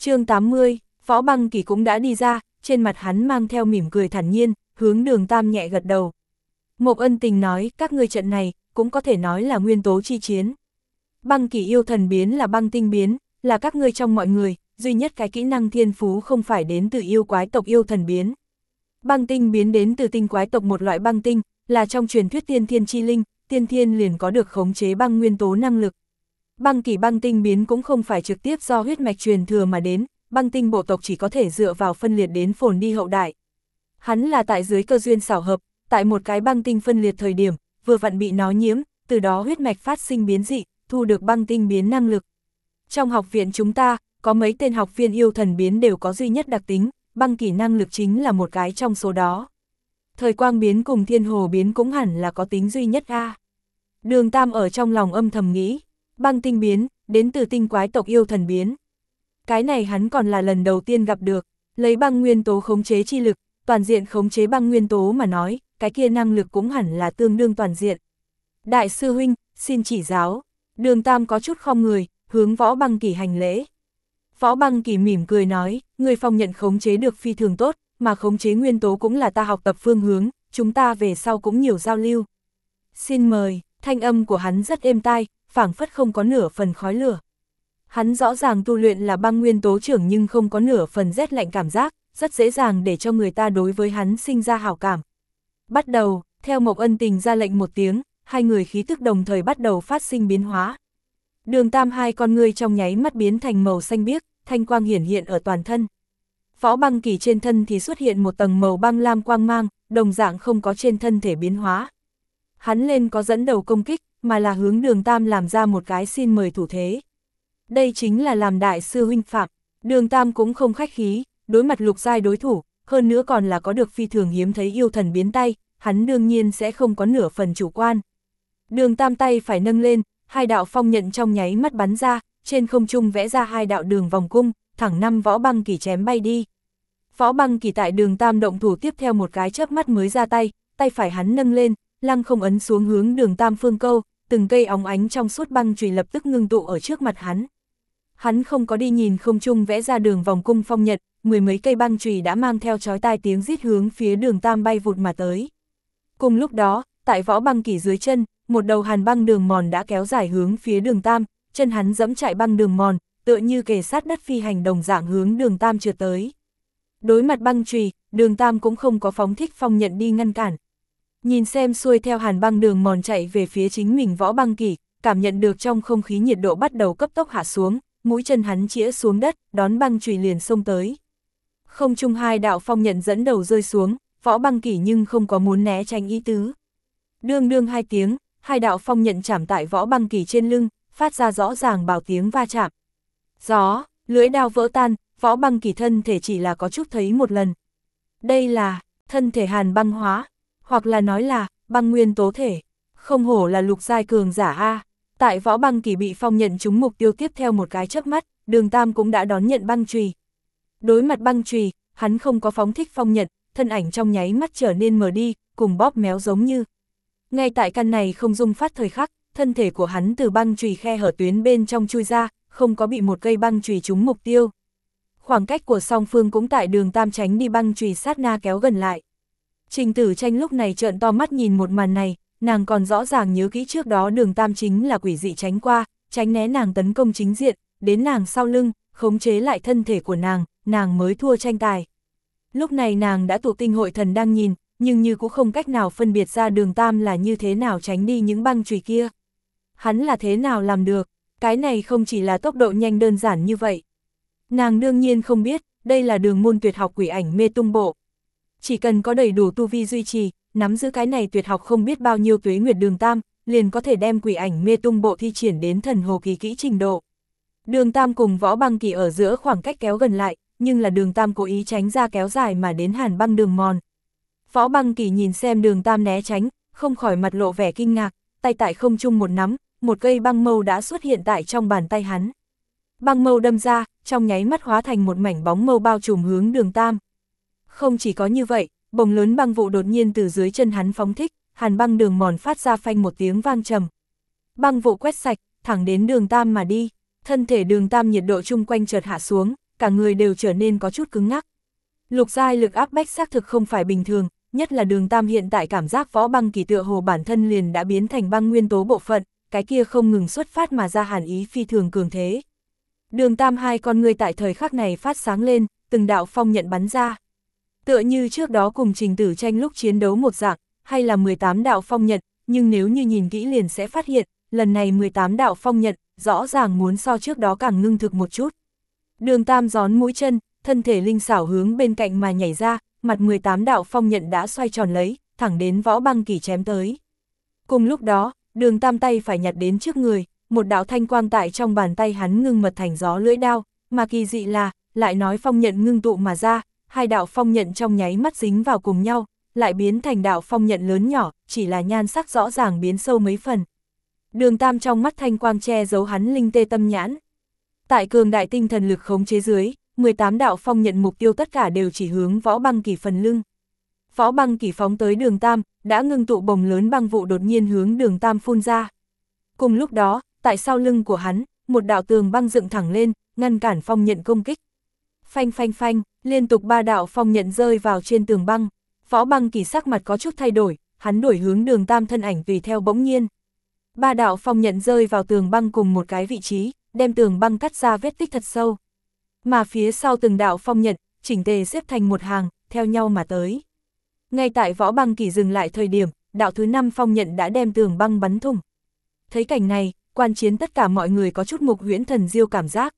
chương 80, Võ Băng Kỳ cũng đã đi ra, trên mặt hắn mang theo mỉm cười thản nhiên, hướng đường Tam nhẹ gật đầu. Mộc ân tình nói, các ngươi trận này, cũng có thể nói là nguyên tố chi chiến. Băng kỳ yêu thần biến là băng tinh biến, là các ngươi trong mọi người, duy nhất cái kỹ năng thiên phú không phải đến từ yêu quái tộc yêu thần biến. Băng tinh biến đến từ tinh quái tộc một loại băng tinh, là trong truyền thuyết tiên thiên chi linh, tiên thiên liền có được khống chế băng nguyên tố năng lực. Băng kỳ băng tinh biến cũng không phải trực tiếp do huyết mạch truyền thừa mà đến, băng tinh bộ tộc chỉ có thể dựa vào phân liệt đến phồn đi hậu đại. Hắn là tại dưới cơ duyên xảo hợp, tại một cái băng tinh phân liệt thời điểm, vừa vặn bị nó nhiễm, từ đó huyết mạch phát sinh biến dị, thu được băng tinh biến năng lực. Trong học viện chúng ta, có mấy tên học viên yêu thần biến đều có duy nhất đặc tính, băng kỳ năng lực chính là một cái trong số đó. Thời quang biến cùng thiên hồ biến cũng hẳn là có tính duy nhất A. Đường Tam ở trong lòng âm thầm nghĩ, băng tinh biến, đến từ tinh quái tộc yêu thần biến. Cái này hắn còn là lần đầu tiên gặp được, lấy băng nguyên tố khống chế chi lực, toàn diện khống chế băng nguyên tố mà nói, cái kia năng lực cũng hẳn là tương đương toàn diện. Đại sư huynh, xin chỉ giáo, đường Tam có chút không người, hướng võ băng kỳ hành lễ. Võ băng kỳ mỉm cười nói, người phong nhận khống chế được phi thường tốt, mà khống chế nguyên tố cũng là ta học tập phương hướng, chúng ta về sau cũng nhiều giao lưu. Xin mời, thanh âm của hắn rất êm tai, phảng phất không có nửa phần khói lửa. Hắn rõ ràng tu luyện là băng nguyên tố trưởng nhưng không có nửa phần rét lạnh cảm giác, rất dễ dàng để cho người ta đối với hắn sinh ra hảo cảm. Bắt đầu, theo Mộc Ân Tình ra lệnh một tiếng, hai người khí tức đồng thời bắt đầu phát sinh biến hóa. Đường tam hai con ngươi trong nháy mắt biến thành màu xanh biếc, thanh quang hiển hiện ở toàn thân. Võ băng kỳ trên thân thì xuất hiện một tầng màu băng lam quang mang, đồng dạng không có trên thân thể biến hóa. Hắn lên có dẫn đầu công kích, mà là hướng đường tam làm ra một cái xin mời thủ thế. Đây chính là làm đại sư huynh phạm, đường tam cũng không khách khí, đối mặt lục giai đối thủ, hơn nữa còn là có được phi thường hiếm thấy yêu thần biến tay, hắn đương nhiên sẽ không có nửa phần chủ quan. Đường tam tay phải nâng lên, hai đạo phong nhận trong nháy mắt bắn ra, trên không trung vẽ ra hai đạo đường vòng cung, thẳng năm võ băng kỳ chém bay đi. Võ băng kỳ tại đường tam động thủ tiếp theo một cái chớp mắt mới ra tay, tay phải hắn nâng lên, lăng không ấn xuống hướng đường tam phương câu, từng cây óng ánh trong suốt băng chùy lập tức ngưng tụ ở trước mặt hắn. Hắn không có đi nhìn không trung vẽ ra đường vòng cung phong nhật, mười mấy cây băng chùy đã mang theo chói tai tiếng rít hướng phía đường tam bay vụt mà tới. Cùng lúc đó, tại võ băng kỳ dưới chân, một đầu hàn băng đường mòn đã kéo dài hướng phía đường tam, chân hắn dẫm chạy băng đường mòn, tựa như kề sát đất phi hành đồng dạng hướng đường tam trượt tới. Đối mặt băng chùy, đường tam cũng không có phóng thích phong nhận đi ngăn cản. Nhìn xem xuôi theo hàn băng đường mòn chạy về phía chính mình võ băng kỳ, cảm nhận được trong không khí nhiệt độ bắt đầu cấp tốc hạ xuống, mũi chân hắn chĩa xuống đất, đón băng trùy liền xông tới. Không chung hai đạo phong nhận dẫn đầu rơi xuống, võ băng kỳ nhưng không có muốn né tránh ý tứ. Đương đương hai tiếng, hai đạo phong nhận chạm tại võ băng kỳ trên lưng, phát ra rõ ràng bảo tiếng va chạm. Gió, lưỡi đao vỡ tan, võ băng kỳ thân thể chỉ là có chút thấy một lần. Đây là, thân thể hàn băng hóa, hoặc là nói là, băng nguyên tố thể. Không hổ là lục giai cường giả A. Tại võ băng kỳ bị phong nhận chúng mục tiêu tiếp theo một cái chớp mắt, đường tam cũng đã đón nhận băng trùy. Đối mặt băng trùy, hắn không có phóng thích phong nhận, thân ảnh trong nháy mắt trở nên mờ đi, cùng bóp méo giống như. Ngay tại căn này không dung phát thời khắc, thân thể của hắn từ băng trùy khe hở tuyến bên trong chui ra, không có bị một cây băng trùy trúng mục tiêu. Khoảng cách của song phương cũng tại đường tam tránh đi băng trùy sát na kéo gần lại. Trình tử tranh lúc này trợn to mắt nhìn một màn này, nàng còn rõ ràng nhớ kỹ trước đó đường tam chính là quỷ dị tránh qua, tránh né nàng tấn công chính diện, đến nàng sau lưng, khống chế lại thân thể của nàng, nàng mới thua tranh tài. Lúc này nàng đã tụ tinh hội thần đang nhìn, nhưng như cũng không cách nào phân biệt ra đường tam là như thế nào tránh đi những băng chùy kia. Hắn là thế nào làm được, cái này không chỉ là tốc độ nhanh đơn giản như vậy. Nàng đương nhiên không biết, đây là đường môn tuyệt học quỷ ảnh mê tung bộ. Chỉ cần có đầy đủ tu vi duy trì, nắm giữ cái này tuyệt học không biết bao nhiêu tuế nguyệt đường tam, liền có thể đem quỷ ảnh mê tung bộ thi triển đến thần hồ kỳ kỹ trình độ. Đường tam cùng võ băng kỳ ở giữa khoảng cách kéo gần lại, nhưng là đường tam cố ý tránh ra kéo dài mà đến hàn băng đường mòn. Võ băng kỳ nhìn xem đường tam né tránh, không khỏi mặt lộ vẻ kinh ngạc, tay tại không chung một nắm, một cây băng mâu đã xuất hiện tại trong bàn tay hắn. Băng mâu đâm ra, trong nháy mắt hóa thành một mảnh bóng mâu bao trùm hướng đường tam. Không chỉ có như vậy, bồng lớn băng vụ đột nhiên từ dưới chân hắn phóng thích, hàn băng đường mòn phát ra phanh một tiếng vang trầm. Băng vụ quét sạch, thẳng đến đường tam mà đi, thân thể đường tam nhiệt độ chung quanh chợt hạ xuống, cả người đều trở nên có chút cứng ngắc. Lục giai lực áp bách xác thực không phải bình thường, nhất là đường tam hiện tại cảm giác võ băng kỳ tựa hồ bản thân liền đã biến thành băng nguyên tố bộ phận, cái kia không ngừng xuất phát mà ra hàn ý phi thường cường thế. Đường tam hai con người tại thời khắc này phát sáng lên, từng đạo phong nhận bắn ra. Tựa như trước đó cùng trình tử tranh lúc chiến đấu một dạng, hay là 18 đạo phong nhận, nhưng nếu như nhìn kỹ liền sẽ phát hiện, lần này 18 đạo phong nhận, rõ ràng muốn so trước đó càng ngưng thực một chút. Đường tam gión mũi chân, thân thể linh xảo hướng bên cạnh mà nhảy ra, mặt 18 đạo phong nhận đã xoay tròn lấy, thẳng đến võ băng kỳ chém tới. Cùng lúc đó, đường tam tay phải nhặt đến trước người, một đạo thanh quang tại trong bàn tay hắn ngưng mật thành gió lưỡi đao, mà kỳ dị là, lại nói phong nhận ngưng tụ mà ra, hai đạo phong nhận trong nháy mắt dính vào cùng nhau, lại biến thành đạo phong nhận lớn nhỏ, chỉ là nhan sắc rõ ràng biến sâu mấy phần. Đường tam trong mắt thanh quang che giấu hắn linh tê tâm nhãn. Tại cường đại tinh thần lực khống chế dưới, 18 đạo phong nhận mục tiêu tất cả đều chỉ hướng võ băng kỳ phần lưng. Võ băng kỳ phóng tới đường tam, đã ngưng tụ bồng lớn băng vụ đột nhiên hướng đường tam phun ra. Cùng lúc đó, tại sau lưng của hắn, một đạo tường băng dựng thẳng lên, ngăn cản phong nhận công kích. Phanh phanh phanh, liên tục ba đạo phong nhận rơi vào trên tường băng. Võ băng kỳ sắc mặt có chút thay đổi, hắn đổi hướng đường tam thân ảnh tùy theo bỗng nhiên. Ba đạo phong nhận rơi vào tường băng cùng một cái vị trí, đem tường băng cắt ra vết tích thật sâu. Mà phía sau từng đạo phong nhận, chỉnh tề xếp thành một hàng, theo nhau mà tới. Ngay tại võ băng kỳ dừng lại thời điểm, đạo thứ năm phong nhận đã đem tường băng bắn thủng. Thấy cảnh này, quan chiến tất cả mọi người có chút mục huyễn thần diêu cảm giác.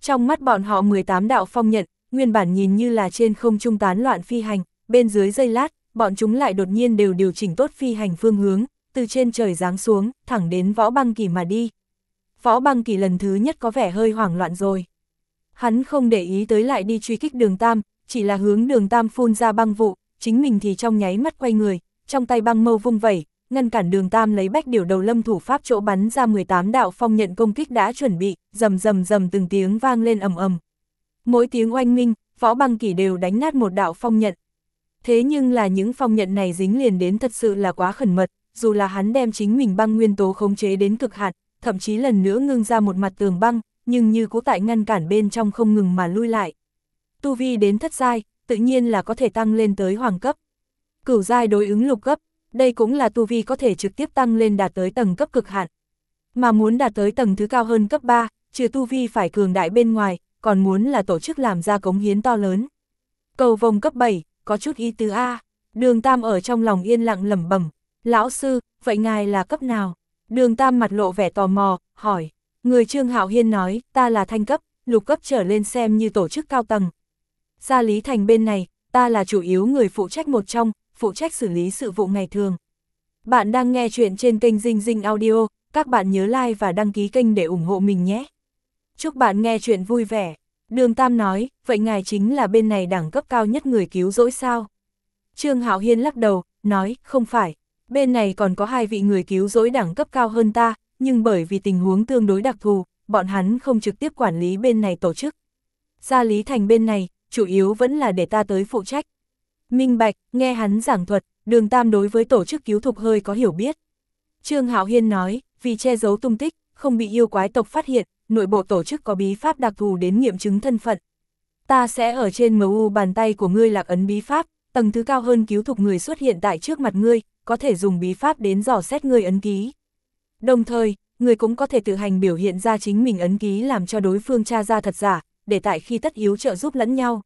Trong mắt bọn họ 18 đạo phong nhận, nguyên bản nhìn như là trên không trung tán loạn phi hành, bên dưới dây lát, bọn chúng lại đột nhiên đều điều chỉnh tốt phi hành phương hướng, từ trên trời giáng xuống, thẳng đến võ băng kỳ mà đi. Võ băng kỳ lần thứ nhất có vẻ hơi hoảng loạn rồi. Hắn không để ý tới lại đi truy kích đường Tam, chỉ là hướng đường Tam phun ra băng vụ, chính mình thì trong nháy mắt quay người, trong tay băng mâu vung vẩy, ngăn cản đường Tam lấy bách điều đầu lâm thủ pháp chỗ bắn ra 18 đạo phong nhận công kích đã chuẩn bị, rầm rầm rầm từng tiếng vang lên ầm ầm. Mỗi tiếng oanh minh, võ băng kỷ đều đánh nát một đạo phong nhận. Thế nhưng là những phong nhận này dính liền đến thật sự là quá khẩn mật, dù là hắn đem chính mình băng nguyên tố khống chế đến cực hạn, thậm chí lần nữa ngưng ra một mặt tường băng, nhưng như cố tại ngăn cản bên trong không ngừng mà lui lại. Tu vi đến thất giai, tự nhiên là có thể tăng lên tới hoàng cấp. Cửu giai đối ứng lục cấp, đây cũng là tu vi có thể trực tiếp tăng lên đạt tới tầng cấp cực hạn. Mà muốn đạt tới tầng thứ cao hơn cấp 3, trừ tu vi phải cường đại bên ngoài, còn muốn là tổ chức làm ra cống hiến to lớn. Cầu vòng cấp 7, có chút ý tứ A, đường tam ở trong lòng yên lặng lẩm bẩm lão sư, vậy ngài là cấp nào? Đường tam mặt lộ vẻ tò mò, hỏi, người Trương Hạo Hiên nói, ta là thanh cấp, lục cấp trở lên xem như tổ chức cao tầng. Gia Lý Thành bên này, ta là chủ yếu người phụ trách một trong, phụ trách xử lý sự vụ ngày thường. Bạn đang nghe chuyện trên kênh Dinh Dinh Audio, các bạn nhớ like và đăng ký kênh để ủng hộ mình nhé. Chúc bạn nghe chuyện vui vẻ. Đường Tam nói, vậy ngài chính là bên này đẳng cấp cao nhất người cứu rỗi sao? Trương Hạo Hiên lắc đầu, nói, không phải, bên này còn có hai vị người cứu rỗi đẳng cấp cao hơn ta, nhưng bởi vì tình huống tương đối đặc thù, bọn hắn không trực tiếp quản lý bên này tổ chức. Gia Lý Thành bên này, chủ yếu vẫn là để ta tới phụ trách. Minh Bạch, nghe hắn giảng thuật, đường Tam đối với tổ chức cứu thục hơi có hiểu biết. Trương Hạo Hiên nói, vì che giấu tung tích, không bị yêu quái tộc phát hiện, nội bộ tổ chức có bí pháp đặc thù đến nghiệm chứng thân phận. Ta sẽ ở trên MU bàn tay của ngươi lạc ấn bí pháp, tầng thứ cao hơn cứu thục người xuất hiện tại trước mặt ngươi, có thể dùng bí pháp đến dò xét ngươi ấn ký. Đồng thời, người cũng có thể tự hành biểu hiện ra chính mình ấn ký làm cho đối phương tra ra thật giả, để tại khi tất yếu trợ giúp lẫn nhau.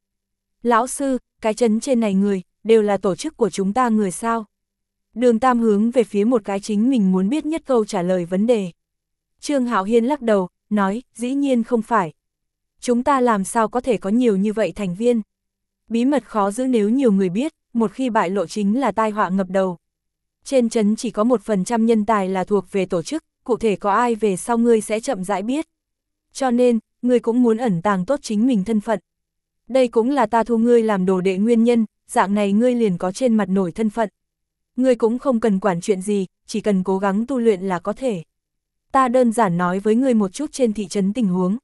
Lão sư, cái chấn trên này người, đều là tổ chức của chúng ta người sao? Đường Tam hướng về phía một cái chính mình muốn biết nhất câu trả lời vấn đề. Trương Hạo Hiên lắc đầu, nói, dĩ nhiên không phải. Chúng ta làm sao có thể có nhiều như vậy thành viên? Bí mật khó giữ nếu nhiều người biết, một khi bại lộ chính là tai họa ngập đầu. Trên chấn chỉ có một phần trăm nhân tài là thuộc về tổ chức, cụ thể có ai về sau ngươi sẽ chậm rãi biết. Cho nên, ngươi cũng muốn ẩn tàng tốt chính mình thân phận. Đây cũng là ta thu ngươi làm đồ đệ nguyên nhân, dạng này ngươi liền có trên mặt nổi thân phận. Ngươi cũng không cần quản chuyện gì, chỉ cần cố gắng tu luyện là có thể. Ta đơn giản nói với ngươi một chút trên thị trấn tình huống.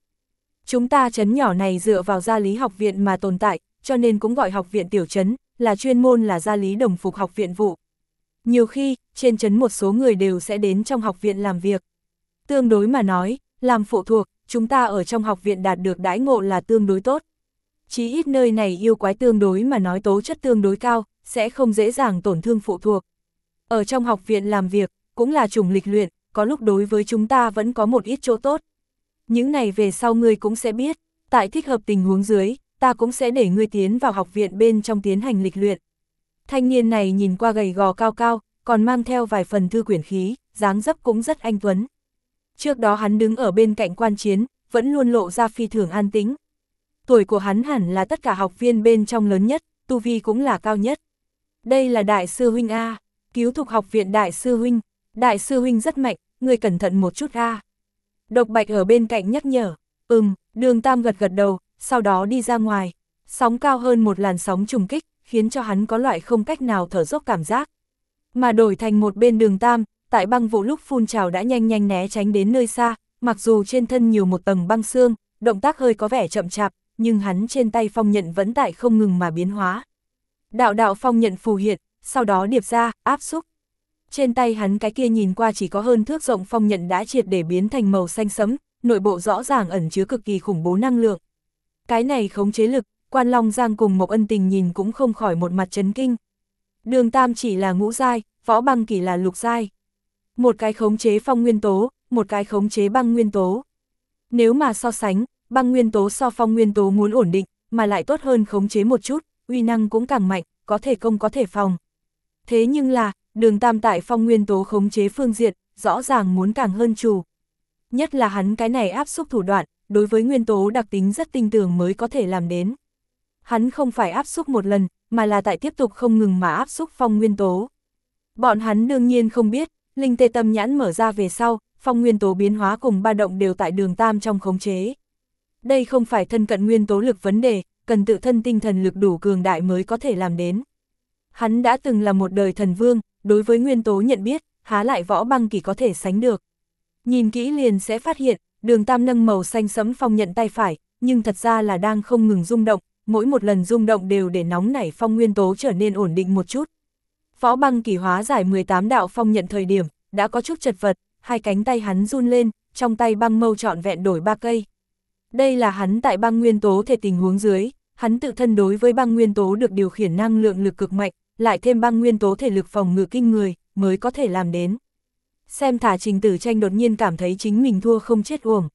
Chúng ta trấn nhỏ này dựa vào gia lý học viện mà tồn tại, cho nên cũng gọi học viện tiểu trấn, là chuyên môn là gia lý đồng phục học viện vụ. Nhiều khi, trên trấn một số người đều sẽ đến trong học viện làm việc. Tương đối mà nói, làm phụ thuộc, chúng ta ở trong học viện đạt được đãi ngộ là tương đối tốt. chí ít nơi này yêu quái tương đối mà nói tố chất tương đối cao, sẽ không dễ dàng tổn thương phụ thuộc. Ở trong học viện làm việc, cũng là chủng lịch luyện, có lúc đối với chúng ta vẫn có một ít chỗ tốt. Những này về sau ngươi cũng sẽ biết, tại thích hợp tình huống dưới, ta cũng sẽ để ngươi tiến vào học viện bên trong tiến hành lịch luyện. Thanh niên này nhìn qua gầy gò cao cao, còn mang theo vài phần thư quyển khí, dáng dấp cũng rất anh tuấn. Trước đó hắn đứng ở bên cạnh quan chiến, vẫn luôn lộ ra phi thường an tĩnh. Tuổi của hắn hẳn là tất cả học viên bên trong lớn nhất, tu vi cũng là cao nhất. Đây là đại sư huynh A, cứu thục học viện đại sư huynh, đại sư huynh rất mạnh, người cẩn thận một chút A. Độc bạch ở bên cạnh nhắc nhở, ừm, đường tam gật gật đầu, sau đó đi ra ngoài, sóng cao hơn một làn sóng trùng kích, khiến cho hắn có loại không cách nào thở dốc cảm giác. Mà đổi thành một bên đường tam, tại băng vụ lúc phun trào đã nhanh nhanh né tránh đến nơi xa, mặc dù trên thân nhiều một tầng băng xương, động tác hơi có vẻ chậm chạp, nhưng hắn trên tay phong nhận vẫn tại không ngừng mà biến hóa. Đạo đạo phong nhận phù hiện, sau đó điệp ra, áp xúc. Trên tay hắn cái kia nhìn qua chỉ có hơn thước rộng phong nhận đã triệt để biến thành màu xanh sẫm, nội bộ rõ ràng ẩn chứa cực kỳ khủng bố năng lượng. Cái này khống chế lực, quan long giang cùng một ân tình nhìn cũng không khỏi một mặt chấn kinh. Đường tam chỉ là ngũ giai, võ băng kỳ là lục giai. Một cái khống chế phong nguyên tố, một cái khống chế băng nguyên tố. Nếu mà so sánh, băng nguyên tố so phong nguyên tố muốn ổn định, mà lại tốt hơn khống chế một chút, uy năng cũng càng mạnh, có thể công có thể phòng. Thế nhưng là, đường tam tại phong nguyên tố khống chế phương diện, rõ ràng muốn càng hơn chủ. Nhất là hắn cái này áp xúc thủ đoạn, đối với nguyên tố đặc tính rất tinh tường mới có thể làm đến. Hắn không phải áp xúc một lần, mà là tại tiếp tục không ngừng mà áp xúc phong nguyên tố. Bọn hắn đương nhiên không biết, linh tê tâm nhãn mở ra về sau, phong nguyên tố biến hóa cùng ba động đều tại đường tam trong khống chế. Đây không phải thân cận nguyên tố lực vấn đề, cần tự thân tinh thần lực đủ cường đại mới có thể làm đến. Hắn đã từng là một đời thần vương, đối với nguyên tố nhận biết, há lại võ băng kỳ có thể sánh được. Nhìn kỹ liền sẽ phát hiện, đường tam nâng màu xanh sẫm phong nhận tay phải, nhưng thật ra là đang không ngừng rung động, mỗi một lần rung động đều để nóng nảy phong nguyên tố trở nên ổn định một chút. Võ băng kỳ hóa giải 18 đạo phong nhận thời điểm, đã có chút chật vật, hai cánh tay hắn run lên, trong tay băng mâu trọn vẹn đổi ba cây. Đây là hắn tại băng nguyên tố thể tình huống dưới, hắn tự thân đối với băng nguyên tố được điều khiển năng lượng lực cực mạnh, lại thêm băng nguyên tố thể lực phòng ngự kinh người, mới có thể làm đến. Xem thả trình tử tranh đột nhiên cảm thấy chính mình thua không chết uổng.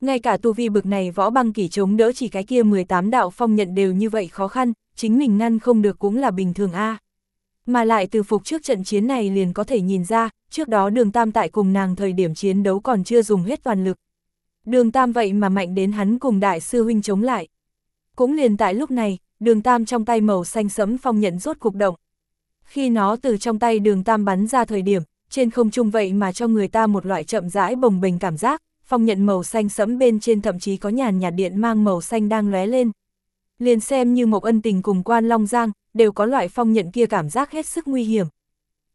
Ngay cả tu vi bực này võ băng kỷ chống đỡ chỉ cái kia 18 đạo phong nhận đều như vậy khó khăn, chính mình ngăn không được cũng là bình thường a Mà lại từ phục trước trận chiến này liền có thể nhìn ra, trước đó đường tam tại cùng nàng thời điểm chiến đấu còn chưa dùng hết toàn lực. Đường tam vậy mà mạnh đến hắn cùng đại sư huynh chống lại. Cũng liền tại lúc này, đường tam trong tay màu xanh sẫm phong nhận rốt cục động. Khi nó từ trong tay đường tam bắn ra thời điểm, trên không trung vậy mà cho người ta một loại chậm rãi bồng bềnh cảm giác, phong nhận màu xanh sẫm bên trên thậm chí có nhàn nhạt điện mang màu xanh đang lóe lên. Liền xem như một ân tình cùng quan Long Giang, đều có loại phong nhận kia cảm giác hết sức nguy hiểm.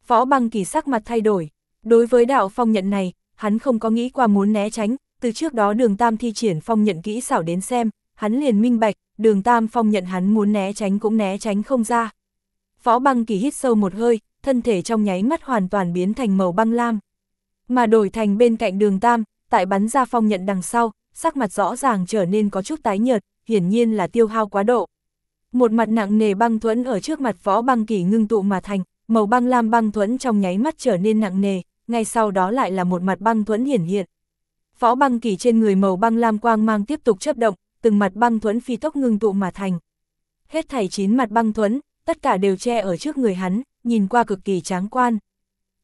Phó băng kỳ sắc mặt thay đổi, đối với đạo phong nhận này, hắn không có nghĩ qua muốn né tránh, từ trước đó đường tam thi triển phong nhận kỹ xảo đến xem, hắn liền minh bạch, đường tam phong nhận hắn muốn né tránh cũng né tránh không ra. Phó băng kỳ hít sâu một hơi, thân thể trong nháy mắt hoàn toàn biến thành màu băng lam. Mà đổi thành bên cạnh đường tam, tại bắn ra phong nhận đằng sau, sắc mặt rõ ràng trở nên có chút tái nhợt, hiển nhiên là tiêu hao quá độ. Một mặt nặng nề băng thuẫn ở trước mặt võ băng kỳ ngưng tụ mà thành, màu băng lam băng thuẫn trong nháy mắt trở nên nặng nề, ngay sau đó lại là một mặt băng thuẫn hiển hiện. Võ băng kỳ trên người màu băng lam quang mang tiếp tục chấp động, từng mặt băng thuẫn phi tốc ngưng tụ mà thành. Hết thảy chín mặt băng thuẫn, tất cả đều che ở trước người hắn, nhìn qua cực kỳ tráng quan.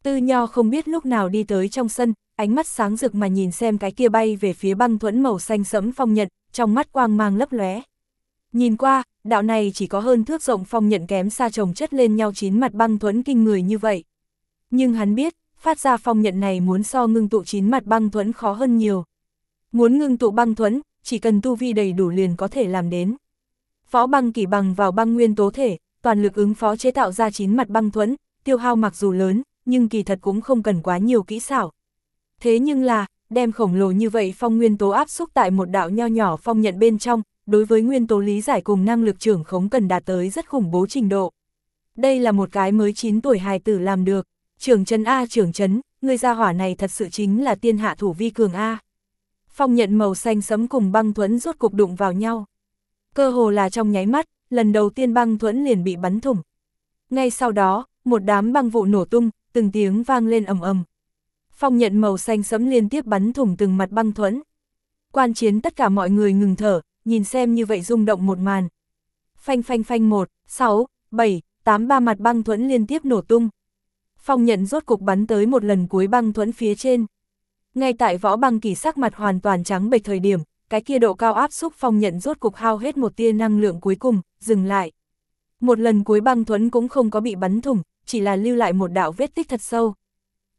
Tư Nho không biết lúc nào đi tới trong sân, ánh mắt sáng rực mà nhìn xem cái kia bay về phía băng thuẫn màu xanh sẫm phong nhận, trong mắt quang mang lấp lóe. Nhìn qua, đạo này chỉ có hơn thước rộng phong nhận kém xa chồng chất lên nhau chín mặt băng thuẫn kinh người như vậy. Nhưng hắn biết, phát ra phong nhận này muốn so ngưng tụ chín mặt băng thuẫn khó hơn nhiều. Muốn ngưng tụ băng thuẫn, chỉ cần tu vi đầy đủ liền có thể làm đến. Phó băng kỷ bằng vào băng nguyên tố thể, toàn lực ứng phó chế tạo ra chín mặt băng thuẫn, tiêu hao mặc dù lớn, nhưng kỳ thật cũng không cần quá nhiều kỹ xảo. Thế nhưng là, đem khổng lồ như vậy phong nguyên tố áp xúc tại một đạo nho nhỏ phong nhận bên trong, đối với nguyên tố lý giải cùng năng lực trưởng khống cần đạt tới rất khủng bố trình độ. Đây là một cái mới 9 tuổi hài tử làm được, trưởng trấn A trưởng trấn, người gia hỏa này thật sự chính là tiên hạ thủ vi cường A. Phong nhận màu xanh sấm cùng băng thuẫn rốt cục đụng vào nhau. Cơ hồ là trong nháy mắt, lần đầu tiên băng thuẫn liền bị bắn thủng. Ngay sau đó, một đám băng vụ nổ tung, từng tiếng vang lên ầm ầm. Phong nhận màu xanh sấm liên tiếp bắn thủng từng mặt băng thuẫn. Quan chiến tất cả mọi người ngừng thở, nhìn xem như vậy rung động một màn. Phanh phanh phanh 1, 6, 7, 8 ba mặt băng thuẫn liên tiếp nổ tung. Phong nhận rốt cục bắn tới một lần cuối băng thuẫn phía trên. Ngay tại võ băng kỳ sắc mặt hoàn toàn trắng bệch thời điểm, cái kia độ cao áp xúc phong nhận rốt cục hao hết một tia năng lượng cuối cùng, dừng lại. Một lần cuối băng thuẫn cũng không có bị bắn thủng, chỉ là lưu lại một đạo vết tích thật sâu.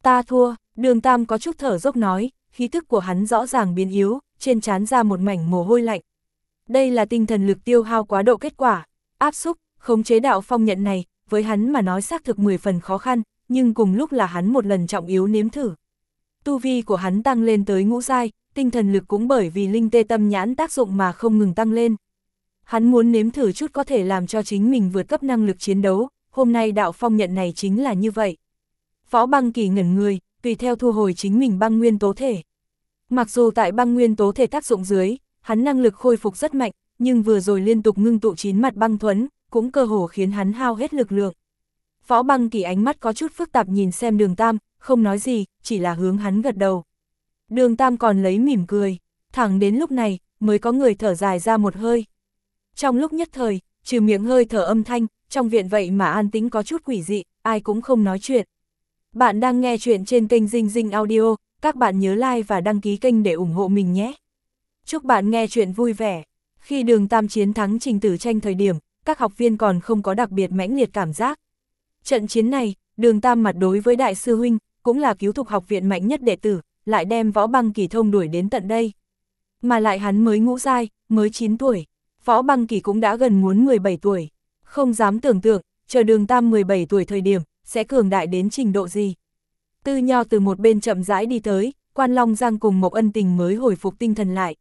Ta thua, đường tam có chút thở dốc nói, khí thức của hắn rõ ràng biến yếu, trên trán ra một mảnh mồ hôi lạnh. Đây là tinh thần lực tiêu hao quá độ kết quả, áp xúc, khống chế đạo phong nhận này, với hắn mà nói xác thực 10 phần khó khăn, nhưng cùng lúc là hắn một lần trọng yếu nếm thử. Tu vi của hắn tăng lên tới ngũ giai, tinh thần lực cũng bởi vì linh tê tâm nhãn tác dụng mà không ngừng tăng lên. Hắn muốn nếm thử chút có thể làm cho chính mình vượt cấp năng lực chiến đấu, hôm nay đạo phong nhận này chính là như vậy. Phó băng kỳ ngẩn người, tùy theo thu hồi chính mình băng nguyên tố thể. Mặc dù tại băng nguyên tố thể tác dụng dưới, hắn năng lực khôi phục rất mạnh, nhưng vừa rồi liên tục ngưng tụ chín mặt băng thuẫn, cũng cơ hồ khiến hắn hao hết lực lượng. Phó băng kỳ ánh mắt có chút phức tạp nhìn xem đường tam, không nói gì, chỉ là hướng hắn gật đầu. Đường tam còn lấy mỉm cười, thẳng đến lúc này, mới có người thở dài ra một hơi. Trong lúc nhất thời, trừ miệng hơi thở âm thanh, trong viện vậy mà an tĩnh có chút quỷ dị, ai cũng không nói chuyện. Bạn đang nghe chuyện trên kênh Dinh Dinh Audio, các bạn nhớ like và đăng ký kênh để ủng hộ mình nhé. Chúc bạn nghe chuyện vui vẻ. Khi đường tam chiến thắng trình tử tranh thời điểm, các học viên còn không có đặc biệt mãnh liệt cảm giác. Trận chiến này, đường tam mặt đối với đại sư huynh, cũng là cứu thục học viện mạnh nhất đệ tử, lại đem võ băng kỳ thông đuổi đến tận đây. Mà lại hắn mới ngũ dai, mới 9 tuổi, võ băng kỳ cũng đã gần muốn 17 tuổi. Không dám tưởng tượng, chờ đường tam 17 tuổi thời điểm, sẽ cường đại đến trình độ gì. Tư Nho từ một bên chậm rãi đi tới, quan long giang cùng một Ân Tình mới hồi phục tinh thần lại.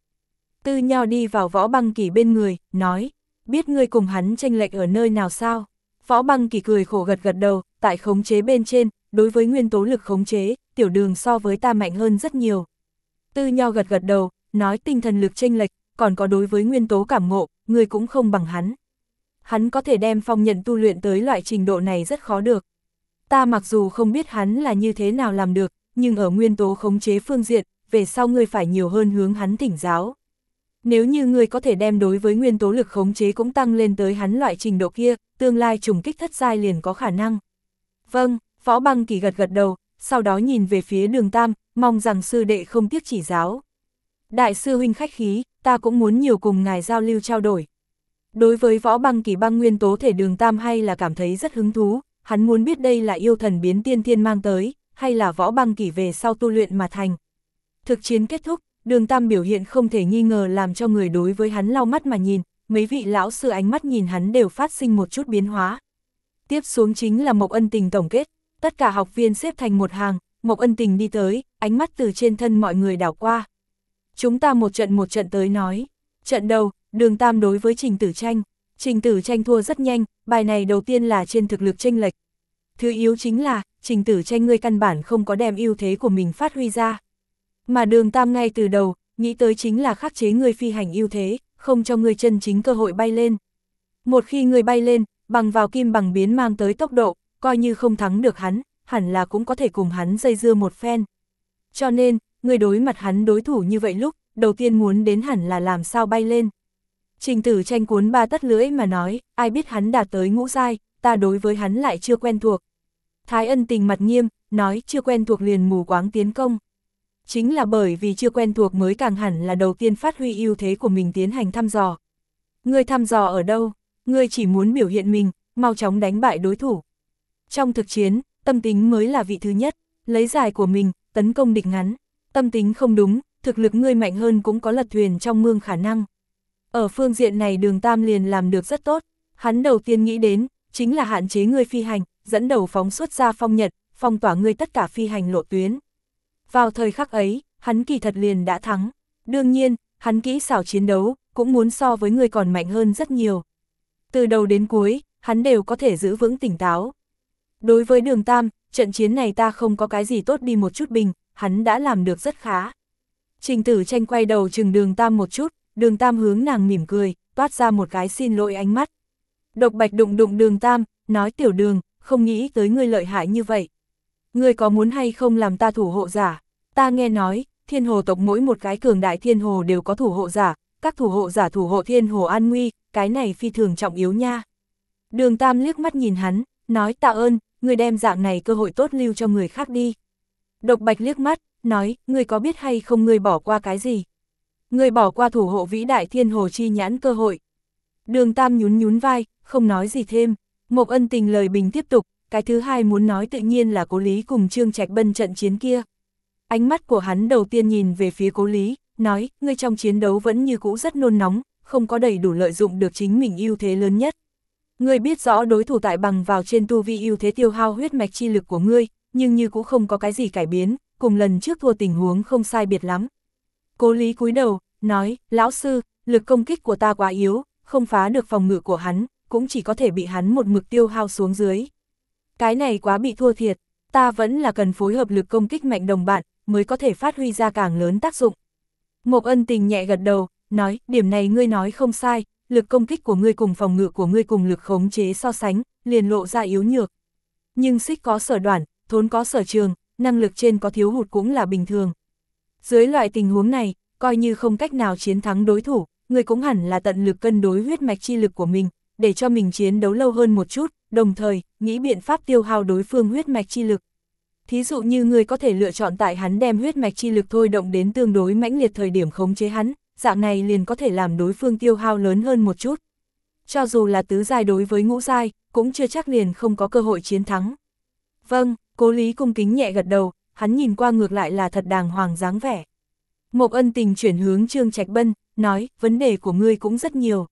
Tư Nho đi vào võ băng kỳ bên người, nói, biết ngươi cùng hắn tranh lệch ở nơi nào sao? Võ băng kỳ cười khổ gật gật đầu, tại khống chế bên trên, đối với nguyên tố lực khống chế, tiểu đường so với ta mạnh hơn rất nhiều. Tư Nho gật gật đầu, nói tinh thần lực tranh lệch, còn có đối với nguyên tố cảm ngộ, người cũng không bằng hắn. Hắn có thể đem phong nhận tu luyện tới loại trình độ này rất khó được. Ta mặc dù không biết hắn là như thế nào làm được, nhưng ở nguyên tố khống chế phương diện, về sau ngươi phải nhiều hơn hướng hắn thỉnh giáo. Nếu như ngươi có thể đem đối với nguyên tố lực khống chế cũng tăng lên tới hắn loại trình độ kia, tương lai trùng kích thất giai liền có khả năng. Vâng, Võ Băng Kỳ gật gật đầu, sau đó nhìn về phía đường Tam, mong rằng sư đệ không tiếc chỉ giáo. Đại sư huynh khách khí, ta cũng muốn nhiều cùng ngài giao lưu trao đổi. Đối với võ băng kỳ băng nguyên tố thể đường Tam hay là cảm thấy rất hứng thú, hắn muốn biết đây là yêu thần biến tiên thiên mang tới, hay là võ băng kỳ về sau tu luyện mà thành. Thực chiến kết thúc, đường Tam biểu hiện không thể nghi ngờ làm cho người đối với hắn lau mắt mà nhìn, mấy vị lão sư ánh mắt nhìn hắn đều phát sinh một chút biến hóa. Tiếp xuống chính là Mộc Ân Tình tổng kết, tất cả học viên xếp thành một hàng, Mộc Ân Tình đi tới, ánh mắt từ trên thân mọi người đảo qua. Chúng ta một trận một trận tới nói. Trận đầu, đường Tam đối với Trình Tử Tranh. Trình Tử Tranh thua rất nhanh, bài này đầu tiên là trên thực lực tranh lệch. Thứ yếu chính là, Trình Tử Tranh ngươi căn bản không có đem ưu thế của mình phát huy ra. Mà đường Tam ngay từ đầu, nghĩ tới chính là khắc chế ngươi phi hành ưu thế, không cho ngươi chân chính cơ hội bay lên. Một khi ngươi bay lên, bằng vào kim bằng biến mang tới tốc độ, coi như không thắng được hắn, hẳn là cũng có thể cùng hắn dây dưa một phen. Cho nên, người đối mặt hắn đối thủ như vậy lúc, đầu tiên muốn đến hẳn là làm sao bay lên. Trình tử tranh cuốn ba tất lưỡi mà nói, ai biết hắn đạt tới ngũ giai, ta đối với hắn lại chưa quen thuộc. Thái ân tình mặt nghiêm, nói chưa quen thuộc liền mù quáng tiến công. Chính là bởi vì chưa quen thuộc mới càng hẳn là đầu tiên phát huy ưu thế của mình tiến hành thăm dò. Người thăm dò ở đâu? Người chỉ muốn biểu hiện mình, mau chóng đánh bại đối thủ. Trong thực chiến, tâm tính mới là vị thứ nhất, lấy giải của mình, tấn công địch ngắn. Tâm tính không đúng, thực lực ngươi mạnh hơn cũng có lật thuyền trong mương khả năng. Ở phương diện này đường Tam liền làm được rất tốt, hắn đầu tiên nghĩ đến, chính là hạn chế ngươi phi hành, dẫn đầu phóng xuất ra phong nhật, phong tỏa ngươi tất cả phi hành lộ tuyến. Vào thời khắc ấy, hắn kỳ thật liền đã thắng. Đương nhiên, hắn kỹ xảo chiến đấu, cũng muốn so với người còn mạnh hơn rất nhiều. Từ đầu đến cuối, hắn đều có thể giữ vững tỉnh táo. Đối với đường Tam, trận chiến này ta không có cái gì tốt đi một chút bình, hắn đã làm được rất khá. Trình tử tranh quay đầu chừng đường Tam một chút, đường Tam hướng nàng mỉm cười, toát ra một cái xin lỗi ánh mắt. Độc bạch đụng đụng đường tam, nói tiểu đường, không nghĩ tới ngươi lợi hại như vậy. Ngươi có muốn hay không làm ta thủ hộ giả? Ta nghe nói, thiên hồ tộc mỗi một cái cường đại thiên hồ đều có thủ hộ giả, các thủ hộ giả thủ hộ thiên hồ an nguy, cái này phi thường trọng yếu nha. Đường Tam liếc mắt nhìn hắn, nói tạ ơn, người đem dạng này cơ hội tốt lưu cho người khác đi. Độc Bạch liếc mắt, nói, người có biết hay không người bỏ qua cái gì? Người bỏ qua thủ hộ vĩ đại thiên hồ chi nhãn cơ hội. Đường Tam nhún nhún vai, không nói gì thêm. Mộc ân tình lời bình tiếp tục, cái thứ hai muốn nói tự nhiên là cố lý cùng Trương Trạch Bân trận chiến kia. Ánh mắt của hắn đầu tiên nhìn về phía cố lý, nói, ngươi trong chiến đấu vẫn như cũ rất nôn nóng, không có đầy đủ lợi dụng được chính mình ưu thế lớn nhất. Ngươi biết rõ đối thủ tại bằng vào trên tu vi ưu thế tiêu hao huyết mạch chi lực của ngươi, nhưng như cũng không có cái gì cải biến, cùng lần trước thua tình huống không sai biệt lắm. Cố lý cúi đầu, nói, lão sư, lực công kích của ta quá yếu, không phá được phòng ngự của hắn, cũng chỉ có thể bị hắn một mực tiêu hao xuống dưới. Cái này quá bị thua thiệt, ta vẫn là cần phối hợp lực công kích mạnh đồng bạn, mới có thể phát huy ra càng lớn tác dụng. Mộc ân tình nhẹ gật đầu, nói, điểm này ngươi nói không sai, lực công kích của ngươi cùng phòng ngự của ngươi cùng lực khống chế so sánh, liền lộ ra yếu nhược. Nhưng xích có sở đoạn, thốn có sở trường, năng lực trên có thiếu hụt cũng là bình thường. Dưới loại tình huống này, coi như không cách nào chiến thắng đối thủ, ngươi cũng hẳn là tận lực cân đối huyết mạch chi lực của mình, để cho mình chiến đấu lâu hơn một chút, đồng thời, nghĩ biện pháp tiêu hao đối phương huyết mạch chi lực. Thí dụ như người có thể lựa chọn tại hắn đem huyết mạch chi lực thôi động đến tương đối mãnh liệt thời điểm khống chế hắn, dạng này liền có thể làm đối phương tiêu hao lớn hơn một chút. Cho dù là tứ giai đối với ngũ giai, cũng chưa chắc liền không có cơ hội chiến thắng. Vâng, cố lý cung kính nhẹ gật đầu, hắn nhìn qua ngược lại là thật đàng hoàng dáng vẻ. Mộc ân tình chuyển hướng Trương Trạch Bân, nói, vấn đề của ngươi cũng rất nhiều.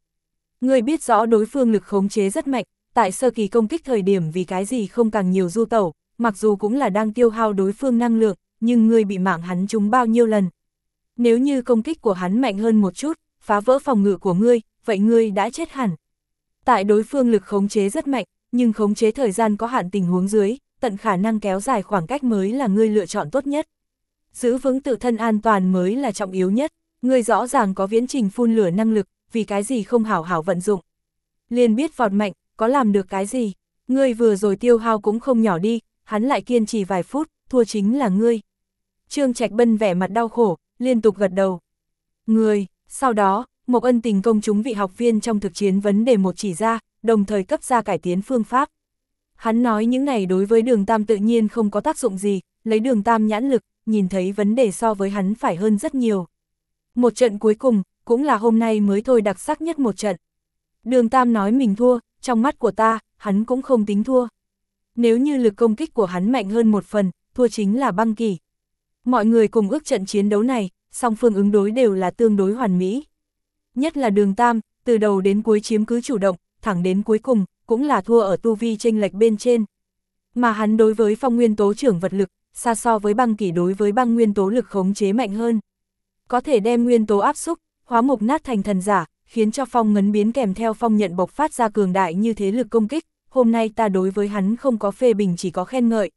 Ngươi biết rõ đối phương lực khống chế rất mạnh, tại sơ kỳ công kích thời điểm vì cái gì không càng nhiều du tẩu, mặc dù cũng là đang tiêu hao đối phương năng lượng, nhưng ngươi bị mạng hắn trúng bao nhiêu lần. Nếu như công kích của hắn mạnh hơn một chút, phá vỡ phòng ngự của ngươi, vậy ngươi đã chết hẳn. Tại đối phương lực khống chế rất mạnh, nhưng khống chế thời gian có hạn tình huống dưới, tận khả năng kéo dài khoảng cách mới là ngươi lựa chọn tốt nhất. Giữ vững tự thân an toàn mới là trọng yếu nhất, ngươi rõ ràng có viễn trình phun lửa năng lực, vì cái gì không hảo hảo vận dụng. Liền biết vọt mạnh, có làm được cái gì, ngươi vừa rồi tiêu hao cũng không nhỏ đi, hắn lại kiên trì vài phút, thua chính là ngươi. Trương Trạch Bân vẻ mặt đau khổ, liên tục gật đầu. Người, sau đó, một ân tình công chúng vị học viên trong thực chiến vấn đề một chỉ ra, đồng thời cấp ra cải tiến phương pháp. Hắn nói những này đối với đường tam tự nhiên không có tác dụng gì, lấy đường tam nhãn lực, nhìn thấy vấn đề so với hắn phải hơn rất nhiều. Một trận cuối cùng, cũng là hôm nay mới thôi đặc sắc nhất một trận. Đường tam nói mình thua, trong mắt của ta, hắn cũng không tính thua. Nếu như lực công kích của hắn mạnh hơn một phần, thua chính là băng kỳ. Mọi người cùng ước trận chiến đấu này, song phương ứng đối đều là tương đối hoàn mỹ. Nhất là đường Tam, từ đầu đến cuối chiếm cứ chủ động, thẳng đến cuối cùng, cũng là thua ở tu vi tranh lệch bên trên. Mà hắn đối với phong nguyên tố trưởng vật lực, xa so với băng kỷ đối với băng nguyên tố lực khống chế mạnh hơn. Có thể đem nguyên tố áp xúc, hóa mục nát thành thần giả, khiến cho phong ngấn biến kèm theo phong nhận bộc phát ra cường đại như thế lực công kích, hôm nay ta đối với hắn không có phê bình chỉ có khen ngợi.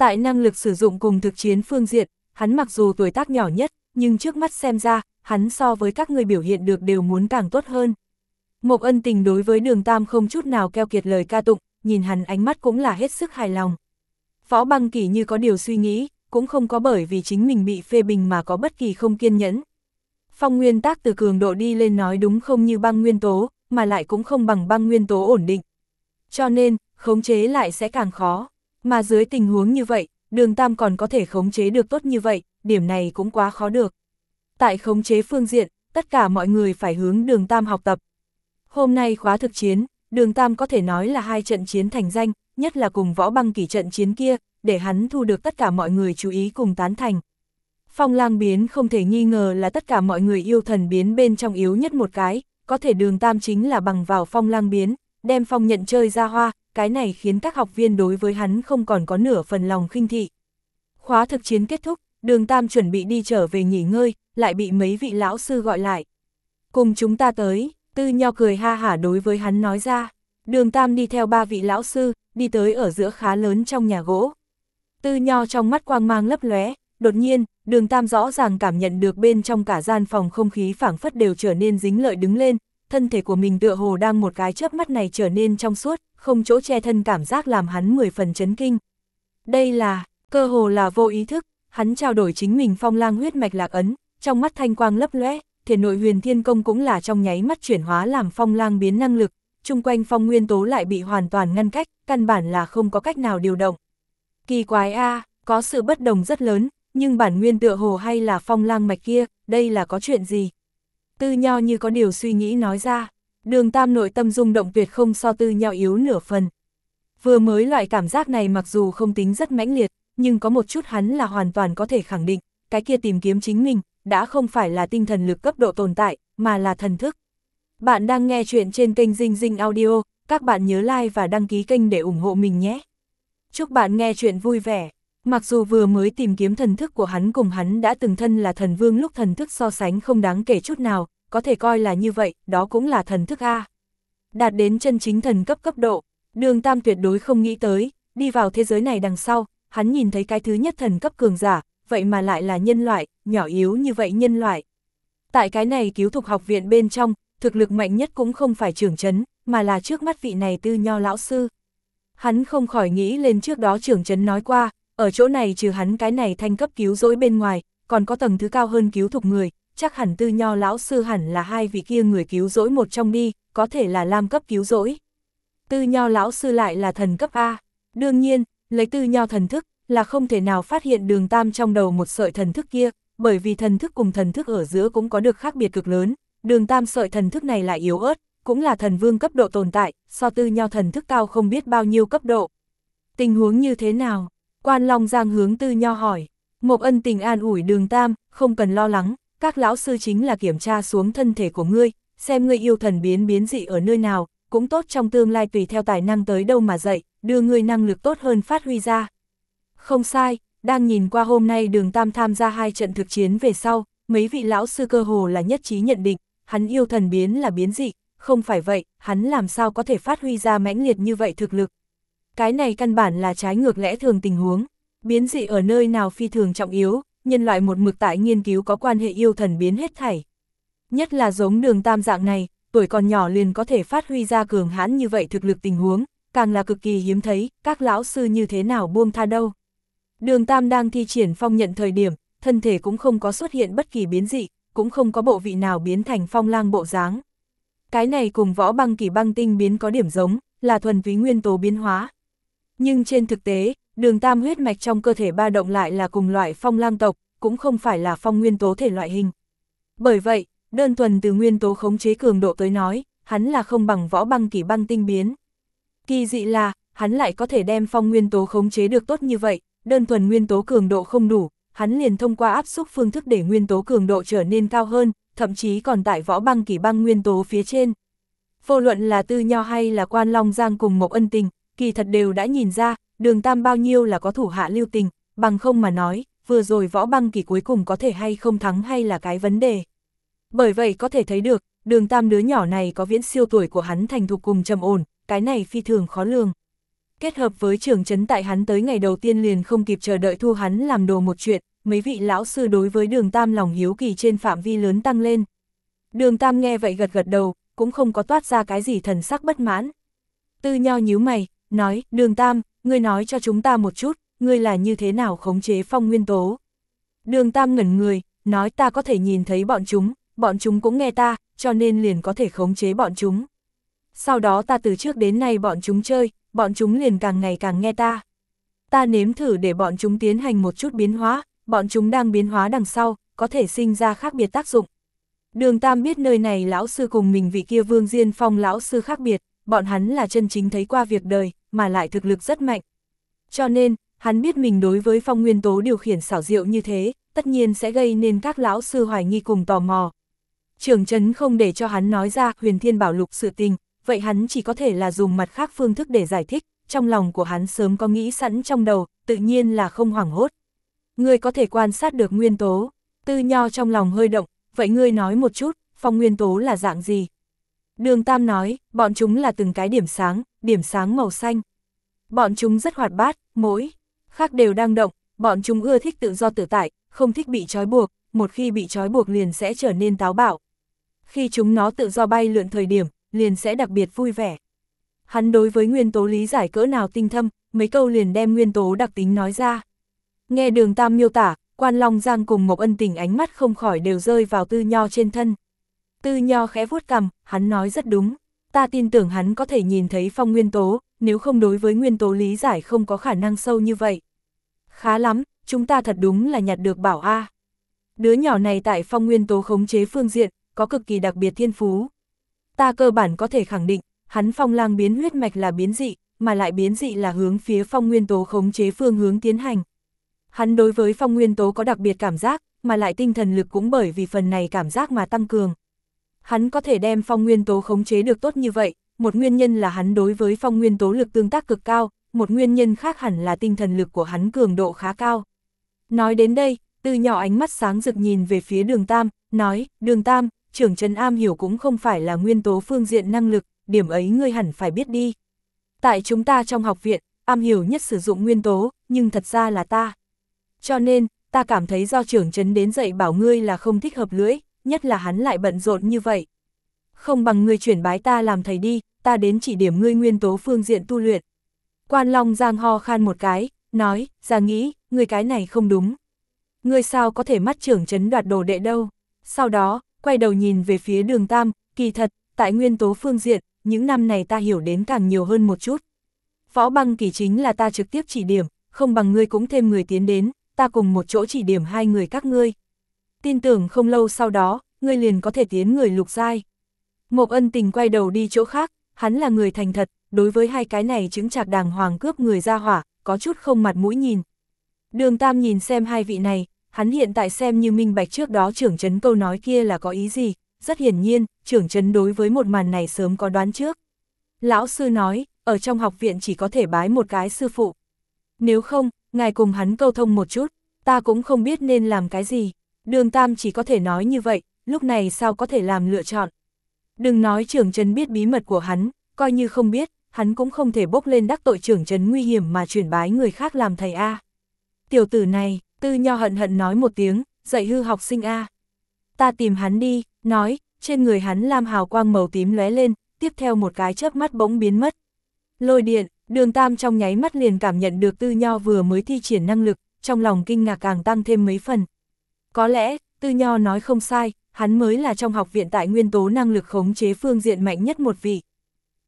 Tại năng lực sử dụng cùng thực chiến phương diện, hắn mặc dù tuổi tác nhỏ nhất, nhưng trước mắt xem ra, hắn so với các người biểu hiện được đều muốn càng tốt hơn. Mộc ân tình đối với đường Tam không chút nào keo kiệt lời ca tụng, nhìn hắn ánh mắt cũng là hết sức hài lòng. Phó băng kỷ như có điều suy nghĩ, cũng không có bởi vì chính mình bị phê bình mà có bất kỳ không kiên nhẫn. Phong nguyên tác từ cường độ đi lên nói đúng không như băng nguyên tố, mà lại cũng không bằng băng nguyên tố ổn định. Cho nên, khống chế lại sẽ càng khó. Mà dưới tình huống như vậy, đường Tam còn có thể khống chế được tốt như vậy, điểm này cũng quá khó được. Tại khống chế phương diện, tất cả mọi người phải hướng đường Tam học tập. Hôm nay khóa thực chiến, đường Tam có thể nói là hai trận chiến thành danh, nhất là cùng võ băng kỷ trận chiến kia, để hắn thu được tất cả mọi người chú ý cùng tán thành. Phong lang biến không thể nghi ngờ là tất cả mọi người yêu thần biến bên trong yếu nhất một cái, có thể đường Tam chính là bằng vào phong lang biến, đem phong nhận chơi ra hoa, cái này khiến các học viên đối với hắn không còn có nửa phần lòng khinh thị. Khóa thực chiến kết thúc, đường Tam chuẩn bị đi trở về nghỉ ngơi, lại bị mấy vị lão sư gọi lại. Cùng chúng ta tới, tư nho cười ha hả đối với hắn nói ra. Đường Tam đi theo ba vị lão sư, đi tới ở giữa khá lớn trong nhà gỗ. Tư nho trong mắt quang mang lấp lóe, đột nhiên, đường Tam rõ ràng cảm nhận được bên trong cả gian phòng không khí phảng phất đều trở nên dính lợi đứng lên, thân thể của mình tựa hồ đang một cái chớp mắt này trở nên trong suốt, không chỗ che thân cảm giác làm hắn 10 phần chấn kinh. Đây là, cơ hồ là vô ý thức, hắn trao đổi chính mình phong lang huyết mạch lạc ấn, trong mắt thanh quang lấp lóe, thể nội huyền thiên công cũng là trong nháy mắt chuyển hóa làm phong lang biến năng lực, chung quanh phong nguyên tố lại bị hoàn toàn ngăn cách, căn bản là không có cách nào điều động. Kỳ quái a, có sự bất đồng rất lớn, nhưng bản nguyên tựa hồ hay là phong lang mạch kia, đây là có chuyện gì? Tư nho như có điều suy nghĩ nói ra, đường tam nội tâm rung động tuyệt không so tư nhau yếu nửa phần. Vừa mới loại cảm giác này mặc dù không tính rất mãnh liệt, nhưng có một chút hắn là hoàn toàn có thể khẳng định, cái kia tìm kiếm chính mình, đã không phải là tinh thần lực cấp độ tồn tại, mà là thần thức. Bạn đang nghe chuyện trên kênh Dinh Dinh Audio, các bạn nhớ like và đăng ký kênh để ủng hộ mình nhé. Chúc bạn nghe chuyện vui vẻ. Mặc dù vừa mới tìm kiếm thần thức của hắn cùng hắn đã từng thân là thần vương lúc thần thức so sánh không đáng kể chút nào, có thể coi là như vậy, đó cũng là thần thức A. Đạt đến chân chính thần cấp cấp độ, đường tam tuyệt đối không nghĩ tới, đi vào thế giới này đằng sau, hắn nhìn thấy cái thứ nhất thần cấp cường giả, vậy mà lại là nhân loại, nhỏ yếu như vậy nhân loại. Tại cái này cứu thục học viện bên trong, thực lực mạnh nhất cũng không phải trưởng chấn, mà là trước mắt vị này tư nho lão sư. Hắn không khỏi nghĩ lên trước đó trưởng chấn nói qua, ở chỗ này trừ hắn cái này thanh cấp cứu rỗi bên ngoài, còn có tầng thứ cao hơn cứu thục người, chắc hẳn tư nho lão sư hẳn là hai vị kia người cứu rỗi một trong đi, có thể là lam cấp cứu rỗi. Tư nho lão sư lại là thần cấp A. Đương nhiên, lấy tư nho thần thức, là không thể nào phát hiện đường tam trong đầu một sợi thần thức kia, bởi vì thần thức cùng thần thức ở giữa cũng có được khác biệt cực lớn, đường tam sợi thần thức này lại yếu ớt, cũng là thần vương cấp độ tồn tại, so tư nho thần thức cao không biết bao nhiêu cấp độ. Tình huống như thế nào? Quan Long Giang hướng tư nho hỏi. Mộc ân tình an ủi đường tam, không cần lo lắng, các lão sư chính là kiểm tra xuống thân thể của ngươi, xem ngươi yêu thần biến biến dị ở nơi nào, cũng tốt trong tương lai tùy theo tài năng tới đâu mà dạy, đưa ngươi năng lực tốt hơn phát huy ra. Không sai, đang nhìn qua hôm nay đường Tam tham gia hai trận thực chiến về sau, mấy vị lão sư cơ hồ là nhất trí nhận định, hắn yêu thần biến là biến dị, không phải vậy, hắn làm sao có thể phát huy ra mãnh liệt như vậy thực lực. Cái này căn bản là trái ngược lẽ thường tình huống, biến dị ở nơi nào phi thường trọng yếu, nhân loại một mực tại nghiên cứu có quan hệ yêu thần biến hết thảy. Nhất là giống đường tam dạng này, tuổi còn nhỏ liền có thể phát huy ra cường hãn như vậy thực lực tình huống, càng là cực kỳ hiếm thấy, các lão sư như thế nào buông tha đâu. Đường Tam đang thi triển phong nhận thời điểm, thân thể cũng không có xuất hiện bất kỳ biến dị, cũng không có bộ vị nào biến thành phong lang bộ dáng. Cái này cùng võ băng kỳ băng tinh biến có điểm giống, là thuần túy nguyên tố biến hóa. Nhưng trên thực tế, đường tam huyết mạch trong cơ thể ba động lại là cùng loại phong lang tộc, cũng không phải là phong nguyên tố thể loại hình. Bởi vậy, đơn thuần từ nguyên tố khống chế cường độ tới nói, hắn là không bằng võ băng kỳ băng tinh biến. Kỳ dị là, hắn lại có thể đem phong nguyên tố khống chế được tốt như vậy, đơn thuần nguyên tố cường độ không đủ, hắn liền thông qua áp xúc phương thức để nguyên tố cường độ trở nên cao hơn, thậm chí còn tại võ băng kỳ băng nguyên tố phía trên. Vô luận là tư nho hay là quan long giang cùng một ân tình, kỳ thật đều đã nhìn ra, đường tam bao nhiêu là có thủ hạ lưu tình, bằng không mà nói, vừa rồi võ băng kỳ cuối cùng có thể hay không thắng hay là cái vấn đề. Bởi vậy có thể thấy được, đường tam đứa nhỏ này có viễn siêu tuổi của hắn thành thục cùng trầm ổn, cái này phi thường khó lường kết hợp với trường chấn tại hắn tới ngày đầu tiên liền không kịp chờ đợi thu hắn làm đồ một chuyện, mấy vị lão sư đối với đường tam lòng hiếu kỳ trên phạm vi lớn tăng lên. Đường tam nghe vậy gật gật đầu, cũng không có toát ra cái gì thần sắc bất mãn. Tư nho nhíu mày, nói, đường tam, ngươi nói cho chúng ta một chút, ngươi là như thế nào khống chế phong nguyên tố. Đường tam ngẩn người, nói ta có thể nhìn thấy bọn chúng, bọn chúng cũng nghe ta, cho nên liền có thể khống chế bọn chúng. Sau đó ta từ trước đến nay bọn chúng chơi, bọn chúng liền càng ngày càng nghe ta. Ta nếm thử để bọn chúng tiến hành một chút biến hóa, bọn chúng đang biến hóa đằng sau, có thể sinh ra khác biệt tác dụng. Đường Tam biết nơi này lão sư cùng mình vị kia Vương Diên Phong lão sư khác biệt, bọn hắn là chân chính thấy qua việc đời, mà lại thực lực rất mạnh. Cho nên, hắn biết mình đối với phong nguyên tố điều khiển xảo diệu như thế, tất nhiên sẽ gây nên các lão sư hoài nghi cùng tò mò. Trường Trấn không để cho hắn nói ra huyền thiên bảo lục sự tình, vậy hắn chỉ có thể là dùng mặt khác phương thức để giải thích, trong lòng của hắn sớm có nghĩ sẵn trong đầu, tự nhiên là không hoảng hốt. Ngươi có thể quan sát được nguyên tố, tư nho trong lòng hơi động, vậy ngươi nói một chút, phong nguyên tố là dạng gì? Đường Tam nói, bọn chúng là từng cái điểm sáng, điểm sáng màu xanh. Bọn chúng rất hoạt bát, mỗi, khác đều đang động, bọn chúng ưa thích tự do tự tại, không thích bị trói buộc, một khi bị trói buộc liền sẽ trở nên táo bạo. Khi chúng nó tự do bay lượn thời điểm, liền sẽ đặc biệt vui vẻ. Hắn đối với nguyên tố lý giải cỡ nào tinh thâm, mấy câu liền đem nguyên tố đặc tính nói ra. Nghe đường tam miêu tả, quan long giang cùng Mộc ân tình ánh mắt không khỏi đều rơi vào tư nho trên thân. Tư nho khẽ vuốt cầm, hắn nói rất đúng. Ta tin tưởng hắn có thể nhìn thấy phong nguyên tố, nếu không đối với nguyên tố lý giải không có khả năng sâu như vậy. Khá lắm, chúng ta thật đúng là nhặt được bảo A. Đứa nhỏ này tại phong nguyên tố khống chế phương diện, có cực kỳ đặc biệt thiên phú. Ta cơ bản có thể khẳng định, hắn phong lang biến huyết mạch là biến dị, mà lại biến dị là hướng phía phong nguyên tố khống chế phương hướng tiến hành. Hắn đối với phong nguyên tố có đặc biệt cảm giác, mà lại tinh thần lực cũng bởi vì phần này cảm giác mà tăng cường. Hắn có thể đem phong nguyên tố khống chế được tốt như vậy, một nguyên nhân là hắn đối với phong nguyên tố lực tương tác cực cao, một nguyên nhân khác hẳn là tinh thần lực của hắn cường độ khá cao. Nói đến đây, từ nhỏ ánh mắt sáng rực nhìn về phía đường Tam, nói, đường Tam, trưởng Trần Am hiểu cũng không phải là nguyên tố phương diện năng lực, điểm ấy ngươi hẳn phải biết đi. Tại chúng ta trong học viện, am hiểu nhất sử dụng nguyên tố, nhưng thật ra là ta. Cho nên, ta cảm thấy do trưởng Trấn đến dạy bảo ngươi là không thích hợp lưỡi, nhất là hắn lại bận rộn như vậy. Không bằng ngươi chuyển bái ta làm thầy đi, ta đến chỉ điểm ngươi nguyên tố phương diện tu luyện. Quan Long Giang ho khan một cái, nói, ra nghĩ, ngươi cái này không đúng. Ngươi sao có thể mắt trưởng chấn đoạt đồ đệ đâu. Sau đó, quay đầu nhìn về phía đường Tam, kỳ thật, tại nguyên tố phương diện, những năm này ta hiểu đến càng nhiều hơn một chút. Võ băng kỳ chính là ta trực tiếp chỉ điểm, không bằng ngươi cũng thêm người tiến đến, ta cùng một chỗ chỉ điểm hai người các ngươi. Tin tưởng không lâu sau đó, ngươi liền có thể tiến người lục giai. Mộc ân tình quay đầu đi chỗ khác, hắn là người thành thật, đối với hai cái này chứng chạc đàng hoàng cướp người ra hỏa, có chút không mặt mũi nhìn. Đường Tam nhìn xem hai vị này, hắn hiện tại xem như minh bạch trước đó trưởng trấn câu nói kia là có ý gì, rất hiển nhiên, trưởng trấn đối với một màn này sớm có đoán trước. Lão sư nói, ở trong học viện chỉ có thể bái một cái sư phụ. Nếu không, ngài cùng hắn câu thông một chút, ta cũng không biết nên làm cái gì. Đường Tam chỉ có thể nói như vậy, lúc này sao có thể làm lựa chọn. Đừng nói trưởng trấn biết bí mật của hắn, coi như không biết, hắn cũng không thể bốc lên đắc tội trưởng trấn nguy hiểm mà chuyển bái người khác làm thầy A. Tiểu tử này, tư nho hận hận nói một tiếng, dạy hư học sinh A. Ta tìm hắn đi, nói, trên người hắn lam hào quang màu tím lóe lên, tiếp theo một cái chớp mắt bỗng biến mất. Lôi điện, đường tam trong nháy mắt liền cảm nhận được tư nho vừa mới thi triển năng lực, trong lòng kinh ngạc càng tăng thêm mấy phần. Có lẽ, tư nho nói không sai, hắn mới là trong học viện tại nguyên tố năng lực khống chế phương diện mạnh nhất một vị.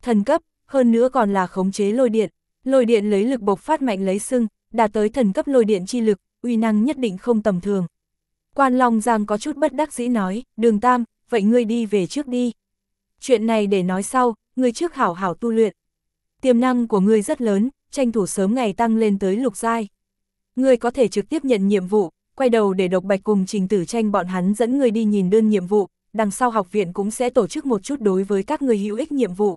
Thần cấp, hơn nữa còn là khống chế lôi điện, lôi điện lấy lực bộc phát mạnh lấy sưng, đạt tới thần cấp lôi điện chi lực, uy năng nhất định không tầm thường. Quan Long Giang có chút bất đắc dĩ nói, đường tam, vậy ngươi đi về trước đi. Chuyện này để nói sau, ngươi trước hảo hảo tu luyện. Tiềm năng của ngươi rất lớn, tranh thủ sớm ngày tăng lên tới lục giai. Ngươi có thể trực tiếp nhận nhiệm vụ, quay đầu để độc bạch cùng trình tử tranh bọn hắn dẫn người đi nhìn đơn nhiệm vụ, đằng sau học viện cũng sẽ tổ chức một chút đối với các người hữu ích nhiệm vụ.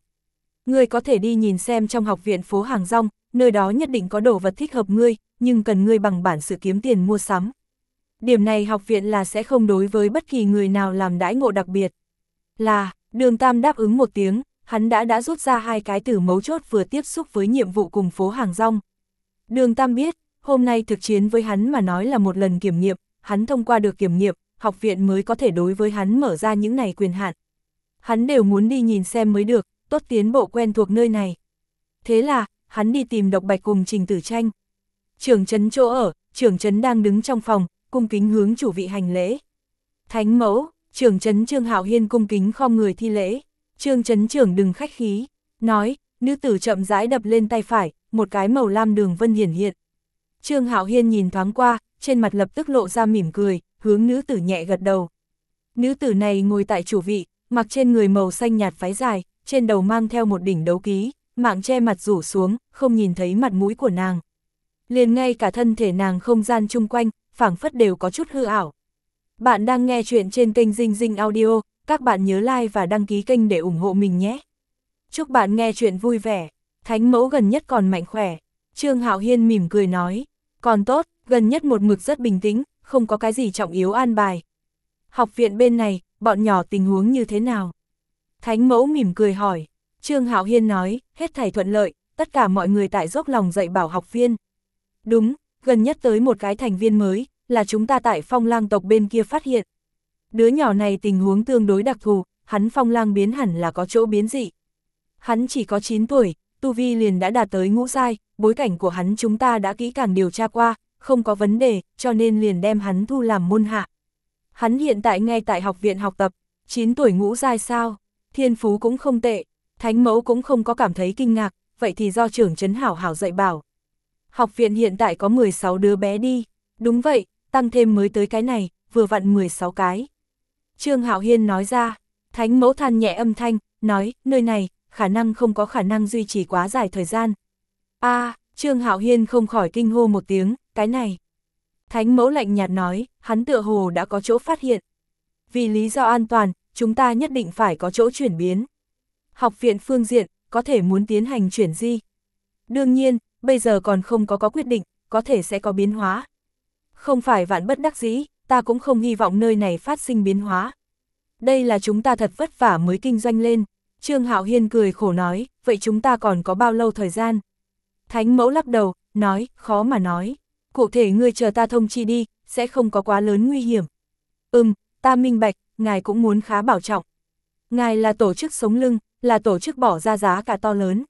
Ngươi có thể đi nhìn xem trong học viện phố Hàng Rong, nơi đó nhất định có đồ vật thích hợp ngươi, nhưng cần ngươi bằng bản sự kiếm tiền mua sắm. Điểm này học viện là sẽ không đối với bất kỳ người nào làm đãi ngộ đặc biệt. Là, đường Tam đáp ứng một tiếng, hắn đã đã rút ra hai cái từ mấu chốt vừa tiếp xúc với nhiệm vụ cùng phố Hàng Rong. Đường Tam biết, hôm nay thực chiến với hắn mà nói là một lần kiểm nghiệm, hắn thông qua được kiểm nghiệm, học viện mới có thể đối với hắn mở ra những này quyền hạn. Hắn đều muốn đi nhìn xem mới được, tốt tiến bộ quen thuộc nơi này. Thế là, hắn đi tìm độc bạch cùng trình tử tranh. Trưởng trấn chỗ ở, trưởng trấn đang đứng trong phòng, cung kính hướng chủ vị hành lễ. Thánh mẫu, trưởng trấn Trương Hạo Hiên cung kính khom người thi lễ. Trương trấn trưởng đừng khách khí, nói, nữ tử chậm rãi đập lên tay phải, một cái màu lam đường vân hiển hiện. Trương Hạo Hiên nhìn thoáng qua, trên mặt lập tức lộ ra mỉm cười, hướng nữ tử nhẹ gật đầu. Nữ tử này ngồi tại chủ vị, mặc trên người màu xanh nhạt phái dài, trên đầu mang theo một đỉnh đấu ký, mạng che mặt rủ xuống, không nhìn thấy mặt mũi của nàng. Liền ngay cả thân thể nàng không gian chung quanh, phảng phất đều có chút hư ảo. Bạn đang nghe chuyện trên kênh Dinh Dinh Audio, các bạn nhớ like và đăng ký kênh để ủng hộ mình nhé. Chúc bạn nghe chuyện vui vẻ, thánh mẫu gần nhất còn mạnh khỏe. Trương Hạo Hiên mỉm cười nói, còn tốt, gần nhất một mực rất bình tĩnh, không có cái gì trọng yếu an bài. Học viện bên này, bọn nhỏ tình huống như thế nào? Thánh mẫu mỉm cười hỏi, Trương Hạo Hiên nói, hết thảy thuận lợi, tất cả mọi người tại dốc lòng dạy bảo học viên. Đúng, gần nhất tới một cái thành viên mới, là chúng ta tại phong lang tộc bên kia phát hiện. Đứa nhỏ này tình huống tương đối đặc thù, hắn phong lang biến hẳn là có chỗ biến dị. Hắn chỉ có 9 tuổi, tu vi liền đã đạt tới ngũ giai, bối cảnh của hắn chúng ta đã kỹ càng điều tra qua, không có vấn đề, cho nên liền đem hắn thu làm môn hạ. Hắn hiện tại ngay tại học viện học tập, 9 tuổi ngũ giai sao, thiên phú cũng không tệ, thánh mẫu cũng không có cảm thấy kinh ngạc, vậy thì do trưởng trấn hảo hảo dạy bảo. Học viện hiện tại có 16 đứa bé đi, đúng vậy, tăng thêm mới tới cái này, vừa vặn 16 cái. Trương Hạo Hiên nói ra, thánh mẫu than nhẹ âm thanh, nói, nơi này, khả năng không có khả năng duy trì quá dài thời gian. a Trương Hạo Hiên không khỏi kinh hô một tiếng, cái này. Thánh mẫu lạnh nhạt nói, hắn tựa hồ đã có chỗ phát hiện. Vì lý do an toàn, chúng ta nhất định phải có chỗ chuyển biến. Học viện phương diện, có thể muốn tiến hành chuyển di. Đương nhiên, bây giờ còn không có có quyết định, có thể sẽ có biến hóa. Không phải vạn bất đắc dĩ, ta cũng không hy vọng nơi này phát sinh biến hóa. Đây là chúng ta thật vất vả mới kinh doanh lên. Trương Hạo Hiên cười khổ nói, vậy chúng ta còn có bao lâu thời gian? Thánh mẫu lắc đầu, nói, khó mà nói. Cụ thể ngươi chờ ta thông chi đi, sẽ không có quá lớn nguy hiểm. Ừm, ta minh bạch, ngài cũng muốn khá bảo trọng. Ngài là tổ chức sống lưng, là tổ chức bỏ ra giá cả to lớn.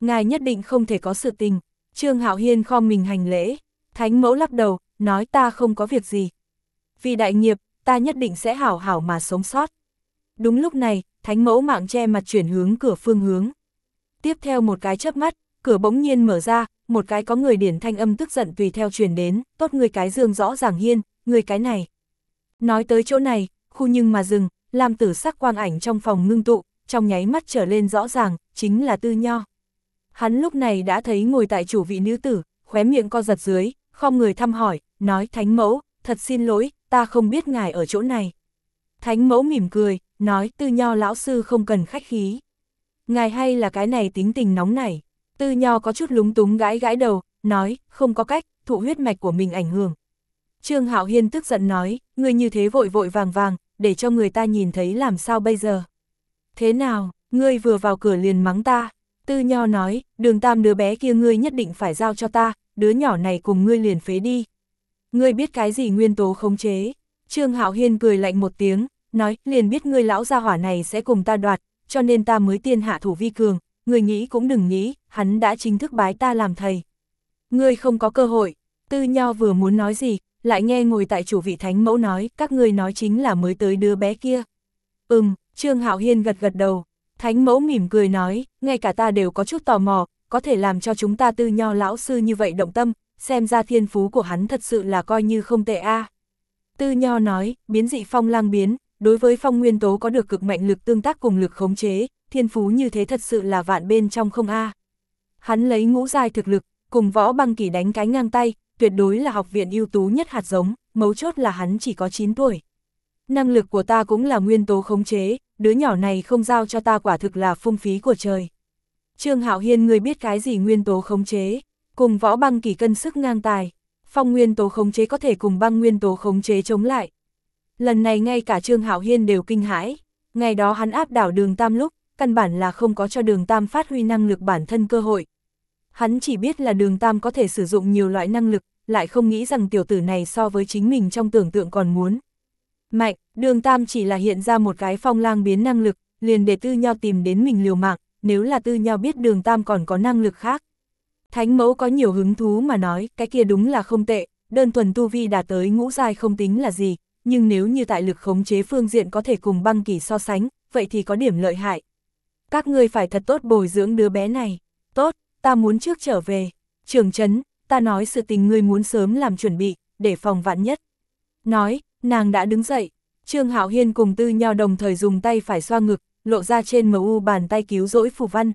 Ngài nhất định không thể có sự tình. Trương Hạo Hiên kho mình hành lễ. Thánh mẫu lắc đầu, nói ta không có việc gì. Vì đại nghiệp, ta nhất định sẽ hảo hảo mà sống sót. Đúng lúc này, thánh mẫu mạng che mặt chuyển hướng cửa phương hướng. Tiếp theo một cái chớp mắt, cửa bỗng nhiên mở ra, một cái có người điển thanh âm tức giận tùy theo truyền đến, tốt người cái dương rõ ràng hiên, người cái này. Nói tới chỗ này, khu nhưng mà dừng, làm tử sắc quang ảnh trong phòng ngưng tụ, trong nháy mắt trở lên rõ ràng, chính là tư nho. Hắn lúc này đã thấy ngồi tại chủ vị nữ tử, khóe miệng co giật dưới, không người thăm hỏi, nói thánh mẫu, thật xin lỗi, ta không biết ngài ở chỗ này. Thánh mẫu mỉm cười, nói tư nho lão sư không cần khách khí. Ngài hay là cái này tính tình nóng nảy. Tư nho có chút lúng túng gãi gãi đầu, nói, không có cách, thụ huyết mạch của mình ảnh hưởng. Trương Hạo Hiên tức giận nói, người như thế vội vội vàng vàng, để cho người ta nhìn thấy làm sao bây giờ. Thế nào, ngươi vừa vào cửa liền mắng ta. Tư Nho nói, đường tam đứa bé kia ngươi nhất định phải giao cho ta, đứa nhỏ này cùng ngươi liền phế đi. Ngươi biết cái gì nguyên tố khống chế? Trương Hạo Hiên cười lạnh một tiếng, nói, liền biết ngươi lão gia hỏa này sẽ cùng ta đoạt, cho nên ta mới tiên hạ thủ vi cường, ngươi nghĩ cũng đừng nghĩ, hắn đã chính thức bái ta làm thầy. Ngươi không có cơ hội, tư nho vừa muốn nói gì, lại nghe ngồi tại chủ vị thánh mẫu nói, các ngươi nói chính là mới tới đứa bé kia. Ừm, Trương Hạo Hiên gật gật đầu, thánh mẫu mỉm cười nói, ngay cả ta đều có chút tò mò, có thể làm cho chúng ta tư nho lão sư như vậy động tâm, xem ra thiên phú của hắn thật sự là coi như không tệ a. Tư nho nói, biến dị phong lang biến, đối với phong nguyên tố có được cực mạnh lực tương tác cùng lực khống chế, thiên phú như thế thật sự là vạn bên trong không a. Hắn lấy ngũ giai thực lực, cùng võ băng kỳ đánh cái ngang tay, tuyệt đối là học viện ưu tú nhất hạt giống, mấu chốt là hắn chỉ có 9 tuổi. Năng lực của ta cũng là nguyên tố khống chế, đứa nhỏ này không giao cho ta quả thực là phung phí của trời. Trương Hạo Hiên người biết cái gì nguyên tố khống chế, cùng võ băng kỳ cân sức ngang tài, phong nguyên tố khống chế có thể cùng băng nguyên tố khống chế chống lại. Lần này ngay cả Trương Hạo Hiên đều kinh hãi, ngày đó hắn áp đảo đường Tam lúc, căn bản là không có cho đường Tam phát huy năng lực bản thân cơ hội. Hắn chỉ biết là đường Tam có thể sử dụng nhiều loại năng lực, lại không nghĩ rằng tiểu tử này so với chính mình trong tưởng tượng còn muốn. Mạnh, đường Tam chỉ là hiện ra một cái phong lang biến năng lực, liền để tư nho tìm đến mình liều mạng, nếu là tư nho biết đường Tam còn có năng lực khác. Thánh mẫu có nhiều hứng thú mà nói, cái kia đúng là không tệ, đơn thuần tu vi đạt tới ngũ giai không tính là gì, nhưng nếu như tại lực khống chế phương diện có thể cùng băng kỳ so sánh, vậy thì có điểm lợi hại. Các ngươi phải thật tốt bồi dưỡng đứa bé này. Tốt, ta muốn trước trở về. Trường trấn, ta nói sự tình ngươi muốn sớm làm chuẩn bị, để phòng vạn nhất. Nói, nàng đã đứng dậy. Trương Hạo Hiên cùng Tư Nho đồng thời dùng tay phải xoa ngực, lộ ra trên MU bàn tay cứu rỗi phù văn.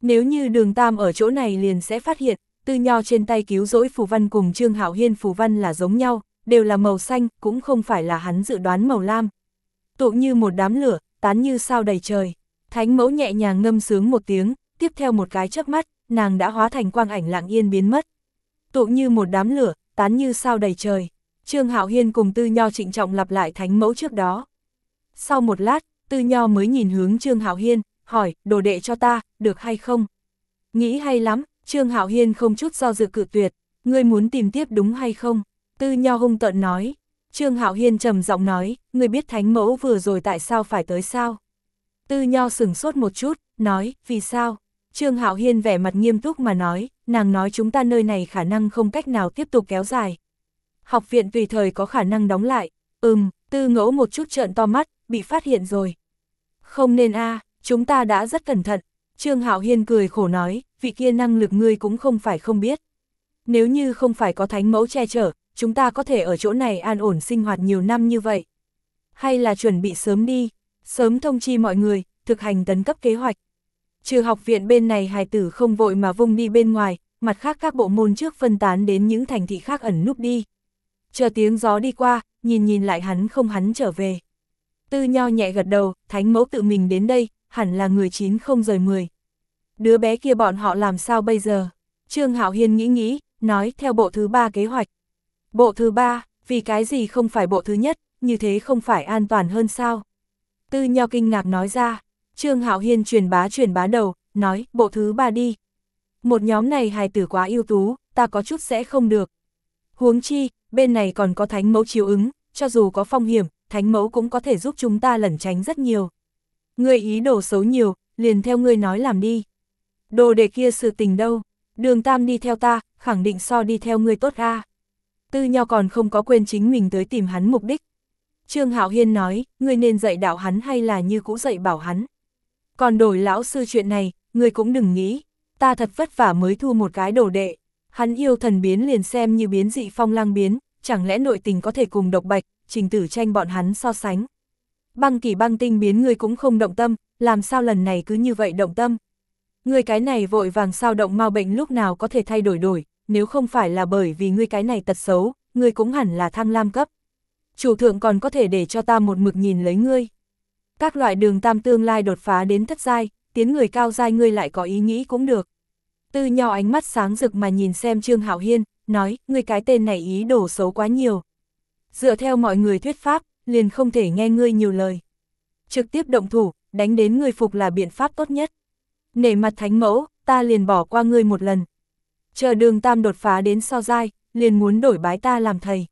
Nếu như đường Tam ở chỗ này liền sẽ phát hiện, Tư Nho trên tay cứu rỗi phù văn cùng Trương Hạo Hiên phù văn là giống nhau, đều là màu xanh, cũng không phải là hắn dự đoán màu lam. Tụ như một đám lửa, tán như sao đầy trời. Thánh mẫu nhẹ nhàng ngâm sướng một tiếng, tiếp theo một cái chớp mắt, nàng đã hóa thành quang ảnh lặng yên biến mất. Tụ như một đám lửa, tán như sao đầy trời. Trương Hạo Hiên cùng Tư Nho trịnh trọng lặp lại thánh mẫu trước đó. Sau một lát, Tư Nho mới nhìn hướng Trương Hạo Hiên, hỏi, đồ đệ cho ta, được hay không? Nghĩ hay lắm, Trương Hạo Hiên không chút do dự cự tuyệt, ngươi muốn tìm tiếp đúng hay không? Tư Nho hung tợn nói. Trương Hạo Hiên trầm giọng nói, ngươi biết thánh mẫu vừa rồi tại sao phải tới sao? Tư Nho sửng sốt một chút, nói, vì sao? Trương Hạo Hiên vẻ mặt nghiêm túc mà nói, nàng nói chúng ta nơi này khả năng không cách nào tiếp tục kéo dài. Học viện tùy thời có khả năng đóng lại, ừm, tư ngẫu một chút trợn to mắt, bị phát hiện rồi. Không nên a chúng ta đã rất cẩn thận. Trương Hạo Hiên cười khổ nói, vị kia năng lực ngươi cũng không phải không biết. Nếu như không phải có thánh mẫu che chở, chúng ta có thể ở chỗ này an ổn sinh hoạt nhiều năm như vậy. Hay là chuẩn bị sớm đi, sớm thông chi mọi người, thực hành tấn cấp kế hoạch. Trừ học viện bên này hài tử không vội mà vung đi bên ngoài, mặt khác các bộ môn trước phân tán đến những thành thị khác ẩn núp đi. Chờ tiếng gió đi qua, nhìn nhìn lại hắn không hắn trở về. Tư nho nhẹ gật đầu, thánh mẫu tự mình đến đây, hẳn là người chín không rời mười. Đứa bé kia bọn họ làm sao bây giờ? Trương Hạo Hiên nghĩ nghĩ, nói theo bộ thứ ba kế hoạch. Bộ thứ ba, vì cái gì không phải bộ thứ nhất, như thế không phải an toàn hơn sao? Tư Nho kinh ngạc nói ra, Trương Hạo Hiên truyền bá truyền bá đầu, nói, bộ thứ ba đi. Một nhóm này hài tử quá ưu tú, ta có chút sẽ không được. Huống chi, bên này còn có thánh mẫu chiếu ứng, cho dù có phong hiểm, thánh mẫu cũng có thể giúp chúng ta lẩn tránh rất nhiều. Người ý đồ xấu nhiều, liền theo ngươi nói làm đi. Đồ để kia sự tình đâu, đường tam đi theo ta, khẳng định so đi theo ngươi tốt ra. Tư Nho còn không có quên chính mình tới tìm hắn mục đích. Trương Hạo Hiên nói, ngươi nên dạy đạo hắn hay là như cũ dạy bảo hắn. Còn đổi lão sư chuyện này, ngươi cũng đừng nghĩ, ta thật vất vả mới thu một cái đồ đệ. Hắn yêu thần biến liền xem như biến dị phong lang biến, chẳng lẽ nội tình có thể cùng độc bạch, trình tử tranh bọn hắn so sánh. Băng kỳ băng tinh biến ngươi cũng không động tâm, làm sao lần này cứ như vậy động tâm. Ngươi cái này vội vàng sao động mau bệnh lúc nào có thể thay đổi đổi, nếu không phải là bởi vì ngươi cái này tật xấu, ngươi cũng hẳn là thăng lam cấp. Chủ thượng còn có thể để cho ta một mực nhìn lấy ngươi. Các loại đường tam tương lai đột phá đến thất giai, tiến người cao giai ngươi lại có ý nghĩ cũng được. Tư nho ánh mắt sáng rực mà nhìn xem Trương Hạo Hiên, nói, ngươi cái tên này ý đồ xấu quá nhiều. Dựa theo mọi người thuyết pháp, liền không thể nghe ngươi nhiều lời. Trực tiếp động thủ, đánh đến người phục là biện pháp tốt nhất. Nể mặt thánh mẫu, ta liền bỏ qua ngươi một lần. Chờ đường tam đột phá đến so dai, liền muốn đổi bái ta làm thầy.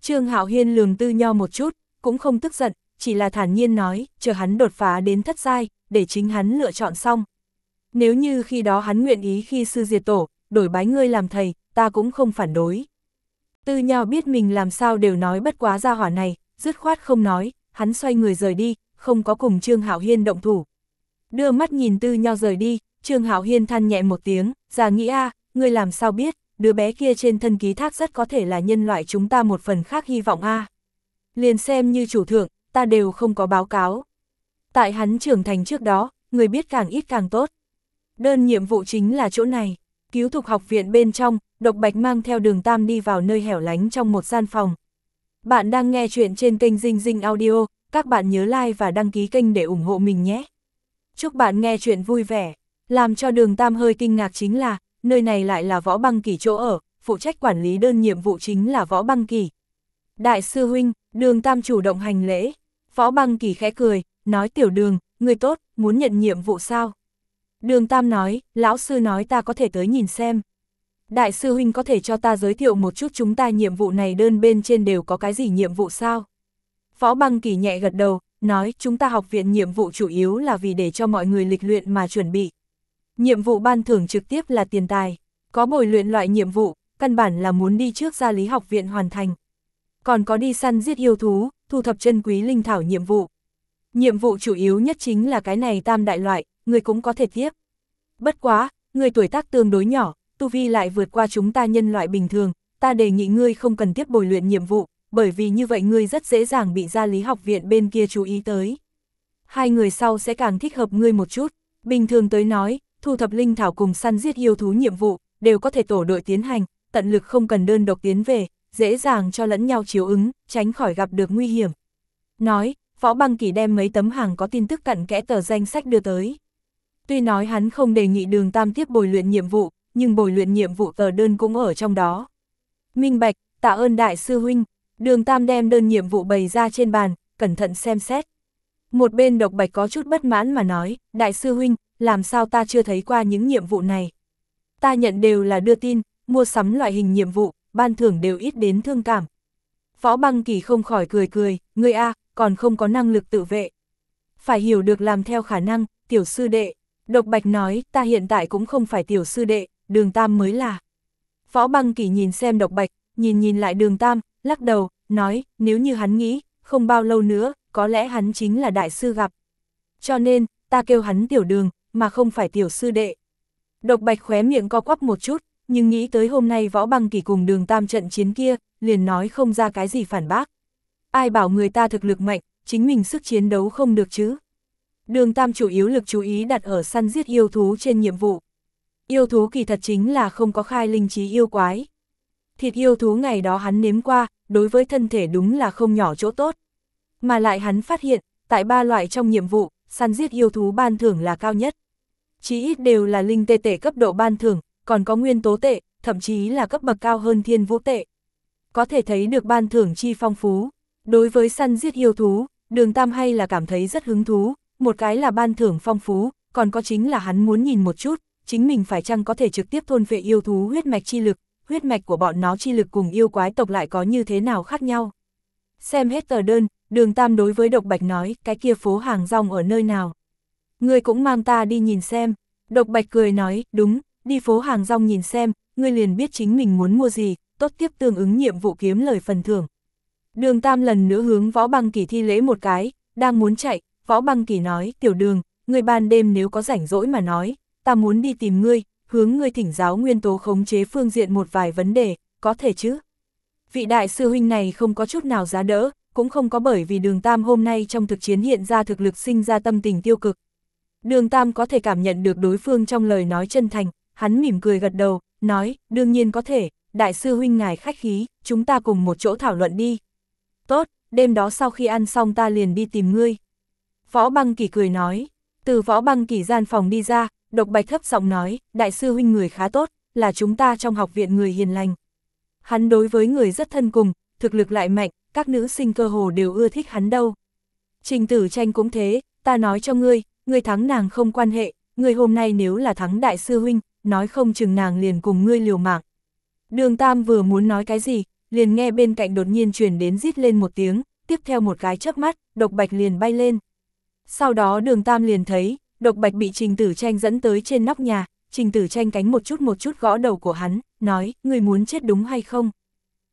Trương Hạo Hiên lường tư nho một chút, cũng không tức giận, chỉ là thản nhiên nói, chờ hắn đột phá đến thất giai, để chính hắn lựa chọn xong. Nếu như khi đó hắn nguyện ý khi sư diệt tổ, đổi bái ngươi làm thầy, ta cũng không phản đối. Tư nho biết mình làm sao đều nói bất quá ra hỏa này, dứt khoát không nói, hắn xoay người rời đi, không có cùng Trương Hạo Hiên động thủ. Đưa mắt nhìn tư nho rời đi, Trương Hạo Hiên than nhẹ một tiếng, già nghĩ a ngươi làm sao biết, đứa bé kia trên thân ký thác rất có thể là nhân loại chúng ta một phần khác hy vọng a Liền xem như chủ thượng, ta đều không có báo cáo. Tại hắn trưởng thành trước đó, người biết càng ít càng tốt. Đơn nhiệm vụ chính là chỗ này, cứu thục học viện bên trong, Độc Bạch mang theo đường Tam đi vào nơi hẻo lánh trong một gian phòng. Bạn đang nghe chuyện trên kênh Dinh Dinh Audio, các bạn nhớ like và đăng ký kênh để ủng hộ mình nhé. Chúc bạn nghe chuyện vui vẻ. Làm cho đường Tam hơi kinh ngạc chính là, nơi này lại là võ băng kỳ chỗ ở, phụ trách quản lý đơn nhiệm vụ chính là võ băng kỳ. Đại sư huynh, đường Tam chủ động hành lễ. Võ băng kỳ khẽ cười, nói tiểu đường, người tốt, muốn nhận nhiệm vụ sao? Đường Tam nói, lão sư nói ta có thể tới nhìn xem. Đại sư huynh có thể cho ta giới thiệu một chút chúng ta nhiệm vụ này đơn bên trên đều có cái gì nhiệm vụ sao? Võ băng kỳ nhẹ gật đầu, nói chúng ta học viện nhiệm vụ chủ yếu là vì để cho mọi người lịch luyện mà chuẩn bị. Nhiệm vụ ban thưởng trực tiếp là tiền tài, có bồi luyện loại nhiệm vụ, căn bản là muốn đi trước gia lý học viện hoàn thành. Còn có đi săn giết yêu thú, thu thập chân quý linh thảo nhiệm vụ. Nhiệm vụ chủ yếu nhất chính là cái này tam đại loại, người cũng có thể tiếp. Bất quá, người tuổi tác tương đối nhỏ, tu vi lại vượt qua chúng ta nhân loại bình thường, ta đề nghị ngươi không cần tiếp bồi luyện nhiệm vụ, bởi vì như vậy ngươi rất dễ dàng bị gia lý học viện bên kia chú ý tới. Hai người sau sẽ càng thích hợp ngươi một chút, bình thường tới nói, thu thập linh thảo cùng săn giết yêu thú nhiệm vụ, đều có thể tổ đội tiến hành, tận lực không cần đơn độc tiến về, dễ dàng cho lẫn nhau chiếu ứng, tránh khỏi gặp được nguy hiểm. Nói, Võ Băng Kỳ đem mấy tấm hàng có tin tức cặn kẽ tờ danh sách đưa tới. Tuy nói hắn không đề nghị đường tam tiếp bồi luyện nhiệm vụ, nhưng bồi luyện nhiệm vụ tờ đơn cũng ở trong đó. Minh Bạch, tạ ơn đại sư huynh, đường tam đem đơn nhiệm vụ bày ra trên bàn, cẩn thận xem xét. Một bên độc bạch có chút bất mãn mà nói, đại sư huynh, làm sao ta chưa thấy qua những nhiệm vụ này. Ta nhận đều là đưa tin, mua sắm loại hình nhiệm vụ, ban thưởng đều ít đến thương cảm. Võ băng kỳ không khỏi cười cười, ngươi a còn không có năng lực tự vệ. Phải hiểu được làm theo khả năng, tiểu sư đệ. Độc Bạch nói, ta hiện tại cũng không phải tiểu sư đệ, đường tam mới là. Võ băng kỷ nhìn xem Độc Bạch, nhìn nhìn lại đường tam, lắc đầu, nói, nếu như hắn nghĩ, không bao lâu nữa, có lẽ hắn chính là đại sư gặp. Cho nên, ta kêu hắn tiểu đường, mà không phải tiểu sư đệ. Độc Bạch khóe miệng co quắp một chút, nhưng nghĩ tới hôm nay võ băng kỳ cùng đường tam trận chiến kia, liền nói không ra cái gì phản bác. Ai bảo người ta thực lực mạnh, chính mình sức chiến đấu không được chứ. Đường tam chủ yếu lực chú ý đặt ở săn giết yêu thú trên nhiệm vụ. Yêu thú kỳ thật chính là không có khai linh trí yêu quái. Thịt yêu thú ngày đó hắn nếm qua, đối với thân thể đúng là không nhỏ chỗ tốt. Mà lại hắn phát hiện, tại ba loại trong nhiệm vụ, săn giết yêu thú ban thưởng là cao nhất. Chí ít đều là linh tê tệ cấp độ ban thưởng, còn có nguyên tố tệ, thậm chí là cấp bậc cao hơn thiên vũ tệ. Có thể thấy được ban thưởng chi phong phú. Đối với săn giết yêu thú, đường tam hay là cảm thấy rất hứng thú, một cái là ban thưởng phong phú, còn có chính là hắn muốn nhìn một chút, chính mình phải chăng có thể trực tiếp thôn vệ yêu thú huyết mạch chi lực, huyết mạch của bọn nó chi lực cùng yêu quái tộc lại có như thế nào khác nhau. Xem hết tờ đơn, đường tam đối với độc bạch nói, cái kia phố hàng rong ở nơi nào. Ngươi cũng mang ta đi nhìn xem. Độc bạch cười nói, đúng, đi phố hàng rong nhìn xem, ngươi liền biết chính mình muốn mua gì, tốt tiếp tương ứng nhiệm vụ kiếm lời phần thưởng. Đường Tam lần nữa hướng Võ Băng Kỳ thi lễ một cái, đang muốn chạy, Võ Băng Kỳ nói, tiểu đường, ngươi ban đêm nếu có rảnh rỗi mà nói, ta muốn đi tìm ngươi, hướng ngươi thỉnh giáo nguyên tố khống chế phương diện một vài vấn đề, có thể chứ? Vị đại sư huynh này không có chút nào giá đỡ, cũng không có bởi vì đường Tam hôm nay trong thực chiến hiện ra thực lực sinh ra tâm tình tiêu cực. Đường Tam có thể cảm nhận được đối phương trong lời nói chân thành, hắn mỉm cười gật đầu, nói, đương nhiên có thể, đại sư huynh ngài khách khí, chúng ta cùng một chỗ thảo luận đi. Tốt, đêm đó sau khi ăn xong ta liền đi tìm ngươi. Võ băng kỳ cười nói, từ võ băng kỳ gian phòng đi ra, độc bạch thấp giọng nói, đại sư huynh người khá tốt, là chúng ta trong học viện người hiền lành. Hắn đối với người rất thân cùng, thực lực lại mạnh, các nữ sinh cơ hồ đều ưa thích hắn đâu. Trình tử tranh cũng thế, ta nói cho ngươi, ngươi thắng nàng không quan hệ, ngươi hôm nay nếu là thắng đại sư huynh, nói không chừng nàng liền cùng ngươi liều mạng. Đường Tam vừa muốn nói cái gì, liền nghe bên cạnh đột nhiên truyền đến rít lên một tiếng, tiếp theo một cái chớp mắt, độc bạch liền bay lên. Sau đó đường Tam liền thấy, độc bạch bị trình tử tranh dẫn tới trên nóc nhà, trình tử tranh cánh một chút một chút gõ đầu của hắn, nói, ngươi muốn chết đúng hay không?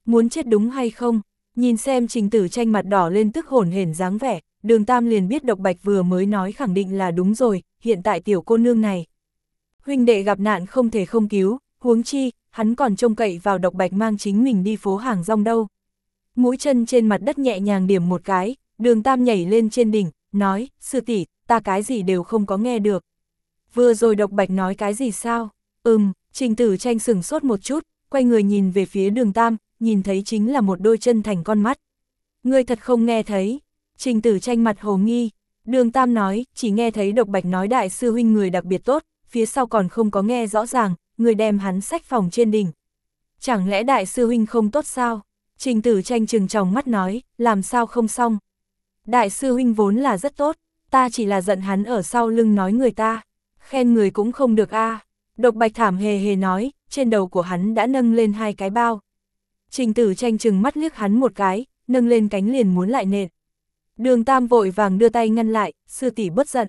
Muốn chết đúng hay không? Nhìn xem trình tử tranh mặt đỏ lên tức hồn hển dáng vẻ, đường Tam liền biết độc bạch vừa mới nói khẳng định là đúng rồi, hiện tại tiểu cô nương này. Huynh đệ gặp nạn không thể không cứu, huống chi, hắn còn trông cậy vào độc bạch mang chính mình đi phố hàng rong đâu. Mũi chân trên mặt đất nhẹ nhàng điểm một cái, đường tam nhảy lên trên đỉnh, nói, sư tỷ ta cái gì đều không có nghe được. Vừa rồi độc bạch nói cái gì sao? Ừm, trình tử tranh sừng sốt một chút, quay người nhìn về phía đường tam, nhìn thấy chính là một đôi chân thành con mắt. Ngươi thật không nghe thấy. Trình tử tranh mặt hồ nghi. Đường tam nói, chỉ nghe thấy độc bạch nói đại sư huynh người đặc biệt tốt, phía sau còn không có nghe rõ ràng, người đem hắn sách phòng trên đỉnh. Chẳng lẽ đại sư huynh không tốt sao? Trình tử tranh trừng tròng mắt nói, làm sao không xong? Đại sư huynh vốn là rất tốt, ta chỉ là giận hắn ở sau lưng nói người ta. Khen người cũng không được a Độc bạch thảm hề hề nói, trên đầu của hắn đã nâng lên hai cái bao. Trình tử tranh chừng mắt liếc hắn một cái, nâng lên cánh liền muốn lại nện. Đường Tam vội vàng đưa tay ngăn lại, sư tỷ bất giận.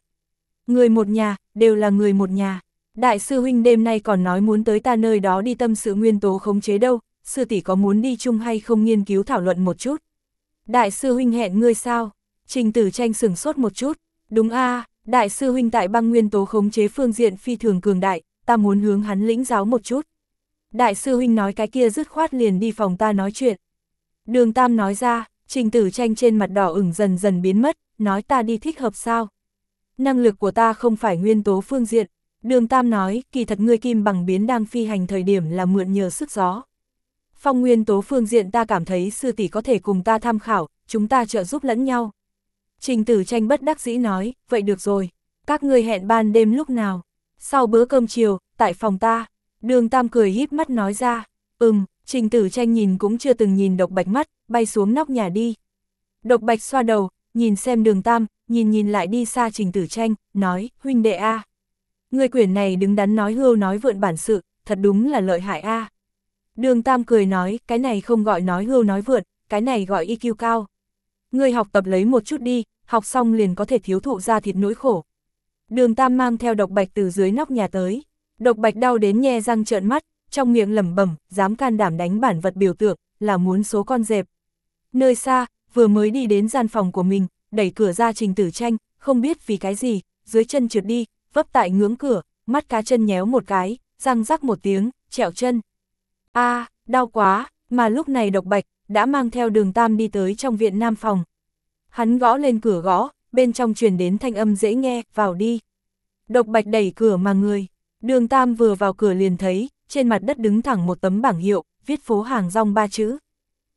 Người một nhà, đều là người một nhà. Đại sư huynh đêm nay còn nói muốn tới ta nơi đó đi tâm sự nguyên tố khống chế đâu, sư tỷ có muốn đi chung hay không nghiên cứu thảo luận một chút. Đại sư huynh hẹn ngươi sao? Trình tử tranh sửng sốt một chút. Đúng a đại sư huynh tại băng nguyên tố khống chế phương diện phi thường cường đại, ta muốn hướng hắn lĩnh giáo một chút. Đại sư huynh nói cái kia dứt khoát liền đi phòng ta nói chuyện. Đường Tam nói ra, trình tử tranh trên mặt đỏ ửng dần dần biến mất, nói ta đi thích hợp sao. Năng lực của ta không phải nguyên tố phương diện, Đường Tam nói, kỳ thật ngươi kim bằng biến đang phi hành thời điểm là mượn nhờ sức gió. Phong nguyên tố phương diện ta cảm thấy sư tỷ có thể cùng ta tham khảo, chúng ta trợ giúp lẫn nhau. Trình tử tranh bất đắc dĩ nói, vậy được rồi, các ngươi hẹn ban đêm lúc nào. Sau bữa cơm chiều, tại phòng ta, đường Tam cười híp mắt nói ra, ừm, trình tử tranh nhìn cũng chưa từng nhìn độc bạch mắt, bay xuống nóc nhà đi. Độc bạch xoa đầu, nhìn xem đường Tam, nhìn nhìn lại đi xa trình tử tranh, nói, huynh đệ A. Người quyển này đứng đắn nói hưu nói vượn bản sự, thật đúng là lợi hại a. Đường Tam cười nói, cái này không gọi nói hưu nói vượn, cái này gọi IQ cao. Người học tập lấy một chút đi, học xong liền có thể thiếu thụ ra thịt nỗi khổ. Đường Tam mang theo độc bạch từ dưới nóc nhà tới. Độc bạch đau đến nhe răng trợn mắt, trong miệng lẩm bẩm, dám can đảm đánh bản vật biểu tượng, là muốn số con dẹp. Nơi xa, vừa mới đi đến gian phòng của mình, đẩy cửa ra trình tử tranh, không biết vì cái gì, dưới chân trượt đi, vấp tại ngưỡng cửa, mắt cá chân nhéo một cái, răng rắc một tiếng, trẹo chân. a đau quá, mà lúc này độc bạch, đã mang theo đường tam đi tới trong viện nam phòng. Hắn gõ lên cửa gõ, bên trong truyền đến thanh âm dễ nghe, vào đi. Độc bạch đẩy cửa mà người, đường tam vừa vào cửa liền thấy, trên mặt đất đứng thẳng một tấm bảng hiệu, viết phố hàng rong ba chữ.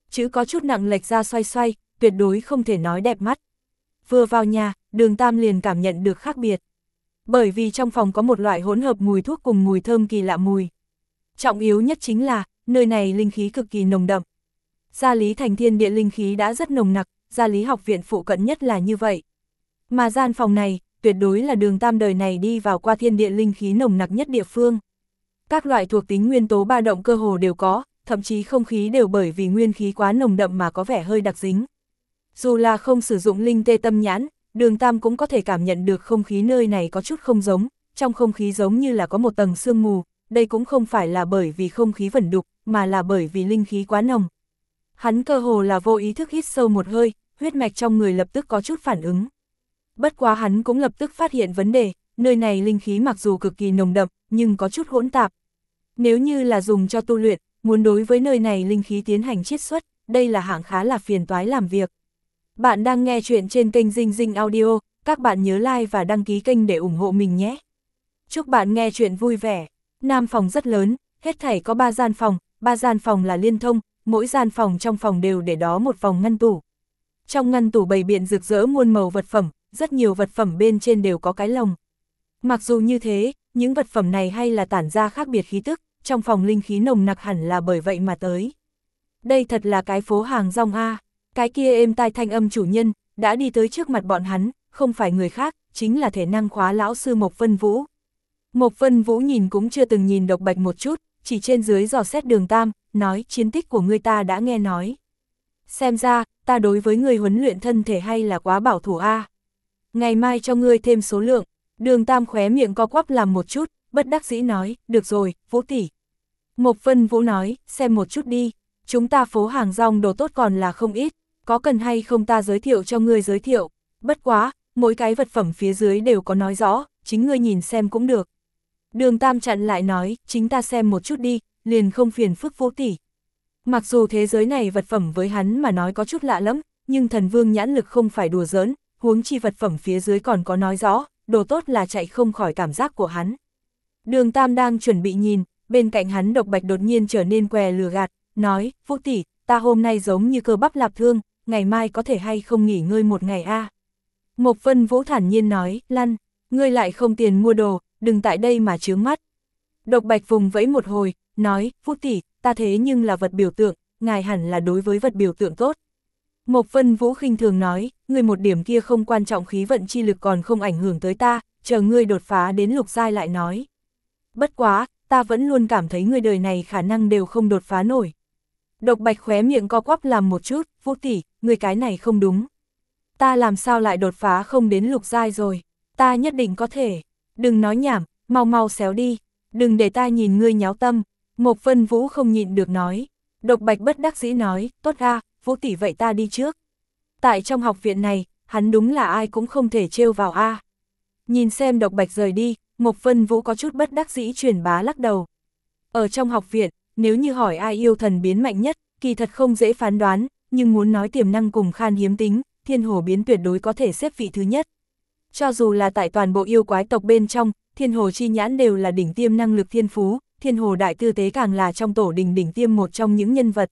Chữ có chút nặng lệch ra xoay xoay, tuyệt đối không thể nói đẹp mắt. Vừa vào nhà, đường tam liền cảm nhận được khác biệt. Bởi vì trong phòng có một loại hỗn hợp mùi thuốc cùng mùi thơm kỳ lạ mùi. Trọng yếu nhất chính là, nơi này linh khí cực kỳ nồng đậm. Gia lý thành thiên địa linh khí đã rất nồng nặc, gia lý học viện phụ cận nhất là như vậy. Mà gian phòng này, tuyệt đối là đường tam đời này đi vào qua thiên địa linh khí nồng nặc nhất địa phương. Các loại thuộc tính nguyên tố ba động cơ hồ đều có, thậm chí không khí đều bởi vì nguyên khí quá nồng đậm mà có vẻ hơi đặc dính. Dù là không sử dụng linh tê tâm nhãn, đường tam cũng có thể cảm nhận được không khí nơi này có chút không giống, trong không khí giống như là có một tầng sương mù, đây cũng không phải là bởi vì không khí vẩn đục, mà là bởi vì linh khí quá nồng. Hắn cơ hồ là vô ý thức hít sâu một hơi, huyết mạch trong người lập tức có chút phản ứng. Bất quá hắn cũng lập tức phát hiện vấn đề, nơi này linh khí mặc dù cực kỳ nồng đậm, nhưng có chút hỗn tạp. Nếu như là dùng cho tu luyện, muốn đối với nơi này linh khí tiến hành chiết xuất, đây là hạng khá là phiền toái làm việc. Bạn đang nghe chuyện trên kênh Dinh Dinh Audio, các bạn nhớ like và đăng ký kênh để ủng hộ mình nhé. Chúc bạn nghe chuyện vui vẻ. Nam phòng rất lớn, hết thảy có 3 gian phòng, 3 gian phòng là liên thông, mỗi gian phòng trong phòng đều để đó một phòng ngăn tủ. Trong ngăn tủ bày biện rực rỡ muôn màu vật phẩm, rất nhiều vật phẩm bên trên đều có cái lồng. Mặc dù như thế, những vật phẩm này hay là tản ra khác biệt khí tức, trong phòng linh khí nồng nặc hẳn là bởi vậy mà tới. Đây thật là cái phố hàng rong A, cái kia êm tai thanh âm chủ nhân, đã đi tới trước mặt bọn hắn, không phải người khác, chính là thể năng khóa lão sư Mộc Vân Vũ. Mộc Vân Vũ nhìn cũng chưa từng nhìn độc bạch một chút, chỉ trên dưới dò xét đường tam, nói chiến tích của người ta đã nghe nói. Xem ra, ta đối với người huấn luyện thân thể hay là quá bảo thủ A. Ngày mai cho ngươi thêm số lượng, đường tam khóe miệng co quắp làm một chút, bất đắc dĩ nói, được rồi, Vũ tỷ. Mộc Vân Vũ nói, xem một chút đi, chúng ta phố hàng rong đồ tốt còn là không ít, có cần hay không ta giới thiệu cho ngươi giới thiệu, bất quá, mỗi cái vật phẩm phía dưới đều có nói rõ, chính ngươi nhìn xem cũng được. Đường Tam chặn lại nói, chính ta xem một chút đi, liền không phiền phức Vũ tỷ. Mặc dù thế giới này vật phẩm với hắn mà nói có chút lạ lắm, nhưng thần vương nhãn lực không phải đùa giỡn, huống chi vật phẩm phía dưới còn có nói rõ, đồ tốt là chạy không khỏi cảm giác của hắn. Đường Tam đang chuẩn bị nhìn, bên cạnh hắn độc bạch đột nhiên trở nên què lừa gạt, nói, Vũ tỷ, ta hôm nay giống như cơ bắp lạp thương, ngày mai có thể hay không nghỉ ngơi một ngày a Mộc Vân Vũ thản nhiên nói, lăn, ngươi lại không tiền mua đồ, đừng tại đây mà chướng mắt. Độc bạch vùng vẫy một hồi, nói, Vũ tỷ, ta thế nhưng là vật biểu tượng, ngài hẳn là đối với vật biểu tượng tốt. Mộc Vân Vũ khinh thường nói, người một điểm kia không quan trọng khí vận chi lực còn không ảnh hưởng tới ta, chờ ngươi đột phá đến lục giai lại nói. Bất quá, ta vẫn luôn cảm thấy người đời này khả năng đều không đột phá nổi. Độc bạch khóe miệng co quắp làm một chút, Vũ tỷ, người cái này không đúng. Ta làm sao lại đột phá không đến lục giai rồi, ta nhất định có thể. Đừng nói nhảm, mau mau xéo đi, đừng để ta nhìn ngươi nháo tâm. Mộc vân vũ không nhịn được nói. Độc bạch bất đắc dĩ nói, tốt ra, vũ tỷ vậy ta đi trước. Tại trong học viện này, hắn đúng là ai cũng không thể trêu vào a. Nhìn xem độc bạch rời đi, Mộc Vân Vũ có chút bất đắc dĩ truyền bá lắc đầu. Ở trong học viện, nếu như hỏi ai yêu thần biến mạnh nhất, kỳ thật không dễ phán đoán, nhưng muốn nói tiềm năng cùng khan hiếm tính, thiên hồ biến tuyệt đối có thể xếp vị thứ nhất. Cho dù là tại toàn bộ yêu quái tộc bên trong, thiên hồ chi nhãn đều là đỉnh tiêm năng lực thiên phú, thiên hồ đại tư tế càng là trong tổ đình đỉnh tiêm một trong những nhân vật.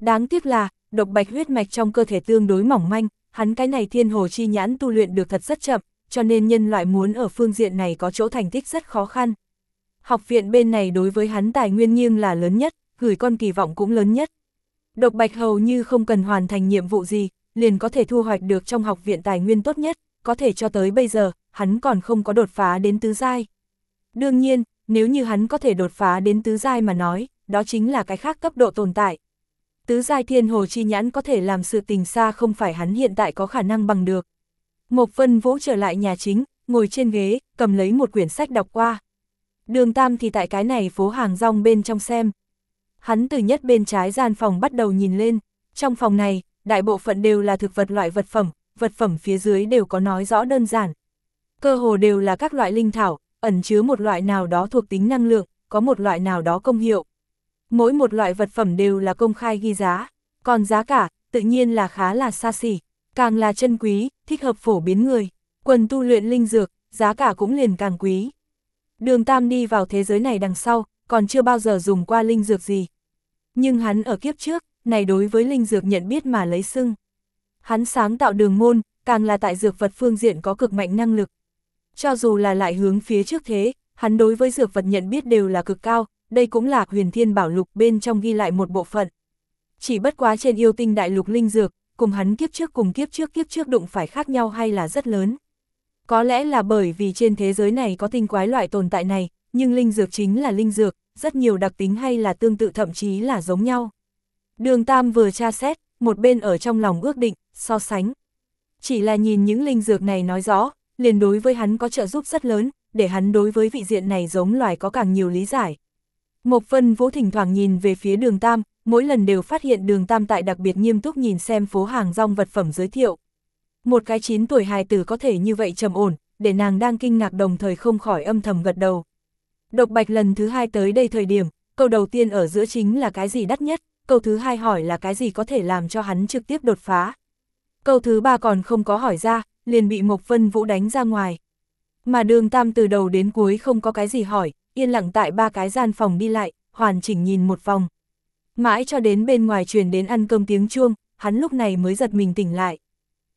Đáng tiếc là, độc bạch huyết mạch trong cơ thể tương đối mỏng manh, hắn cái này thiên hồ chi nhãn tu luyện được thật rất chậm, cho nên nhân loại muốn ở phương diện này có chỗ thành tích rất khó khăn. Học viện bên này đối với hắn tài nguyên nghiêng là lớn nhất, gửi con kỳ vọng cũng lớn nhất. Độc Bạch hầu như không cần hoàn thành nhiệm vụ gì, liền có thể thu hoạch được trong học viện tài nguyên tốt nhất, có thể cho tới bây giờ, hắn còn không có đột phá đến tứ giai. Đương nhiên, nếu như hắn có thể đột phá đến tứ giai mà nói, đó chính là cái khác cấp độ tồn tại. Tứ giai thiên hồ chi nhãn có thể làm sự tình xa không phải hắn hiện tại có khả năng bằng được. Mộc Vân Vũ trở lại nhà chính, ngồi trên ghế, cầm lấy một quyển sách đọc qua. Đường Tam thì tại cái này phố hàng rong bên trong xem. Hắn từ nhất bên trái gian phòng bắt đầu nhìn lên, trong phòng này, đại bộ phận đều là thực vật loại vật phẩm, vật phẩm phía dưới đều có nói rõ đơn giản. Cơ hồ đều là các loại linh thảo, ẩn chứa một loại nào đó thuộc tính năng lượng, có một loại nào đó công hiệu. Mỗi một loại vật phẩm đều là công khai ghi giá, còn giá cả, tự nhiên là khá là xa xỉ, càng là chân quý, thích hợp phổ biến người. Quần tu luyện linh dược, giá cả cũng liền càng quý. Đường Tam đi vào thế giới này đằng sau, còn chưa bao giờ dùng qua linh dược gì. Nhưng hắn ở kiếp trước, này đối với linh dược nhận biết mà lấy xưng. Hắn sáng tạo đường môn, càng là tại dược vật phương diện có cực mạnh năng lực. Cho dù là lại hướng phía trước thế, hắn đối với dược vật nhận biết đều là cực cao, đây cũng là huyền thiên bảo lục bên trong ghi lại một bộ phận. Chỉ bất quá trên yêu tinh đại lục linh dược, cùng hắn kiếp trước cùng kiếp trước kiếp trước đụng phải khác nhau hay là rất lớn. Có lẽ là bởi vì trên thế giới này có tinh quái loại tồn tại này, nhưng linh dược chính là linh dược, rất nhiều đặc tính hay là tương tự thậm chí là giống nhau. Đường Tam vừa tra xét, một bên ở trong lòng ước định, so sánh. Chỉ là nhìn những linh dược này nói rõ, liền đối với hắn có trợ giúp rất lớn, để hắn đối với vị diện này giống loài có càng nhiều lý giải. Mộc Vân Vũ thỉnh thoảng nhìn về phía đường Tam, mỗi lần đều phát hiện đường Tam tại đặc biệt nghiêm túc nhìn xem phố hàng rong vật phẩm giới thiệu. Một cái 9 tuổi hài tử có thể như vậy trầm ổn, để nàng đang kinh ngạc đồng thời không khỏi âm thầm gật đầu. Độc bạch lần thứ hai tới đây thời điểm, câu đầu tiên ở giữa chính là cái gì đắt nhất, câu thứ hai hỏi là cái gì có thể làm cho hắn trực tiếp đột phá. Câu thứ ba còn không có hỏi ra, liền bị Mộc Vân Vũ đánh ra ngoài. Mà đường tam từ đầu đến cuối không có cái gì hỏi, yên lặng tại ba cái gian phòng đi lại, hoàn chỉnh nhìn một vòng. Mãi cho đến bên ngoài truyền đến ăn cơm tiếng chuông, hắn lúc này mới giật mình tỉnh lại.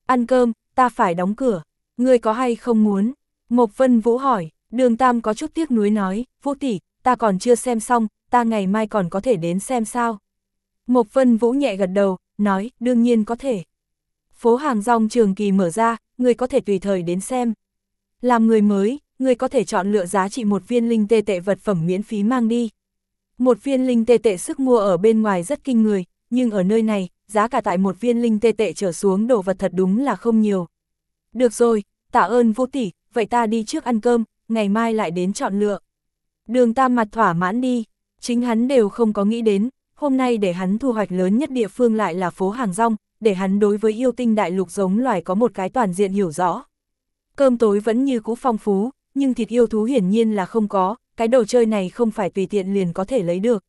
Ăn cơm, ta phải đóng cửa, ngươi có hay không muốn? Mộc Vân Vũ hỏi, đường Tam có chút tiếc nuối nói, Vũ tỷ, ta còn chưa xem xong, ta ngày mai còn có thể đến xem sao. Mộc Vân Vũ nhẹ gật đầu, nói, đương nhiên có thể. Phố hàng rong trường kỳ mở ra, người có thể tùy thời đến xem. Làm người mới, người có thể chọn lựa giá trị một viên linh tê tệ vật phẩm miễn phí mang đi. Một viên linh tê tệ sức mua ở bên ngoài rất kinh người, nhưng ở nơi này, giá cả tại một viên linh tê tệ trở xuống đồ vật thật đúng là không nhiều. Được rồi, tạ ơn vô tỷ, vậy ta đi trước ăn cơm, ngày mai lại đến chọn lựa. Đường tam mặt thỏa mãn đi, chính hắn đều không có nghĩ đến, hôm nay để hắn thu hoạch lớn nhất địa phương lại là phố hàng rong, để hắn đối với yêu tinh đại lục giống loài có một cái toàn diện hiểu rõ. Cơm tối vẫn như cũ phong phú, nhưng thịt yêu thú hiển nhiên là không có, cái đồ chơi này không phải tùy tiện liền có thể lấy được.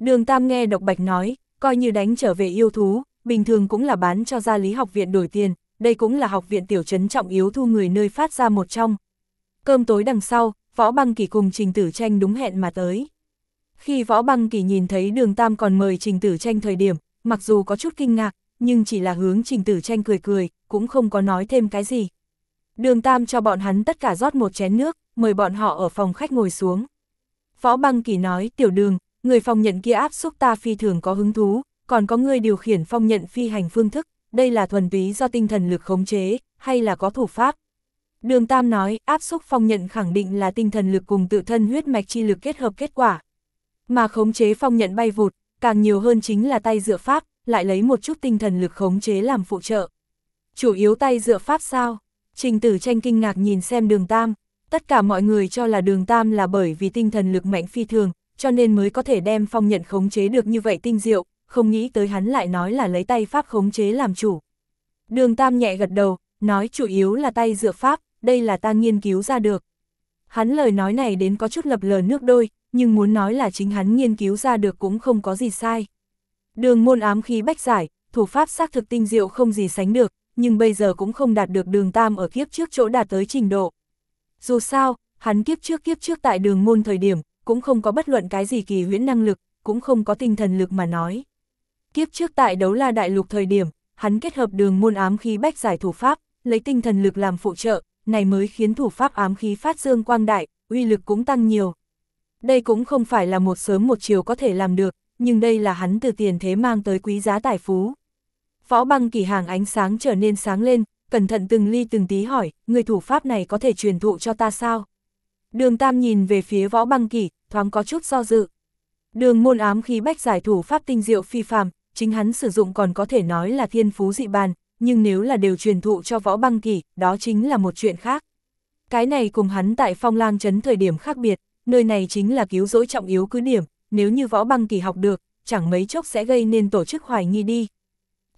Đường Tam nghe Độc Bạch nói, coi như đánh trở về yêu thú, bình thường cũng là bán cho gia lý học viện đổi tiền, đây cũng là học viện tiểu trấn trọng yếu thu người nơi phát ra một trong. Cơm tối đằng sau, Võ Băng Kỳ cùng Trình Tử Tranh đúng hẹn mà tới. Khi Võ Băng Kỳ nhìn thấy đường Tam còn mời Trình Tử Tranh thời điểm, mặc dù có chút kinh ngạc, nhưng chỉ là hướng Trình Tử Tranh cười cười, cũng không có nói thêm cái gì. Đường Tam cho bọn hắn tất cả rót một chén nước, mời bọn họ ở phòng khách ngồi xuống. Phó Băng Kỳ nói, tiểu đường, người phòng nhận kia áp xúc ta phi thường có hứng thú, còn có người điều khiển phong nhận phi hành phương thức, đây là thuần túy do tinh thần lực khống chế, hay là có thủ pháp. Đường Tam nói, áp xúc phong nhận khẳng định là tinh thần lực cùng tự thân huyết mạch chi lực kết hợp kết quả. Mà khống chế phong nhận bay vụt, càng nhiều hơn chính là tay dựa pháp, lại lấy một chút tinh thần lực khống chế làm phụ trợ. Chủ yếu tay dựa pháp sao? Trình tử tranh kinh ngạc nhìn xem đường Tam, tất cả mọi người cho là đường Tam là bởi vì tinh thần lực mạnh phi thường, cho nên mới có thể đem phong nhận khống chế được như vậy tinh diệu, không nghĩ tới hắn lại nói là lấy tay pháp khống chế làm chủ. Đường Tam nhẹ gật đầu, nói chủ yếu là tay dựa pháp, đây là ta nghiên cứu ra được. Hắn lời nói này đến có chút lập lờ nước đôi, nhưng muốn nói là chính hắn nghiên cứu ra được cũng không có gì sai. Đường môn ám khí bách giải, thủ pháp xác thực tinh diệu không gì sánh được, nhưng bây giờ cũng không đạt được đường tam ở kiếp trước chỗ đạt tới trình độ. Dù sao, hắn kiếp trước kiếp trước tại đường môn thời điểm, cũng không có bất luận cái gì kỳ huyễn năng lực, cũng không có tinh thần lực mà nói. Kiếp trước tại đấu la đại lục thời điểm, hắn kết hợp đường môn ám khí bách giải thủ pháp, lấy tinh thần lực làm phụ trợ, này mới khiến thủ pháp ám khí phát dương quang đại, uy lực cũng tăng nhiều. Đây cũng không phải là một sớm một chiều có thể làm được, nhưng đây là hắn từ tiền thế mang tới quý giá tài phú. Võ băng kỳ hàng ánh sáng trở nên sáng lên, cẩn thận từng ly từng tí hỏi, người thủ pháp này có thể truyền thụ cho ta sao? Đường Tam nhìn về phía võ băng kỳ, thoáng có chút do dự. Đường môn ám khí bách giải thủ pháp tinh diệu phi phàm, chính hắn sử dụng còn có thể nói là thiên phú dị bàn, nhưng nếu là đều truyền thụ cho võ băng kỳ, đó chính là một chuyện khác. Cái này cùng hắn tại phong lang trấn thời điểm khác biệt, nơi này chính là cứu rỗi trọng yếu cứ điểm, nếu như võ băng kỳ học được, chẳng mấy chốc sẽ gây nên tổ chức hoài nghi đi.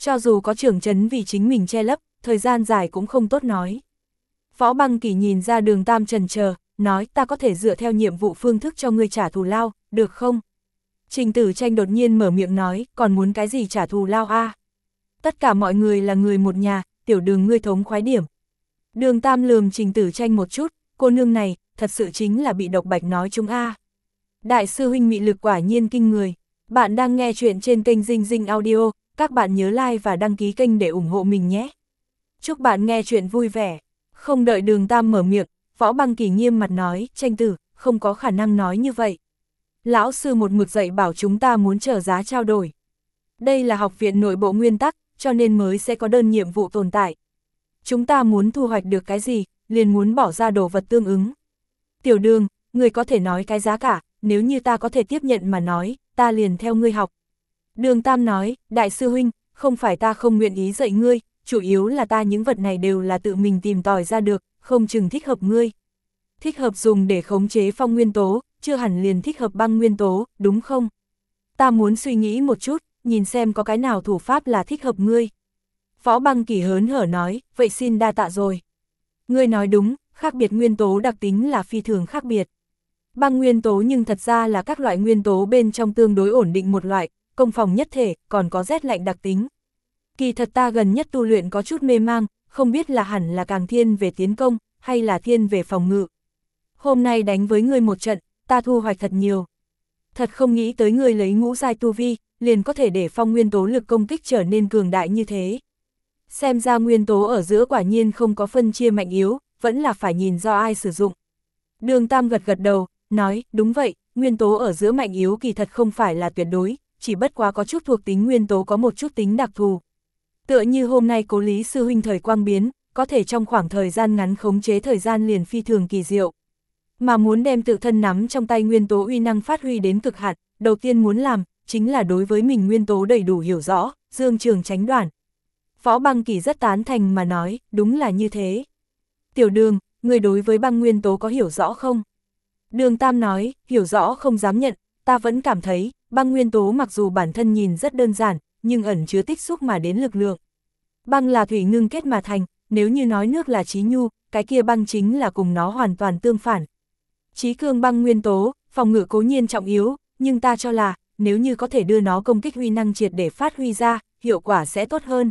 Cho dù có trưởng trấn vì chính mình che lấp, thời gian dài cũng không tốt nói. Võ băng kỳ nhìn ra đường tam trần chờ nói ta có thể dựa theo nhiệm vụ phương thức cho ngươi trả thù lao, được không? Trình tử tranh đột nhiên mở miệng nói, còn muốn cái gì trả thù lao a Tất cả mọi người là người một nhà, tiểu đường ngươi thống khoái điểm. Đường tam lườm trình tử tranh một chút, cô nương này, thật sự chính là bị độc bạch nói chúng a Đại sư huynh mị lực quả nhiên kinh người. Bạn đang nghe chuyện trên kênh Dinh Dinh Audio, các bạn nhớ like và đăng ký kênh để ủng hộ mình nhé. Chúc bạn nghe chuyện vui vẻ. Không đợi đường tam mở miệng, võ băng kỳ nghiêm mặt nói, tranh tử, không có khả năng nói như vậy. Lão sư một mực dạy bảo chúng ta muốn trở giá trao đổi. Đây là học viện nội bộ nguyên tắc, cho nên mới sẽ có đơn nhiệm vụ tồn tại. Chúng ta muốn thu hoạch được cái gì, liền muốn bỏ ra đồ vật tương ứng. Tiểu đường, người có thể nói cái giá cả, nếu như ta có thể tiếp nhận mà nói, ta liền theo ngươi học. Đường Tam nói, đại sư huynh, không phải ta không nguyện ý dạy ngươi, chủ yếu là ta những vật này đều là tự mình tìm tòi ra được, không chừng thích hợp ngươi. Thích hợp dùng để khống chế phong nguyên tố, chưa hẳn liền thích hợp băng nguyên tố, đúng không? Ta muốn suy nghĩ một chút, nhìn xem có cái nào thủ pháp là thích hợp ngươi. Phó băng kỳ hớn hở nói, vậy xin đa tạ rồi. Ngươi nói đúng, khác biệt nguyên tố đặc tính là phi thường khác biệt. Băng nguyên tố nhưng thật ra là các loại nguyên tố bên trong tương đối ổn định một loại, công phòng nhất thể, còn có rét lạnh đặc tính. Kỳ thật ta gần nhất tu luyện có chút mê mang, không biết là hẳn là càng thiên về tiến công, hay là thiên về phòng ngự. Hôm nay đánh với ngươi một trận, ta thu hoạch thật nhiều. Thật không nghĩ tới ngươi lấy ngũ giai tu vi, liền có thể để phong nguyên tố lực công kích trở nên cường đại như thế. Xem ra nguyên tố ở giữa quả nhiên không có phân chia mạnh yếu, vẫn là phải nhìn do ai sử dụng. Đường Tam gật gật đầu, nói, đúng vậy, nguyên tố ở giữa mạnh yếu kỳ thật không phải là tuyệt đối, chỉ bất quá có chút thuộc tính nguyên tố có một chút tính đặc thù. Tựa như hôm nay cố lý sư huynh thời quang biến, có thể trong khoảng thời gian ngắn khống chế thời gian liền phi thường kỳ diệu. Mà muốn đem tự thân nắm trong tay nguyên tố uy năng phát huy đến cực hạn, đầu tiên muốn làm, chính là đối với mình nguyên tố đầy đủ hiểu rõ, dương trường tránh đoạn. Phó băng kỳ rất tán thành mà nói, đúng là như thế. Tiểu đường, người đối với băng nguyên tố có hiểu rõ không? Đường Tam nói, hiểu rõ không dám nhận, ta vẫn cảm thấy, băng nguyên tố mặc dù bản thân nhìn rất đơn giản, nhưng ẩn chứa tích xúc mà đến lực lượng. Băng là thủy ngưng kết mà thành, nếu như nói nước là trí nhu, cái kia băng chính là cùng nó hoàn toàn tương phản. Trí cương băng nguyên tố, phòng ngự cố nhiên trọng yếu, nhưng ta cho là, nếu như có thể đưa nó công kích huy năng triệt để phát huy ra, hiệu quả sẽ tốt hơn.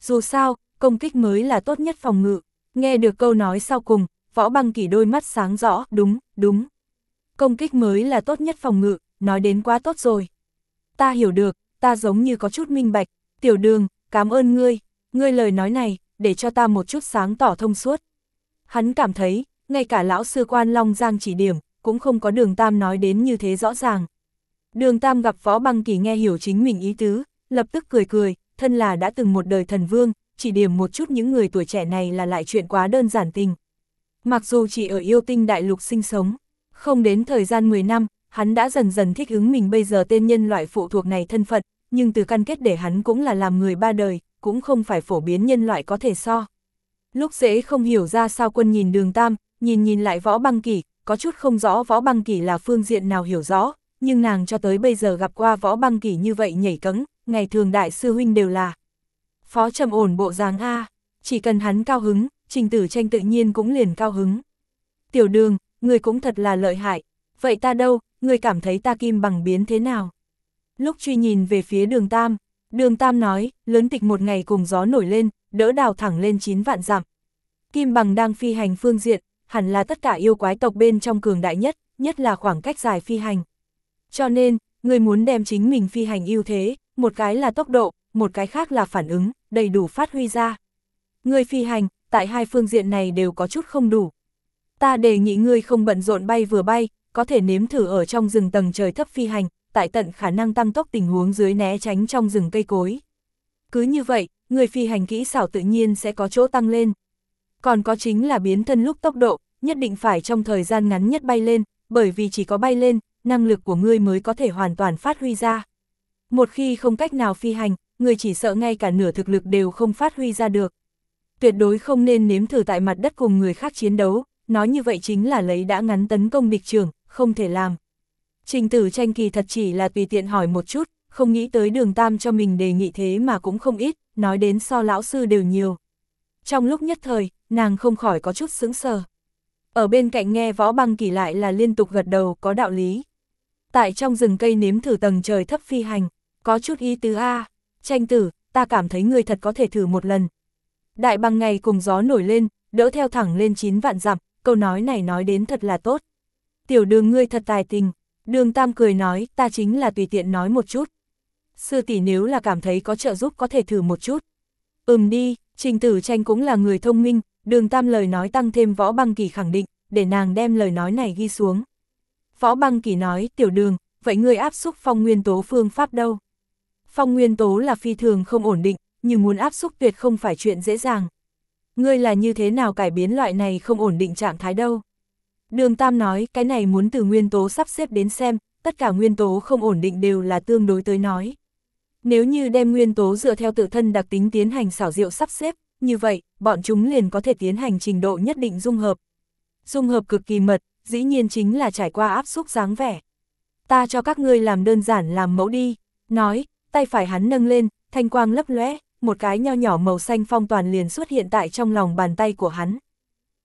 Dù sao, công kích mới là tốt nhất phòng ngự. Nghe được câu nói sau cùng, võ băng kỳ đôi mắt sáng rõ, đúng, đúng. Công kích mới là tốt nhất phòng ngự, nói đến quá tốt rồi. Ta hiểu được, ta giống như có chút minh bạch, tiểu đường, cảm ơn ngươi, ngươi lời nói này, để cho ta một chút sáng tỏ thông suốt. Hắn cảm thấy, ngay cả lão sư quan Long Giang chỉ điểm, cũng không có đường Tam nói đến như thế rõ ràng. Đường Tam gặp Võ Băng Kỳ nghe hiểu chính mình ý tứ, lập tức cười cười, thân là đã từng một đời thần vương, chỉ điểm một chút những người tuổi trẻ này là lại chuyện quá đơn giản tình. Mặc dù chỉ ở yêu tinh đại lục sinh sống, không đến thời gian 10 năm, hắn đã dần dần thích ứng mình bây giờ tên nhân loại phụ thuộc này thân phận, nhưng từ căn kết để hắn cũng là làm người ba đời, cũng không phải phổ biến nhân loại có thể so. Lúc dễ không hiểu ra sao quân nhìn đường tam, nhìn nhìn lại võ băng kỷ, có chút không rõ võ băng kỷ là phương diện nào hiểu rõ, nhưng nàng cho tới bây giờ gặp qua võ băng kỷ như vậy nhảy cẫng, ngày thường đại sư huynh đều là. Phó trầm ổn bộ dáng A, chỉ cần hắn cao hứng, trình tử tranh tự nhiên cũng liền cao hứng. Tiểu đường, người cũng thật là lợi hại, vậy ta đâu, người cảm thấy ta kim bằng biến thế nào? Lúc truy nhìn về phía đường Tam, đường Tam nói, lớn tịch một ngày cùng gió nổi lên, đỡ đào thẳng lên 9 vạn dặm. Kim bằng đang phi hành phương diện, hẳn là tất cả yêu quái tộc bên trong cường đại nhất, nhất là khoảng cách dài phi hành. Cho nên, người muốn đem chính mình phi hành ưu thế, một cái là tốc độ, một cái khác là phản ứng, đầy đủ phát huy ra. Người phi hành, tại hai phương diện này đều có chút không đủ. Ta đề nghị ngươi không bận rộn bay vừa bay, có thể nếm thử ở trong rừng tầng trời thấp phi hành, tại tận khả năng tăng tốc tình huống dưới né tránh trong rừng cây cối. Cứ như vậy, người phi hành kỹ xảo tự nhiên sẽ có chỗ tăng lên. Còn có chính là biến thân lúc tốc độ, nhất định phải trong thời gian ngắn nhất bay lên, bởi vì chỉ có bay lên, năng lực của ngươi mới có thể hoàn toàn phát huy ra. Một khi không cách nào phi hành, người chỉ sợ ngay cả nửa thực lực đều không phát huy ra được. Tuyệt đối không nên nếm thử tại mặt đất cùng người khác chiến đấu, nói như vậy chính là lấy đã ngắn tấn công địch trường, không thể làm. Trình tử tranh kỳ thật chỉ là tùy tiện hỏi một chút, không nghĩ tới đường tam cho mình đề nghị thế mà cũng không ít, nói đến so lão sư đều nhiều. Trong lúc nhất thời, nàng không khỏi có chút sững sờ. Ở bên cạnh nghe võ băng kỳ lại là liên tục gật đầu có đạo lý. Tại trong rừng cây nếm thử tầng trời thấp phi hành, có chút ý tứ A, tranh tử, ta cảm thấy người thật có thể thử một lần. Đại băng ngày cùng gió nổi lên, đỡ theo thẳng lên chín vạn dặm, câu nói này nói đến thật là tốt. Tiểu đường ngươi thật tài tình, đường tam cười nói, ta chính là tùy tiện nói một chút. Sư tỷ nếu là cảm thấy có trợ giúp có thể thử một chút. Ừm đi, trình tử tranh cũng là người thông minh, đường tam lời nói tăng thêm võ băng kỳ khẳng định, để nàng đem lời nói này ghi xuống. Võ băng kỳ nói, tiểu đường, vậy ngươi áp xúc phong nguyên tố phương pháp đâu? Phong nguyên tố là phi thường không ổn định, nhưng muốn áp xúc tuyệt không phải chuyện dễ dàng. Ngươi là như thế nào cải biến loại này không ổn định trạng thái đâu? Đường Tam nói, cái này muốn từ nguyên tố sắp xếp đến xem, tất cả nguyên tố không ổn định đều là tương đối tới nói. Nếu như đem nguyên tố dựa theo tự thân đặc tính tiến hành xảo diệu sắp xếp, như vậy, bọn chúng liền có thể tiến hành trình độ nhất định dung hợp. Dung hợp cực kỳ mật, dĩ nhiên chính là trải qua áp xúc dáng vẻ. Ta cho các ngươi làm đơn giản làm mẫu đi, nói, tay phải hắn nâng lên, thanh quang lấp lóe, một cái nho nhỏ màu xanh phong toàn liền xuất hiện tại trong lòng bàn tay của hắn.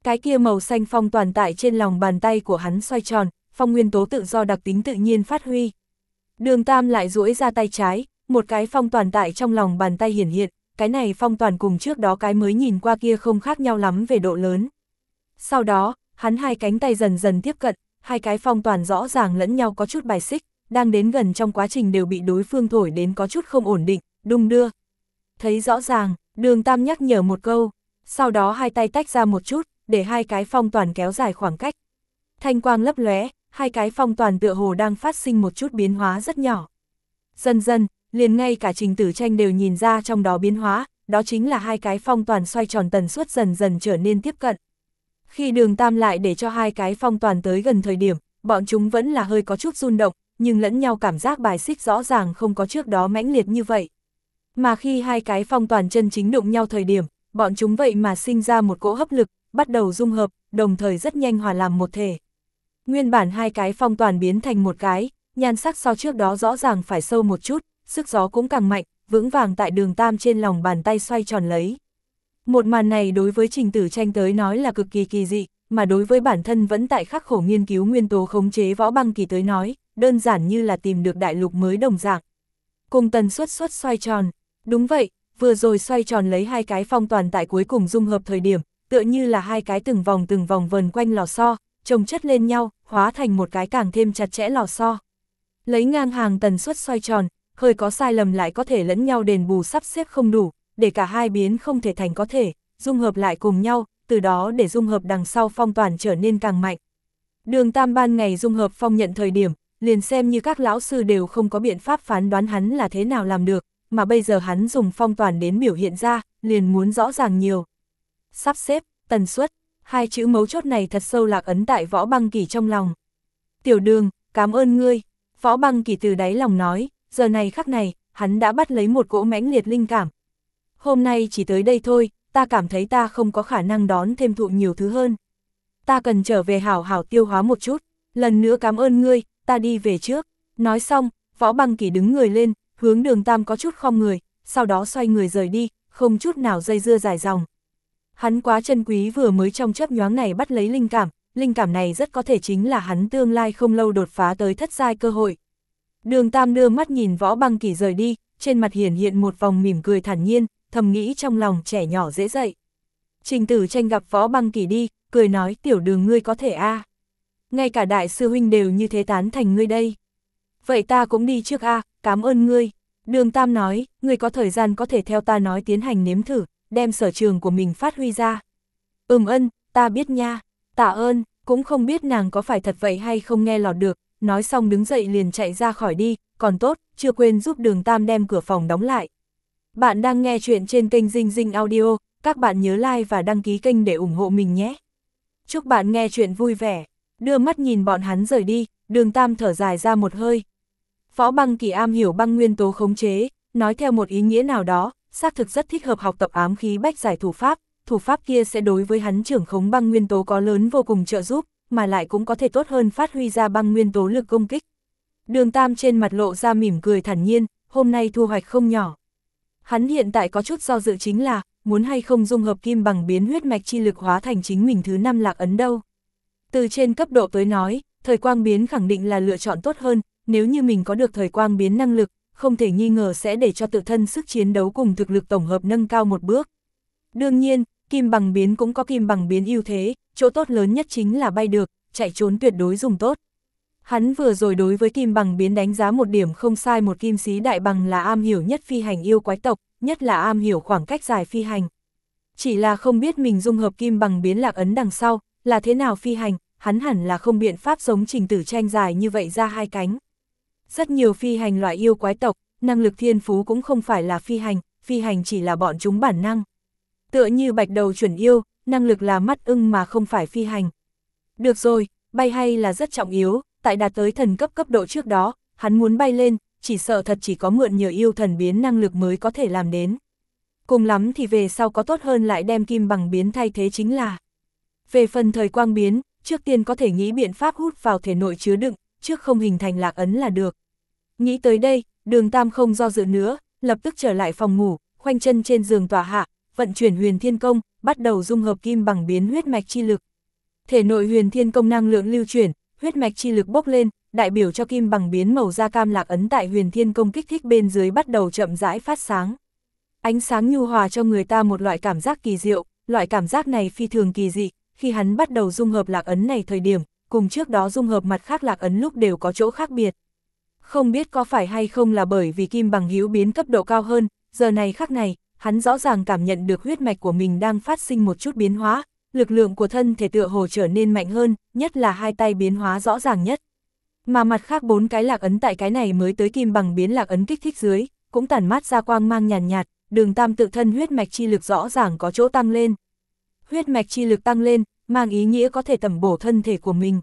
Cái kia màu xanh phong toàn tại trên lòng bàn tay của hắn xoay tròn, phong nguyên tố tự do đặc tính tự nhiên phát huy. Đường Tam lại duỗi ra tay trái, một cái phong toàn tại trong lòng bàn tay hiển hiện, cái này phong toàn cùng trước đó cái mới nhìn qua kia không khác nhau lắm về độ lớn. Sau đó, hắn hai cánh tay dần dần tiếp cận, hai cái phong toàn rõ ràng lẫn nhau có chút bài xích, đang đến gần trong quá trình đều bị đối phương thổi đến có chút không ổn định, đung đưa. Thấy rõ ràng, đường tam nhắc nhở một câu, sau đó hai tay tách ra một chút, để hai cái phong toàn kéo dài khoảng cách. Thanh quang lấp lóe, hai cái phong toàn tựa hồ đang phát sinh một chút biến hóa rất nhỏ. Dần dần, liền ngay cả trình tử tranh đều nhìn ra trong đó biến hóa, đó chính là hai cái phong toàn xoay tròn tần suất dần dần trở nên tiếp cận. Khi đường tam lại để cho hai cái phong toàn tới gần thời điểm, bọn chúng vẫn là hơi có chút run động, nhưng lẫn nhau cảm giác bài xích rõ ràng không có trước đó mãnh liệt như vậy. Mà khi hai cái phong toàn chân chính đụng nhau thời điểm, bọn chúng vậy mà sinh ra một cỗ hấp lực, bắt đầu dung hợp, đồng thời rất nhanh hòa làm một thể. Nguyên bản hai cái phong toàn biến thành một cái, nhan sắc so trước đó rõ ràng phải sâu một chút, sức gió cũng càng mạnh, vững vàng tại đường tam trên lòng bàn tay xoay tròn lấy. Một màn này đối với trình tử tranh tới nói là cực kỳ kỳ dị, mà đối với bản thân vẫn tại khắc khổ nghiên cứu nguyên tố khống chế võ băng kỳ tới nói, đơn giản như là tìm được đại lục mới đồng dạng. Cùng tần suất suất xoay tròn, đúng vậy, vừa rồi xoay tròn lấy hai cái phong toàn tại cuối cùng dung hợp thời điểm, tựa như là hai cái từng vòng từng vòng vần quanh lò xo, chồng chất lên nhau, hóa thành một cái càng thêm chặt chẽ lò xo. Lấy ngang hàng tần suất xoay tròn, hơi có sai lầm lại có thể lẫn nhau đền bù sắp xếp không đủ, để cả hai biến không thể thành có thể, dung hợp lại cùng nhau, từ đó để dung hợp đằng sau phong toàn trở nên càng mạnh. Đường tam ban ngày dung hợp phong nhận thời điểm, liền xem như các lão sư đều không có biện pháp phán đoán hắn là thế nào làm được, mà bây giờ hắn dùng phong toàn đến biểu hiện ra, liền muốn rõ ràng nhiều. Sắp xếp, tần suất, hai chữ mấu chốt này thật sâu lạc ấn tại võ băng kỳ trong lòng. Tiểu đường, cảm ơn ngươi, võ băng kỳ từ đáy lòng nói, giờ này khắc này, hắn đã bắt lấy một cỗ mãnh liệt linh cảm. Hôm nay chỉ tới đây thôi, ta cảm thấy ta không có khả năng đón thêm thụ nhiều thứ hơn. Ta cần trở về hảo hảo tiêu hóa một chút, lần nữa cảm ơn ngươi, ta đi về trước. Nói xong, võ băng kỳ đứng người lên, hướng đường tam có chút khom người, sau đó xoay người rời đi, không chút nào dây dưa dài dòng. Hắn quá chân quý vừa mới trong chấp nhoáng này bắt lấy linh cảm, linh cảm này rất có thể chính là hắn tương lai không lâu đột phá tới thất giai cơ hội. Đường Tam đưa mắt nhìn võ băng kỳ rời đi, trên mặt hiển hiện một vòng mỉm cười thản nhiên, thầm nghĩ trong lòng trẻ nhỏ dễ dậy. Trình tử tranh gặp võ băng kỳ đi, cười nói tiểu đường ngươi có thể a Ngay cả đại sư huynh đều như thế tán thành ngươi đây. Vậy ta cũng đi trước a cảm ơn ngươi. Đường Tam nói, ngươi có thời gian có thể theo ta nói tiến hành nếm thử, đem sở trường của mình phát huy ra. Ừm ân, ta biết nha, tạ ơn, cũng không biết nàng có phải thật vậy hay không nghe lọt được, nói xong đứng dậy liền chạy ra khỏi đi, còn tốt, chưa quên giúp đường Tam đem cửa phòng đóng lại. Bạn đang nghe chuyện trên kênh Dinh Dinh Audio, các bạn nhớ like và đăng ký kênh để ủng hộ mình nhé. Chúc bạn nghe chuyện vui vẻ, đưa mắt nhìn bọn hắn rời đi, đường Tam thở dài ra một hơi. Võ băng kỳ am hiểu băng nguyên tố khống chế, nói theo một ý nghĩa nào đó, xác thực rất thích hợp học tập ám khí bách giải thủ pháp, thủ pháp kia sẽ đối với hắn trưởng khống băng nguyên tố có lớn vô cùng trợ giúp, mà lại cũng có thể tốt hơn phát huy ra băng nguyên tố lực công kích. Đường Tam trên mặt lộ ra mỉm cười thản nhiên, hôm nay thu hoạch không nhỏ. Hắn hiện tại có chút do dự chính là, muốn hay không dung hợp kim bằng biến huyết mạch chi lực hóa thành chính mình thứ năm lạc ấn đâu. Từ trên cấp độ tới nói, thời quang biến khẳng định là lựa chọn tốt hơn, nếu như mình có được thời quang biến năng lực, không thể nghi ngờ sẽ để cho tự thân sức chiến đấu cùng thực lực tổng hợp nâng cao một bước. Đương nhiên, kim bằng biến cũng có kim bằng biến ưu thế, chỗ tốt lớn nhất chính là bay được, chạy trốn tuyệt đối dùng tốt. Hắn vừa rồi đối với kim bằng biến đánh giá một điểm không sai một kim sĩ đại bằng là am hiểu nhất phi hành yêu quái tộc, nhất là am hiểu khoảng cách dài phi hành. Chỉ là không biết mình dung hợp kim bằng biến lạc ấn đằng sau, là thế nào phi hành, hắn hẳn là không biện pháp giống trình tử tranh dài như vậy ra hai cánh. Rất nhiều phi hành loại yêu quái tộc, năng lực thiên phú cũng không phải là phi hành, phi hành chỉ là bọn chúng bản năng. Tựa như bạch đầu chuẩn yêu, năng lực là mắt ưng mà không phải phi hành. Được rồi, bay hay là rất trọng yếu, tại đạt tới thần cấp cấp độ trước đó, hắn muốn bay lên, chỉ sợ thật chỉ có mượn nhờ yêu thần biến năng lực mới có thể làm đến. Cùng lắm thì về sau có tốt hơn lại đem kim bằng biến thay thế chính là. Về phần thời quang biến, trước tiên có thể nghĩ biện pháp hút vào thể nội chứa đựng, trước không hình thành lạc ấn là được. Nghĩ tới đây, đường tam không do dự nữa, lập tức trở lại phòng ngủ, khoanh chân trên giường tòa hạ, vận chuyển huyền thiên công, bắt đầu dung hợp kim bằng biến huyết mạch chi lực. Thể nội huyền thiên công năng lượng lưu chuyển, huyết mạch chi lực bốc lên, đại biểu cho kim bằng biến màu da cam lạc ấn tại huyền thiên công kích thích bên dưới bắt đầu chậm rãi phát sáng. Ánh sáng nhu hòa cho người ta một loại cảm giác kỳ diệu, loại cảm giác này phi thường kỳ dị, khi hắn bắt đầu dung hợp lạc ấn này thời điểm, cùng trước đó dung hợp mặt khác lạc ấn lúc đều có chỗ khác biệt. Không biết có phải hay không là bởi vì kim bằng hữu biến cấp độ cao hơn, giờ này khắc này, hắn rõ ràng cảm nhận được huyết mạch của mình đang phát sinh một chút biến hóa, lực lượng của thân thể tựa hồ trở nên mạnh hơn, nhất là hai tay biến hóa rõ ràng nhất. Mà mặt khác bốn cái lạc ấn tại cái này mới tới kim bằng biến lạc ấn kích thích dưới, cũng tản mát ra quang mang nhàn nhạt, nhạt, đường tam tự thân huyết mạch chi lực rõ ràng có chỗ tăng lên. Huyết mạch chi lực tăng lên, mang ý nghĩa có thể tẩm bổ thân thể của mình.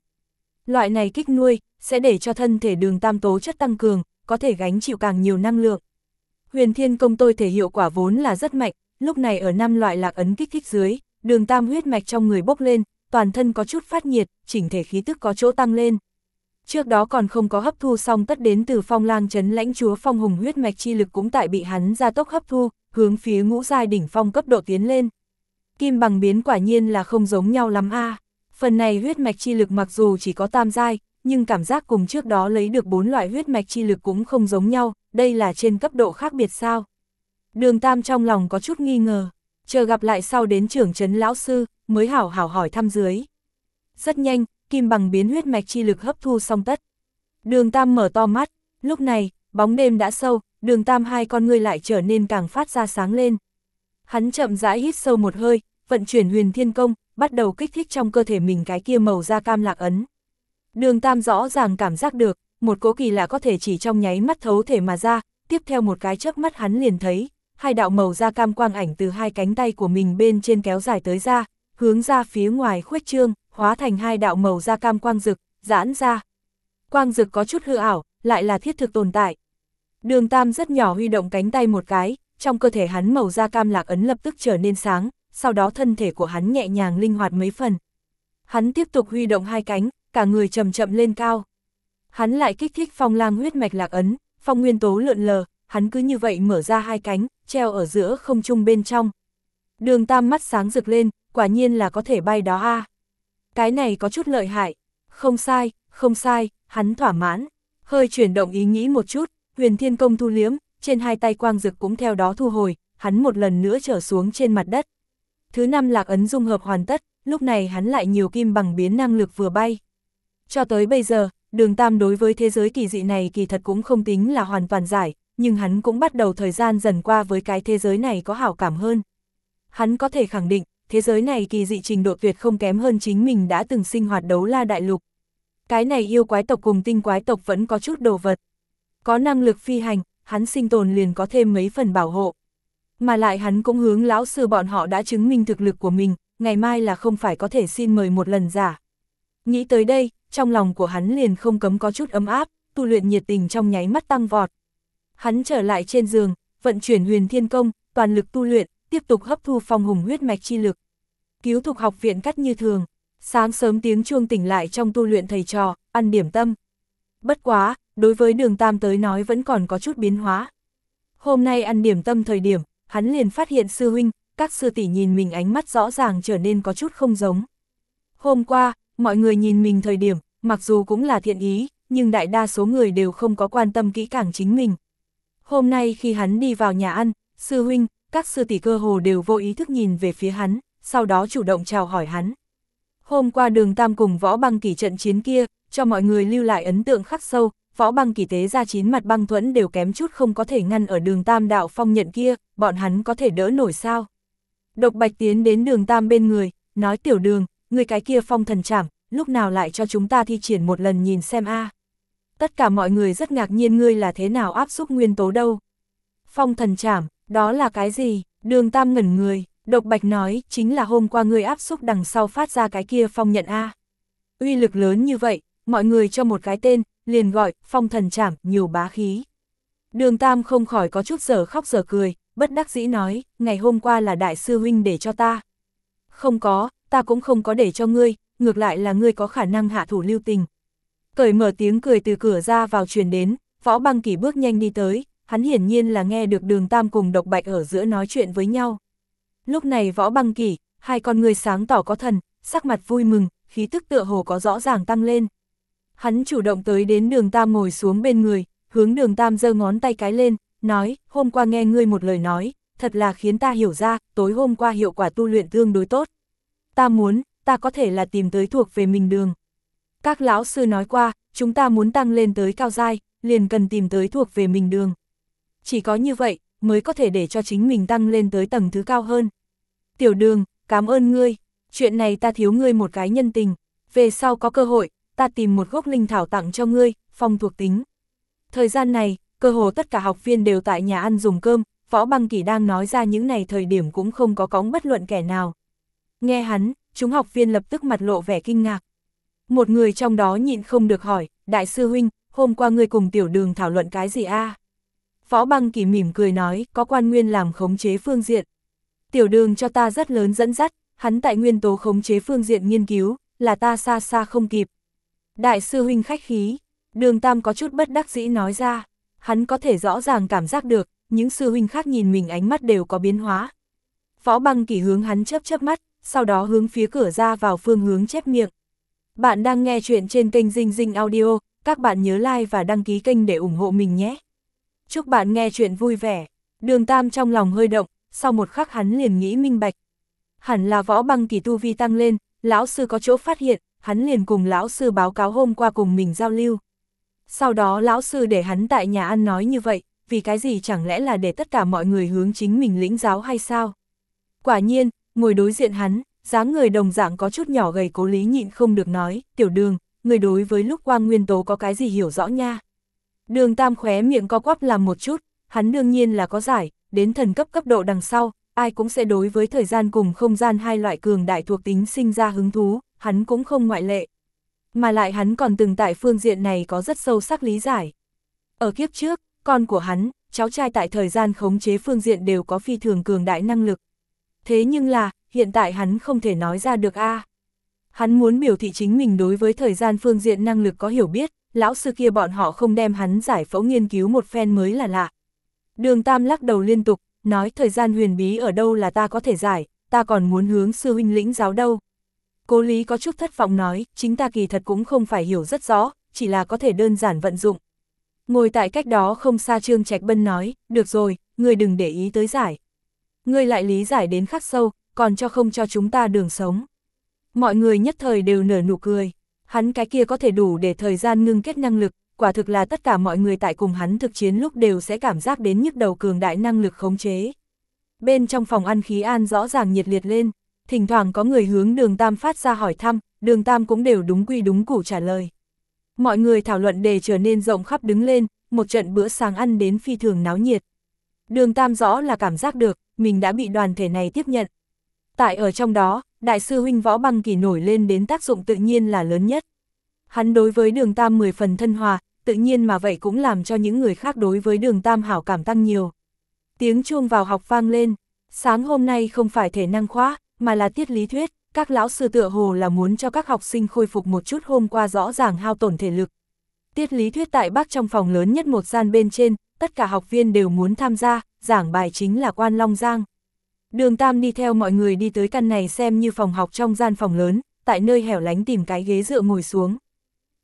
Loại này kích nuôi, sẽ để cho thân thể đường tam tố chất tăng cường, có thể gánh chịu càng nhiều năng lượng. Huyền thiên công tôi thể hiệu quả vốn là rất mạnh, lúc này ở năm loại lạc ấn kích thích dưới, đường tam huyết mạch trong người bốc lên, toàn thân có chút phát nhiệt, chỉnh thể khí tức có chỗ tăng lên. Trước đó còn không có hấp thu xong tất đến từ phong lang chấn lãnh chúa phong hùng huyết mạch chi lực cũng tại bị hắn gia tốc hấp thu, hướng phía ngũ giai đỉnh phong cấp độ tiến lên. Kim bằng biến quả nhiên là không giống nhau lắm a. Phần này huyết mạch chi lực mặc dù chỉ có tam giai, nhưng cảm giác cùng trước đó lấy được bốn loại huyết mạch chi lực cũng không giống nhau, đây là trên cấp độ khác biệt sao. Đường Tam trong lòng có chút nghi ngờ, chờ gặp lại sau đến trưởng trấn lão sư, mới hảo hảo hỏi thăm dưới. Rất nhanh, kim bằng biến huyết mạch chi lực hấp thu xong tất. Đường Tam mở to mắt, lúc này, bóng đêm đã sâu, đường Tam hai con ngươi lại trở nên càng phát ra sáng lên. Hắn chậm rãi hít sâu một hơi, vận chuyển huyền thiên công, bắt đầu kích thích trong cơ thể mình cái kia màu da cam lạc ấn. Đường Tam rõ ràng cảm giác được, một cố kỳ lạ có thể chỉ trong nháy mắt thấu thể mà ra, tiếp theo một cái chớp mắt hắn liền thấy, hai đạo màu da cam quang ảnh từ hai cánh tay của mình bên trên kéo dài tới ra, hướng ra phía ngoài khuếch trương, hóa thành hai đạo màu da cam quang rực, giãn ra. Quang rực có chút hư ảo, lại là thiết thực tồn tại. Đường Tam rất nhỏ huy động cánh tay một cái, trong cơ thể hắn màu da cam lạc ấn lập tức trở nên sáng, sau đó thân thể của hắn nhẹ nhàng linh hoạt mấy phần. Hắn tiếp tục huy động hai cánh, cả người chậm chậm lên cao. Hắn lại kích thích phong lang huyết mạch lạc ấn, phong nguyên tố lượn lờ, hắn cứ như vậy mở ra hai cánh, treo ở giữa không trung bên trong. Đường tam mắt sáng rực lên, quả nhiên là có thể bay đó a. Cái này có chút lợi hại. Không sai, không sai, hắn thỏa mãn. Hơi chuyển động ý nghĩ một chút, huyền thiên công thu liếm, trên hai tay quang dực cũng theo đó thu hồi, hắn một lần nữa trở xuống trên mặt đất. Thứ năm lạc ấn dung hợp hoàn tất, lúc này hắn lại nhiều kim bằng biến năng lực vừa bay. Cho tới bây giờ, đường tam đối với thế giới kỳ dị này kỳ thật cũng không tính là hoàn toàn giải, nhưng hắn cũng bắt đầu thời gian dần qua với cái thế giới này có hảo cảm hơn. Hắn có thể khẳng định, thế giới này kỳ dị trình độ tuyệt không kém hơn chính mình đã từng sinh hoạt đấu la đại lục. Cái này yêu quái tộc cùng tinh quái tộc vẫn có chút đồ vật. Có năng lực phi hành, hắn sinh tồn liền có thêm mấy phần bảo hộ. Mà lại hắn cũng hướng lão sư bọn họ đã chứng minh thực lực của mình, ngày mai là không phải có thể xin mời một lần giả. Nghĩ tới đây, trong lòng của hắn liền không cấm có chút ấm áp, tu luyện nhiệt tình trong nháy mắt tăng vọt. Hắn trở lại trên giường, vận chuyển huyền thiên công, toàn lực tu luyện, tiếp tục hấp thu phong hùng huyết mạch chi lực. Cứu thuộc học viện cắt như thường, sáng sớm tiếng chuông tỉnh lại trong tu luyện thầy trò, ăn điểm tâm. Bất quá, đối với đường Tam tới nói vẫn còn có chút biến hóa. Hôm nay ăn điểm tâm thời điểm, hắn liền phát hiện sư huynh, các sư tỷ nhìn mình ánh mắt rõ ràng trở nên có chút không giống. Hôm qua, mọi người nhìn mình thời điểm, mặc dù cũng là thiện ý, nhưng đại đa số người đều không có quan tâm kỹ càng chính mình. Hôm nay khi hắn đi vào nhà ăn, sư huynh, các sư tỷ cơ hồ đều vô ý thức nhìn về phía hắn, sau đó chủ động chào hỏi hắn. Hôm qua đường Tam cùng võ băng kỷ trận chiến kia, cho mọi người lưu lại ấn tượng khắc sâu, võ băng kỳ tế ra chín mặt băng thuẫn đều kém chút không có thể ngăn ở đường Tam đạo phong nhận kia, bọn hắn có thể đỡ nổi sao. Độc bạch tiến đến đường Tam bên người, nói tiểu đường, người cái kia phong thần chảm, lúc nào lại cho chúng ta thi triển một lần nhìn xem a Tất cả mọi người rất ngạc nhiên ngươi là thế nào áp xúc nguyên tố đâu. Phong thần chảm, đó là cái gì? Đường Tam ngẩn người, độc bạch nói, chính là hôm qua ngươi áp xúc đằng sau phát ra cái kia phong nhận A. Uy lực lớn như vậy, mọi người cho một cái tên, liền gọi, phong thần chảm, nhiều bá khí. Đường Tam không khỏi có chút giờ khóc giờ cười, bất đắc dĩ nói, ngày hôm qua là đại sư huynh để cho ta. Không có, ta cũng không có để cho ngươi, ngược lại là ngươi có khả năng hạ thủ lưu tình. Cởi mở tiếng cười từ cửa ra vào truyền đến, võ băng kỷ bước nhanh đi tới, hắn hiển nhiên là nghe được đường Tam cùng độc bạch ở giữa nói chuyện với nhau. Lúc này võ băng kỷ, hai con người sáng tỏ có thần, sắc mặt vui mừng, khí tức tựa hồ có rõ ràng tăng lên. Hắn chủ động tới đến đường Tam ngồi xuống bên người, hướng đường Tam giơ ngón tay cái lên, nói, hôm qua nghe ngươi một lời nói, thật là khiến ta hiểu ra, tối hôm qua hiệu quả tu luyện tương đối tốt. Ta muốn, ta có thể là tìm tới thuộc về mình đường. Các lão sư nói qua, chúng ta muốn tăng lên tới cao giai, liền cần tìm tới thuộc về mình đường. Chỉ có như vậy, mới có thể để cho chính mình tăng lên tới tầng thứ cao hơn. Tiểu đường, cảm ơn ngươi, chuyện này ta thiếu ngươi một cái nhân tình, về sau có cơ hội, ta tìm một gốc linh thảo tặng cho ngươi, phong thuộc tính. Thời gian này, cơ hồ tất cả học viên đều tại nhà ăn dùng cơm, Võ Băng Kỳ đang nói ra những này thời điểm cũng không có cóng bất luận kẻ nào. Nghe hắn, chúng học viên lập tức mặt lộ vẻ kinh ngạc. Một người trong đó nhịn không được hỏi, Đại sư Huynh, hôm qua ngươi cùng tiểu đường thảo luận cái gì a? Võ Băng Kỳ mỉm cười nói, có quan nguyên làm khống chế phương diện. Tiểu đường cho ta rất lớn dẫn dắt, hắn tại nguyên tố khống chế phương diện nghiên cứu, là ta xa xa không kịp. Đại sư huynh khách khí, đường tam có chút bất đắc dĩ nói ra, hắn có thể rõ ràng cảm giác được, những sư huynh khác nhìn mình ánh mắt đều có biến hóa. Võ băng kỳ hướng hắn chớp chớp mắt, sau đó hướng phía cửa ra vào phương hướng chép miệng. Bạn đang nghe chuyện trên kênh Dinh Dinh Audio, các bạn nhớ like và đăng ký kênh để ủng hộ mình nhé. Chúc bạn nghe chuyện vui vẻ. Đường Tam trong lòng hơi động, sau một khắc hắn liền nghĩ minh bạch. Hẳn là võ băng kỳ tu vi tăng lên, lão sư có chỗ phát hiện, hắn liền cùng lão sư báo cáo hôm qua cùng mình giao lưu. Sau đó lão sư để hắn tại nhà ăn nói như vậy, vì cái gì chẳng lẽ là để tất cả mọi người hướng chính mình lĩnh giáo hay sao? Quả nhiên, ngồi đối diện hắn, dáng người đồng dạng có chút nhỏ gầy cố lý nhịn không được nói, tiểu đường, người đối với lúc quang nguyên tố có cái gì hiểu rõ nha. Đường tam khóe miệng co quắp làm một chút, hắn đương nhiên là có giải, đến thần cấp cấp độ đằng sau, ai cũng sẽ đối với thời gian cùng không gian hai loại cường đại thuộc tính sinh ra hứng thú, hắn cũng không ngoại lệ. Mà lại hắn còn từng tại phương diện này có rất sâu sắc lý giải. Ở kiếp trước, con của hắn, cháu trai tại thời gian khống chế phương diện đều có phi thường cường đại năng lực. Thế nhưng là, hiện tại hắn không thể nói ra được a. Hắn muốn biểu thị chính mình đối với thời gian phương diện năng lực có hiểu biết, lão sư kia bọn họ không đem hắn giải phẫu nghiên cứu một phen mới là lạ. Đường Tam lắc đầu liên tục, nói thời gian huyền bí ở đâu là ta có thể giải, ta còn muốn hướng sư huynh lĩnh giáo đâu. Cố lý có chút thất vọng nói, chính ta kỳ thật cũng không phải hiểu rất rõ, chỉ là có thể đơn giản vận dụng. Ngồi tại cách đó không xa Trương Trạch Bân nói, được rồi, người đừng để ý tới giải. Người lại lý giải đến khắc sâu, còn cho không cho chúng ta đường sống. Mọi người nhất thời đều nở nụ cười, hắn cái kia có thể đủ để thời gian ngưng kết năng lực, quả thực là tất cả mọi người tại cùng hắn thực chiến lúc đều sẽ cảm giác đến nhức đầu cường đại năng lực khống chế. Bên trong phòng ăn khí an rõ ràng nhiệt liệt lên, thỉnh thoảng có người hướng đường Tam phát ra hỏi thăm, đường Tam cũng đều đúng quy đúng củ trả lời. Mọi người thảo luận đề trở nên rộng khắp đứng lên, một trận bữa sáng ăn đến phi thường náo nhiệt. Đường Tam rõ là cảm giác được, mình đã bị đoàn thể này tiếp nhận. Tại ở trong đó, đại sư huynh võ băng kỳ nổi lên đến tác dụng tự nhiên là lớn nhất. Hắn đối với đường Tam 10 phần thân hòa, tự nhiên mà vậy cũng làm cho những người khác đối với đường Tam hảo cảm tăng nhiều. Tiếng chuông vào học vang lên, sáng hôm nay không phải thể năng khóa, mà là tiết lý thuyết, các lão sư tựa hồ là muốn cho các học sinh khôi phục một chút hôm qua rõ ràng hao tổn thể lực. Tiết lý thuyết tại Bắc trong phòng lớn nhất một gian bên trên, tất cả học viên đều muốn tham gia, giảng bài chính là Quan Long Giang. Đường Tam đi theo mọi người đi tới căn này xem như phòng học trong gian phòng lớn, tại nơi hẻo lánh tìm cái ghế dựa ngồi xuống.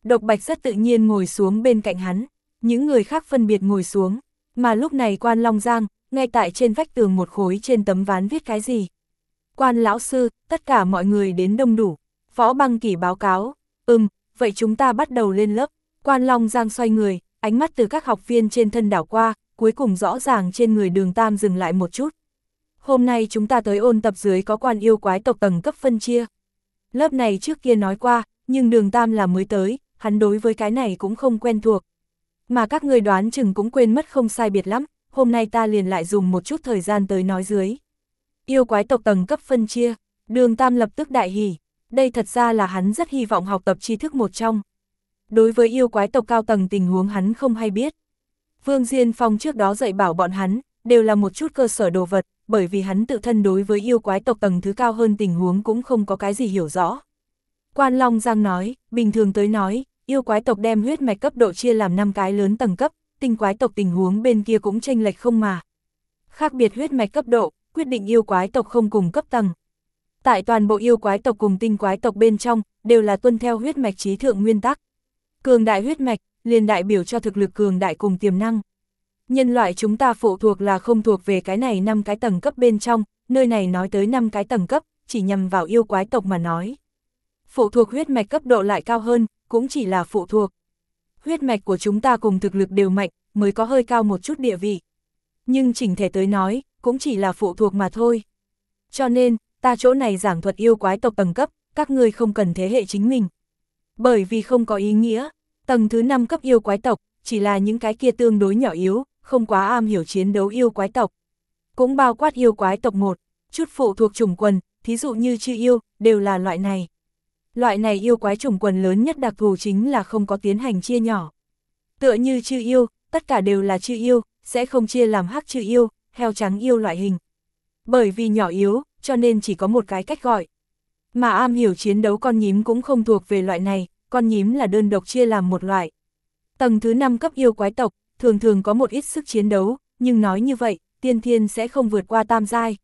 Độc Bạch rất tự nhiên ngồi xuống bên cạnh hắn, những người khác phân biệt ngồi xuống, mà lúc này Quan Long Giang, ngay tại trên vách tường một khối trên tấm ván viết cái gì. Quan lão sư, tất cả mọi người đến đông đủ, Võ Băng Kỷ báo cáo, ừm, vậy chúng ta bắt đầu lên lớp. Quan Long Giang xoay người, ánh mắt từ các học viên trên thân đảo qua, cuối cùng rõ ràng trên người đường Tam dừng lại một chút. Hôm nay chúng ta tới ôn tập dưới có quan yêu quái tộc tầng cấp phân chia. Lớp này trước kia nói qua, nhưng đường Tam là mới tới, hắn đối với cái này cũng không quen thuộc. Mà các người đoán chừng cũng quên mất không sai biệt lắm, hôm nay ta liền lại dùng một chút thời gian tới nói dưới. Yêu quái tộc tầng cấp phân chia, đường Tam lập tức đại hỉ, đây thật ra là hắn rất hy vọng học tập tri thức một trong. Đối với yêu quái tộc cao tầng tình huống hắn không hay biết. Vương Diên Phong trước đó dạy bảo bọn hắn, đều là một chút cơ sở đồ vật, bởi vì hắn tự thân đối với yêu quái tộc tầng thứ cao hơn tình huống cũng không có cái gì hiểu rõ. Quan Long Giang nói, bình thường tới nói, yêu quái tộc đem huyết mạch cấp độ chia làm 5 cái lớn tầng cấp, tinh quái tộc tình huống bên kia cũng tranh lệch không mà. Khác biệt huyết mạch cấp độ, quyết định yêu quái tộc không cùng cấp tầng. Tại toàn bộ yêu quái tộc cùng tinh quái tộc bên trong, đều là tuân theo huyết mạch trí thượng nguyên tắc. Cường đại huyết mạch, liền đại biểu cho thực lực cường đại cùng tiềm năng. Nhân loại chúng ta phụ thuộc là không thuộc về cái này năm cái tầng cấp bên trong, nơi này nói tới năm cái tầng cấp, chỉ nhằm vào yêu quái tộc mà nói. Phụ thuộc huyết mạch cấp độ lại cao hơn, cũng chỉ là phụ thuộc. Huyết mạch của chúng ta cùng thực lực đều mạnh, mới có hơi cao một chút địa vị. Nhưng chỉnh thể tới nói, cũng chỉ là phụ thuộc mà thôi. Cho nên, ta chỗ này giảng thuật yêu quái tộc tầng cấp, các ngươi không cần thế hệ chính mình. Bởi vì không có ý nghĩa, tầng thứ 5 cấp yêu quái tộc, chỉ là những cái kia tương đối nhỏ yếu, không quá am hiểu chiến đấu yêu quái tộc. Cũng bao quát yêu quái tộc 1, chút phụ thuộc chủng quần, thí dụ như chư yêu, đều là loại này. Loại này yêu quái chủng quần lớn nhất đặc thù chính là không có tiến hành chia nhỏ. Tựa như chư yêu, tất cả đều là chư yêu, sẽ không chia làm hắc chư yêu, heo trắng yêu loại hình. Bởi vì nhỏ yếu, cho nên chỉ có một cái cách gọi. Mà am hiểu chiến đấu con nhím cũng không thuộc về loại này, con nhím là đơn độc chia làm một loại. Tầng thứ 5 cấp yêu quái tộc, thường thường có một ít sức chiến đấu, nhưng nói như vậy, tiên thiên sẽ không vượt qua tam giai.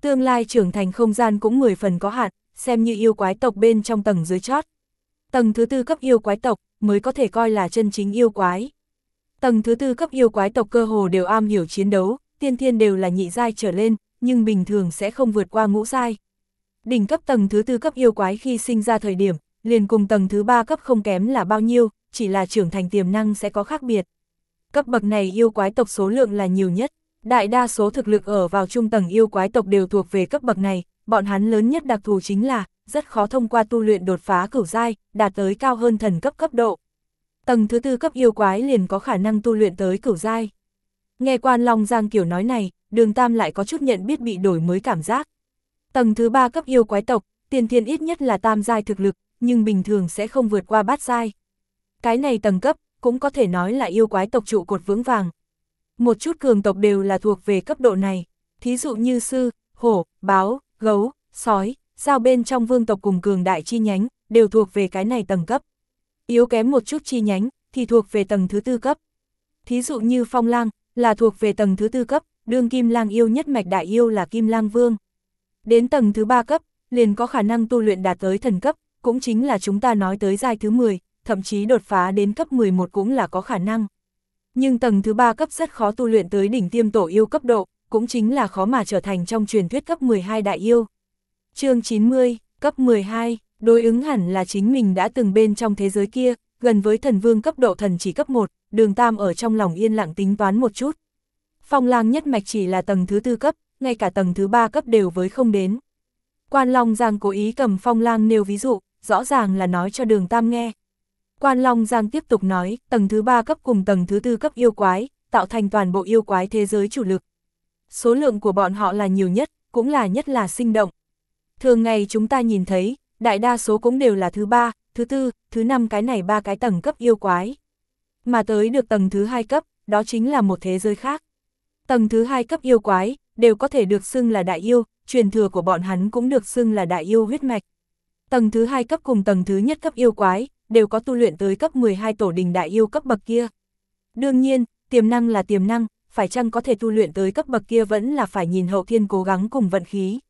Tương lai trưởng thành không gian cũng 10 phần có hạn, xem như yêu quái tộc bên trong tầng dưới chót. Tầng thứ tư cấp yêu quái tộc mới có thể coi là chân chính yêu quái. Tầng thứ tư cấp yêu quái tộc cơ hồ đều am hiểu chiến đấu, tiên thiên đều là nhị giai trở lên, nhưng bình thường sẽ không vượt qua ngũ giai. Đỉnh cấp tầng thứ tư cấp yêu quái khi sinh ra thời điểm, liền cùng tầng thứ ba cấp không kém là bao nhiêu, chỉ là trưởng thành tiềm năng sẽ có khác biệt. Cấp bậc này yêu quái tộc số lượng là nhiều nhất, đại đa số thực lực ở vào trung tầng yêu quái tộc đều thuộc về cấp bậc này, bọn hắn lớn nhất đặc thù chính là, rất khó thông qua tu luyện đột phá cửu giai, đạt tới cao hơn thần cấp cấp độ. Tầng thứ tư cấp yêu quái liền có khả năng tu luyện tới cửu giai. Nghe quan Long Giang kiểu nói này, đường Tam lại có chút nhận biết bị đổi mới cảm giác. Tầng thứ ba cấp yêu quái tộc, tiền thiên ít nhất là tam giai thực lực, nhưng bình thường sẽ không vượt qua bát giai. Cái này tầng cấp, cũng có thể nói là yêu quái tộc trụ cột vững vàng. Một chút cường tộc đều là thuộc về cấp độ này, thí dụ như sư, hổ, báo, gấu, sói, giao bên trong vương tộc cùng cường đại chi nhánh, đều thuộc về cái này tầng cấp. Yếu kém một chút chi nhánh, thì thuộc về tầng thứ tư cấp. Thí dụ như phong lang, là thuộc về tầng thứ tư cấp, đương kim lang yêu nhất mạch đại yêu là kim lang vương. Đến tầng thứ ba cấp, liền có khả năng tu luyện đạt tới thần cấp, cũng chính là chúng ta nói tới giai thứ 10, thậm chí đột phá đến cấp 11 cũng là có khả năng. Nhưng tầng thứ ba cấp rất khó tu luyện tới đỉnh tiêm tổ yêu cấp độ, cũng chính là khó mà trở thành trong truyền thuyết cấp 12 đại yêu. chương 90, cấp 12, đối ứng hẳn là chính mình đã từng bên trong thế giới kia, gần với thần vương cấp độ thần chỉ cấp 1, đường tam ở trong lòng yên lặng tính toán một chút. Phong lang nhất mạch chỉ là tầng thứ tư cấp, ngay cả tầng thứ ba cấp đều với không đến. Quan Long Giang cố ý cầm phong lang nêu ví dụ, rõ ràng là nói cho đường tam nghe. Quan Long Giang tiếp tục nói, tầng thứ ba cấp cùng tầng thứ tư cấp yêu quái, tạo thành toàn bộ yêu quái thế giới chủ lực. Số lượng của bọn họ là nhiều nhất, cũng là nhất là sinh động. Thường ngày chúng ta nhìn thấy, đại đa số cũng đều là thứ ba, thứ tư, thứ năm cái này ba cái tầng cấp yêu quái. Mà tới được tầng thứ hai cấp, đó chính là một thế giới khác. Tầng thứ hai cấp yêu quái, đều có thể được xưng là đại yêu, truyền thừa của bọn hắn cũng được xưng là đại yêu huyết mạch. Tầng thứ hai cấp cùng tầng thứ nhất cấp yêu quái, đều có tu luyện tới cấp 12 tổ đình đại yêu cấp bậc kia. Đương nhiên, tiềm năng là tiềm năng, phải chăng có thể tu luyện tới cấp bậc kia vẫn là phải nhìn hậu thiên cố gắng cùng vận khí.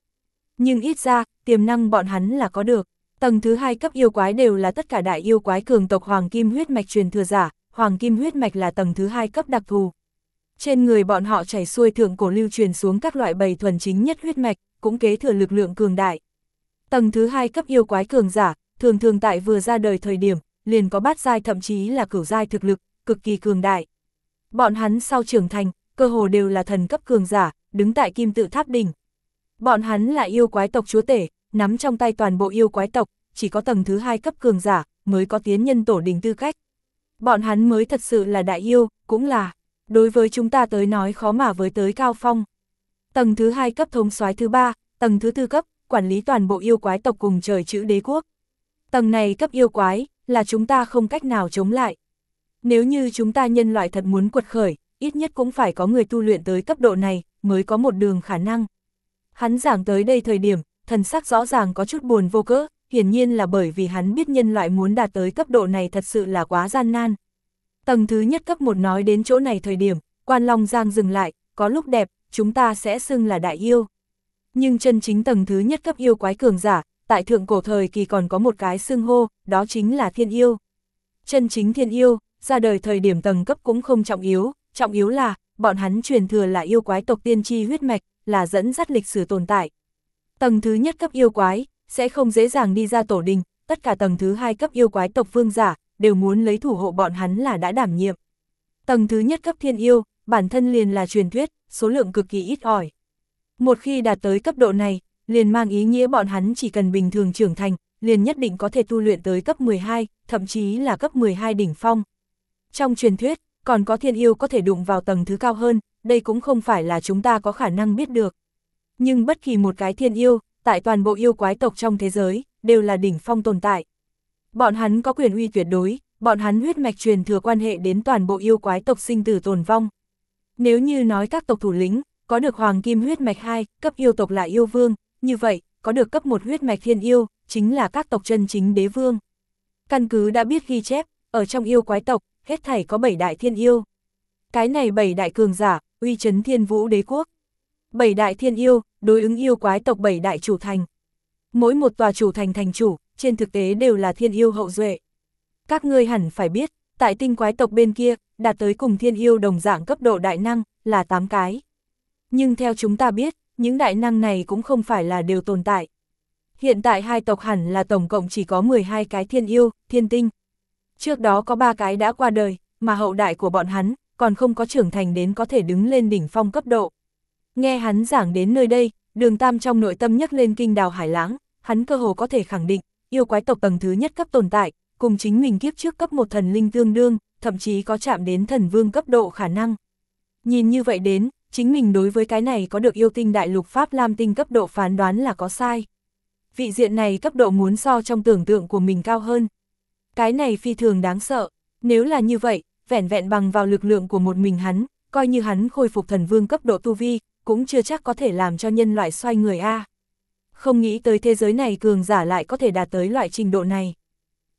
Nhưng ít ra, tiềm năng bọn hắn là có được. Tầng thứ hai cấp yêu quái đều là tất cả đại yêu quái cường tộc Hoàng Kim huyết mạch truyền thừa giả, Hoàng Kim huyết mạch là tầng thứ hai cấp đặc thù. Trên người bọn họ chảy xuôi thượng cổ lưu truyền xuống các loại bầy thuần chính nhất huyết mạch, cũng kế thừa lực lượng cường đại. Tầng thứ hai cấp yêu quái cường giả, thường thường tại vừa ra đời thời điểm, liền có bát giai thậm chí là cửu giai thực lực, cực kỳ cường đại. Bọn hắn sau trưởng thành, cơ hồ đều là thần cấp cường giả, đứng tại kim tự tháp đỉnh. Bọn hắn là yêu quái tộc chúa tể, nắm trong tay toàn bộ yêu quái tộc, chỉ có tầng thứ hai cấp cường giả, mới có tiến nhân tổ đình tư cách. Bọn hắn mới thật sự là đại yêu, cũng là, đối với chúng ta tới nói khó mà với tới cao phong. Tầng thứ hai cấp thống soái thứ ba, tầng thứ tư cấp, quản lý toàn bộ yêu quái tộc cùng trời chữ đế quốc. Tầng này cấp yêu quái, là chúng ta không cách nào chống lại. Nếu như chúng ta nhân loại thật muốn quật khởi, ít nhất cũng phải có người tu luyện tới cấp độ này, mới có một đường khả năng. Hắn giảng tới đây thời điểm, thần sắc rõ ràng có chút buồn vô cỡ, hiển nhiên là bởi vì hắn biết nhân loại muốn đạt tới cấp độ này thật sự là quá gian nan. Tầng thứ nhất cấp một nói đến chỗ này thời điểm, quan long giang dừng lại, có lúc đẹp, chúng ta sẽ xưng là đại yêu. Nhưng chân chính tầng thứ nhất cấp yêu quái cường giả, tại thượng cổ thời kỳ còn có một cái xưng hô, đó chính là thiên yêu. Chân chính thiên yêu, ra đời thời điểm tầng cấp cũng không trọng yếu, trọng yếu là, bọn hắn truyền thừa là yêu quái tộc tiên tri huyết mạch, là dẫn dắt lịch sử tồn tại. Tầng thứ nhất cấp yêu quái, sẽ không dễ dàng đi ra tổ đình, tất cả tầng thứ hai cấp yêu quái tộc vương giả, đều muốn lấy thủ hộ bọn hắn là đã đảm nhiệm. Tầng thứ nhất cấp thiên yêu, bản thân liền là truyền thuyết, số lượng cực kỳ ít ỏi. Một khi đạt tới cấp độ này, liền mang ý nghĩa bọn hắn chỉ cần bình thường trưởng thành, liền nhất định có thể tu luyện tới cấp 12, thậm chí là cấp 12 đỉnh phong. Trong truyền thuyết, còn có thiên yêu có thể đụng vào tầng thứ cao hơn, đây cũng không phải là chúng ta có khả năng biết được. Nhưng bất kỳ một cái thiên yêu, tại toàn bộ yêu quái tộc trong thế giới, đều là đỉnh phong tồn tại. Bọn hắn có quyền uy tuyệt đối, bọn hắn huyết mạch truyền thừa quan hệ đến toàn bộ yêu quái tộc sinh tử tồn vong. Nếu như nói các tộc thủ lĩnh, có được hoàng kim huyết mạch 2, cấp yêu tộc là yêu vương, như vậy, có được cấp một huyết mạch thiên yêu, chính là các tộc chân chính đế vương. Căn cứ đã biết ghi chép, ở trong yêu quái tộc, hết thảy có bảy đại thiên yêu. Cái này bảy đại cường giả, uy chấn thiên vũ đế quốc. Bảy đại thiên yêu, đối ứng yêu quái tộc bảy đại chủ thành. Mỗi một tòa chủ thành thành chủ, trên thực tế đều là thiên yêu hậu duệ. Các ngươi hẳn phải biết, tại tinh quái tộc bên kia, đạt tới cùng thiên yêu đồng dạng cấp độ đại năng, là 8 cái. Nhưng theo chúng ta biết, những đại năng này cũng không phải là đều tồn tại. Hiện tại hai tộc hẳn là tổng cộng chỉ có 12 cái thiên yêu, thiên tinh. Trước đó có ba cái đã qua đời, mà hậu đại của bọn hắn, còn không có trưởng thành đến có thể đứng lên đỉnh phong cấp độ. Nghe hắn giảng đến nơi đây, đường tam trong nội tâm nhắc lên kinh đào hải lãng, hắn cơ hồ có thể khẳng định, yêu quái tộc tầng thứ nhất cấp tồn tại, cùng chính mình kiếp trước cấp một thần linh tương đương, thậm chí có chạm đến thần vương cấp độ khả năng. Nhìn như vậy đến, chính mình đối với cái này có được yêu tinh đại lục Pháp Lam tinh cấp độ phán đoán là có sai. Vị diện này cấp độ muốn so trong tưởng tượng của mình cao hơn. Cái này phi thường đáng sợ, nếu là như vậy, vẻn vẹn bằng vào lực lượng của một mình hắn, coi như hắn khôi phục thần vương cấp độ tu vi, cũng chưa chắc có thể làm cho nhân loại xoay người A. Không nghĩ tới thế giới này cường giả lại có thể đạt tới loại trình độ này.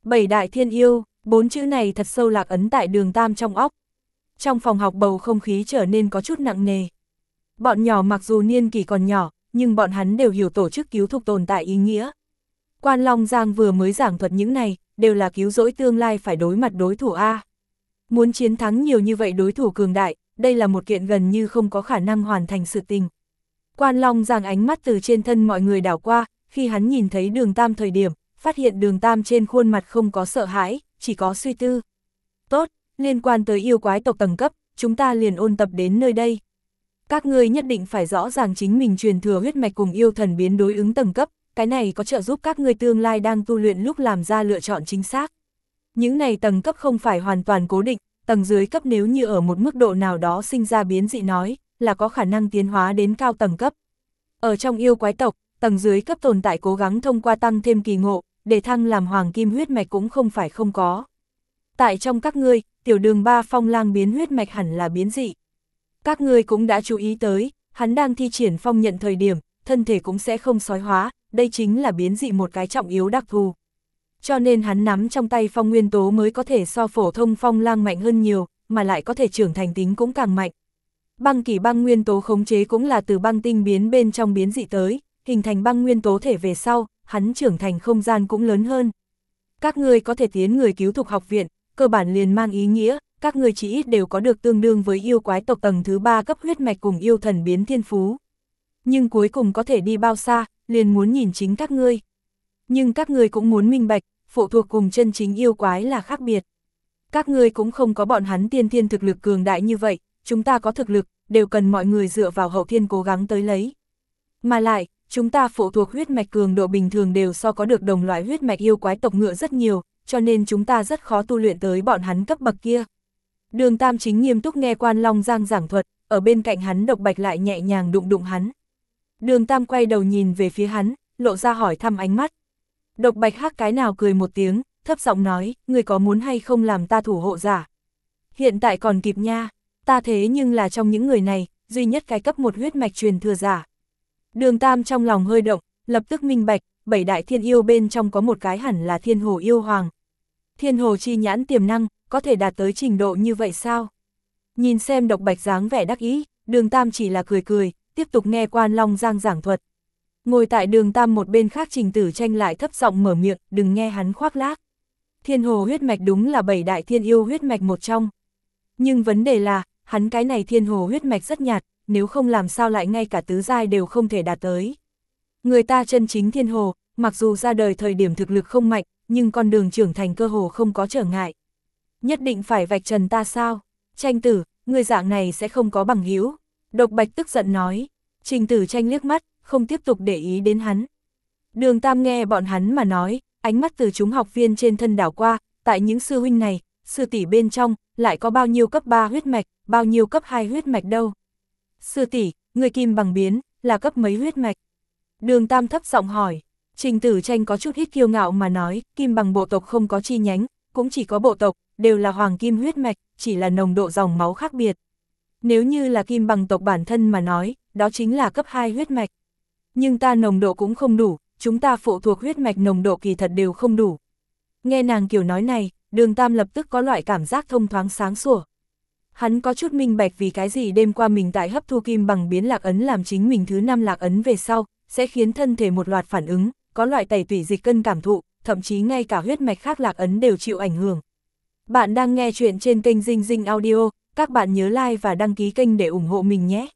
Bảy đại thiên yêu, bốn chữ này thật sâu lạc ấn tại đường tam trong óc. Trong phòng học bầu không khí trở nên có chút nặng nề. Bọn nhỏ mặc dù niên kỷ còn nhỏ, nhưng bọn hắn đều hiểu tổ chức cứu thục tồn tại ý nghĩa. Quan Long Giang vừa mới giảng thuật những này, đều là cứu rỗi tương lai phải đối mặt đối thủ A. Muốn chiến thắng nhiều như vậy đối thủ cường đại, đây là một kiện gần như không có khả năng hoàn thành sự tình. Quan Long Giang ánh mắt từ trên thân mọi người đảo qua, khi hắn nhìn thấy đường tam thời điểm, phát hiện đường tam trên khuôn mặt không có sợ hãi, chỉ có suy tư. Tốt, liên quan tới yêu quái tộc tầng cấp, chúng ta liền ôn tập đến nơi đây. Các ngươi nhất định phải rõ ràng chính mình truyền thừa huyết mạch cùng yêu thần biến đối ứng tầng cấp, cái này có trợ giúp các ngươi tương lai đang tu luyện lúc làm ra lựa chọn chính xác. Những này tầng cấp không phải hoàn toàn cố định, tầng dưới cấp nếu như ở một mức độ nào đó sinh ra biến dị nói, là có khả năng tiến hóa đến cao tầng cấp. Ở trong yêu quái tộc, tầng dưới cấp tồn tại cố gắng thông qua tăng thêm kỳ ngộ, để thăng làm hoàng kim huyết mạch cũng không phải không có. Tại trong các ngươi, tiểu đường ba phong lang biến huyết mạch hẳn là biến dị. Các ngươi cũng đã chú ý tới, hắn đang thi triển phong nhận thời điểm, thân thể cũng sẽ không sói hóa, đây chính là biến dị một cái trọng yếu đặc thù. Cho nên hắn nắm trong tay phong nguyên tố mới có thể so phổ thông phong lang mạnh hơn nhiều, mà lại có thể trưởng thành tính cũng càng mạnh. Băng kỳ băng nguyên tố khống chế cũng là từ băng tinh biến bên trong biến dị tới, hình thành băng nguyên tố thể về sau, hắn trưởng thành không gian cũng lớn hơn. Các ngươi có thể tiến người cứu thục học viện, cơ bản liền mang ý nghĩa, các ngươi chỉ ít đều có được tương đương với yêu quái tộc tầng thứ ba cấp huyết mạch cùng yêu thần biến thiên phú. Nhưng cuối cùng có thể đi bao xa, liền muốn nhìn chính các ngươi. Nhưng các ngươi cũng muốn minh bạch, phụ thuộc cùng chân chính yêu quái là khác biệt. Các ngươi cũng không có bọn hắn tiên thiên thực lực cường đại như vậy, chúng ta có thực lực, đều cần mọi người dựa vào hậu thiên cố gắng tới lấy. Mà lại, chúng ta phụ thuộc huyết mạch cường độ bình thường đều so có được đồng loại huyết mạch yêu quái tộc ngựa rất nhiều, cho nên chúng ta rất khó tu luyện tới bọn hắn cấp bậc kia. Đường Tam chính nghiêm túc nghe quan Long Giang giảng thuật, ở bên cạnh hắn độc bạch lại nhẹ nhàng đụng đụng hắn. Đường Tam quay đầu nhìn về phía hắn, lộ ra hỏi thăm ánh mắt. Độc bạch hắc cái nào cười một tiếng, thấp giọng nói, người có muốn hay không làm ta thủ hộ giả. Hiện tại còn kịp nha, ta thế nhưng là trong những người này, duy nhất cái cấp một huyết mạch truyền thừa giả. Đường Tam trong lòng hơi động, lập tức minh bạch, bảy đại thiên yêu bên trong có một cái hẳn là thiên hồ yêu hoàng. Thiên hồ chi nhãn tiềm năng, có thể đạt tới trình độ như vậy sao? Nhìn xem độc bạch dáng vẻ đắc ý, đường Tam chỉ là cười cười, tiếp tục nghe quan long giang giảng thuật. Ngồi tại đường Tam một bên khác trình tử tranh lại thấp giọng mở miệng, đừng nghe hắn khoác lác. Thiên hồ huyết mạch đúng là bảy đại thiên yêu huyết mạch một trong. Nhưng vấn đề là, hắn cái này thiên hồ huyết mạch rất nhạt, nếu không làm sao lại ngay cả tứ giai đều không thể đạt tới. Người ta chân chính thiên hồ, mặc dù ra đời thời điểm thực lực không mạnh, nhưng con đường trưởng thành cơ hồ không có trở ngại. Nhất định phải vạch trần ta sao? Tranh tử, người dạng này sẽ không có bằng hữu Độc bạch tức giận nói. Trình tử tranh liếc mắt, không tiếp tục để ý đến hắn. Đường Tam nghe bọn hắn mà nói, ánh mắt từ chúng học viên trên thân đảo qua, tại những sư huynh này, sư tỷ bên trong, lại có bao nhiêu cấp 3 huyết mạch, bao nhiêu cấp 2 huyết mạch đâu. Sư tỷ, người kim bằng biến, là cấp mấy huyết mạch? Đường Tam thấp giọng hỏi, trình tử tranh có chút hít kiêu ngạo mà nói, kim bằng bộ tộc không có chi nhánh, cũng chỉ có bộ tộc, đều là hoàng kim huyết mạch, chỉ là nồng độ dòng máu khác biệt. Nếu như là kim bằng tộc bản thân mà nói, đó chính là cấp 2 huyết mạch. Nhưng ta nồng độ cũng không đủ, chúng ta phụ thuộc huyết mạch nồng độ kỳ thật đều không đủ. Nghe nàng kiểu nói này, đường tam lập tức có loại cảm giác thông thoáng sáng sủa. Hắn có chút minh bạch vì cái gì đêm qua mình tại hấp thu kim bằng biến lạc ấn làm chính mình thứ năm lạc ấn về sau, sẽ khiến thân thể một loạt phản ứng, có loại tẩy tủy dịch cân cảm thụ, thậm chí ngay cả huyết mạch khác lạc ấn đều chịu ảnh hưởng. Bạn đang nghe chuyện trên kênh Dinh Dinh Audio, các bạn nhớ like và đăng ký kênh để ủng hộ mình nhé.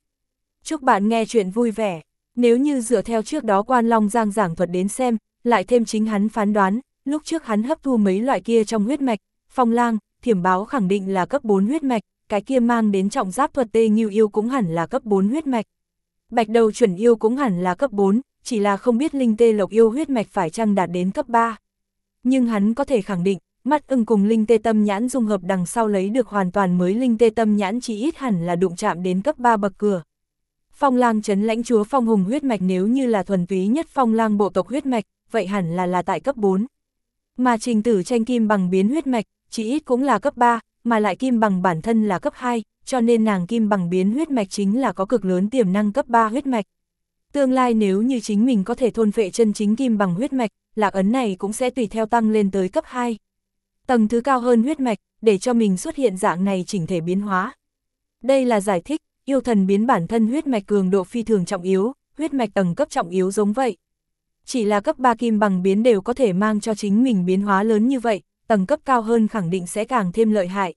Chúc bạn nghe chuyện vui vẻ. Nếu như dựa theo trước đó quan Long Giang giảng thuật đến xem, lại thêm chính hắn phán đoán, lúc trước hắn hấp thu mấy loại kia trong huyết mạch, phong lang, thiểm báo khẳng định là cấp 4 huyết mạch, cái kia mang đến trọng giáp thuật tê nghiêu yêu cũng hẳn là cấp 4 huyết mạch. Bạch đầu chuẩn yêu cũng hẳn là cấp 4, chỉ là không biết linh tê lộc yêu huyết mạch phải chăng đạt đến cấp 3. Nhưng hắn có thể khẳng định, mắt ưng cùng linh tê tâm nhãn dung hợp đằng sau lấy được hoàn toàn mới linh tê tâm nhãn chỉ ít hẳn là đụng chạm đến cấp 3 bậc cửa. Phong lang chấn lãnh chúa phong hùng huyết mạch nếu như là thuần túy nhất phong lang bộ tộc huyết mạch, vậy hẳn là là tại cấp 4. Mà trình tử tranh kim bằng biến huyết mạch, chỉ ít cũng là cấp 3, mà lại kim bằng bản thân là cấp 2, cho nên nàng kim bằng biến huyết mạch chính là có cực lớn tiềm năng cấp 3 huyết mạch. Tương lai nếu như chính mình có thể thôn phệ chân chính kim bằng huyết mạch, lạc ấn này cũng sẽ tùy theo tăng lên tới cấp 2. Tầng thứ cao hơn huyết mạch, để cho mình xuất hiện dạng này chỉnh thể biến hóa. Đây là giải thích, yêu thần biến bản thân huyết mạch cường độ phi thường trọng yếu, huyết mạch tầng cấp trọng yếu giống vậy. Chỉ là cấp 3 kim bằng biến đều có thể mang cho chính mình biến hóa lớn như vậy, tầng cấp cao hơn khẳng định sẽ càng thêm lợi hại.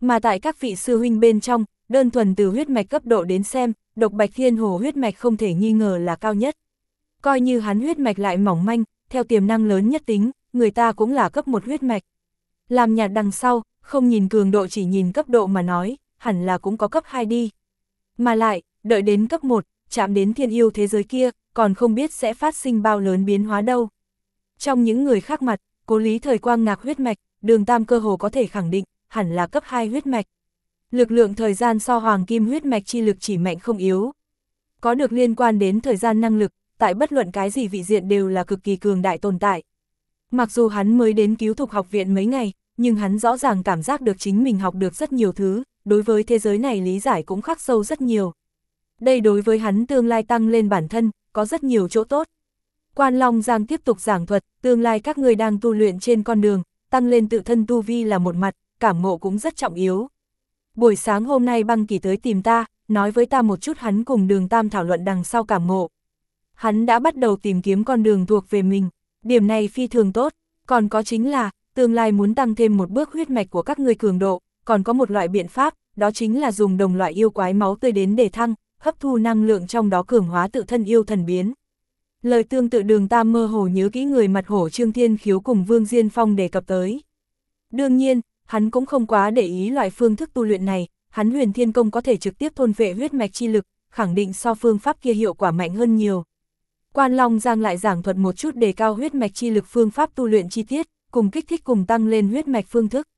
Mà tại các vị sư huynh bên trong, đơn thuần từ huyết mạch cấp độ đến xem, độc bạch thiên hồ huyết mạch không thể nghi ngờ là cao nhất. Coi như hắn huyết mạch lại mỏng manh, theo tiềm năng lớn nhất tính, người ta cũng là cấp một huyết mạch. Làm nhạt đằng sau, không nhìn cường độ chỉ nhìn cấp độ mà nói, hẳn là cũng có cấp 2 đi. Mà lại, đợi đến cấp 1, chạm đến thiên yêu thế giới kia, còn không biết sẽ phát sinh bao lớn biến hóa đâu. Trong những người khác mặt, cố lý thời quang ngạc huyết mạch, đường tam cơ hồ có thể khẳng định, hẳn là cấp 2 huyết mạch. Lực lượng thời gian so hoàng kim huyết mạch chi lực chỉ mạnh không yếu. Có được liên quan đến thời gian năng lực, tại bất luận cái gì vị diện đều là cực kỳ cường đại tồn tại. Mặc dù hắn mới đến cứu thục học viện mấy ngày, nhưng hắn rõ ràng cảm giác được chính mình học được rất nhiều thứ, đối với thế giới này lý giải cũng khắc sâu rất nhiều. Đây đối với hắn tương lai tăng lên bản thân, có rất nhiều chỗ tốt. Quan Long Giang tiếp tục giảng thuật, tương lai các người đang tu luyện trên con đường, tăng lên tự thân tu vi là một mặt, cảm ngộ cũng rất trọng yếu. Buổi sáng hôm nay băng kỳ tới tìm ta, nói với ta một chút hắn cùng đường tam thảo luận đằng sau cảm ngộ. Hắn đã bắt đầu tìm kiếm con đường thuộc về mình, điểm này phi thường tốt, còn có chính là, tương lai muốn tăng thêm một bước huyết mạch của các người cường độ, còn có một loại biện pháp, đó chính là dùng đồng loại yêu quái máu tươi đến để thăng, hấp thu năng lượng trong đó cường hóa tự thân yêu thần biến. Lời tương tự đường tam mơ hồ nhớ kỹ người mặt hổ Trương Thiên Khiếu cùng Vương Diên Phong đề cập tới. Đương nhiên, hắn cũng không quá để ý loại phương thức tu luyện này, hắn huyền thiên công có thể trực tiếp thôn vệ huyết mạch chi lực, khẳng định so phương pháp kia hiệu quả mạnh hơn nhiều. Quan Long Giang lại giảng thuật một chút đề cao huyết mạch chi lực phương pháp tu luyện chi tiết, cùng kích thích cùng tăng lên huyết mạch phương thức.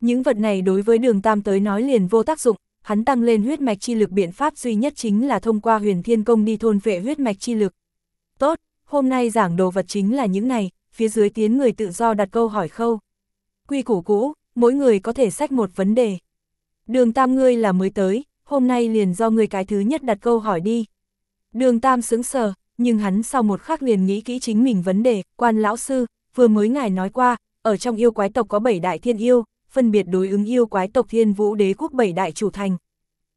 Những vật này đối với đường tam tới nói liền vô tác dụng, hắn tăng lên huyết mạch chi lực biện pháp duy nhất chính là thông qua huyền thiên công đi thôn vệ huyết mạch chi lực. Tốt, hôm nay giảng đồ vật chính là những này, phía dưới tiến người tự do đặt câu hỏi khâu. Quy củ cũ, mỗi người có thể sách một vấn đề. Đường tam ngươi là mới tới, hôm nay liền do ngươi cái thứ nhất đặt câu hỏi đi. Đường tam sững sờ, nhưng hắn sau một khắc liền nghĩ kỹ chính mình vấn đề, quan lão sư, vừa mới ngài nói qua, ở trong yêu quái tộc có bảy đại thiên yêu, phân biệt đối ứng yêu quái tộc thiên vũ đế quốc bảy đại chủ thành.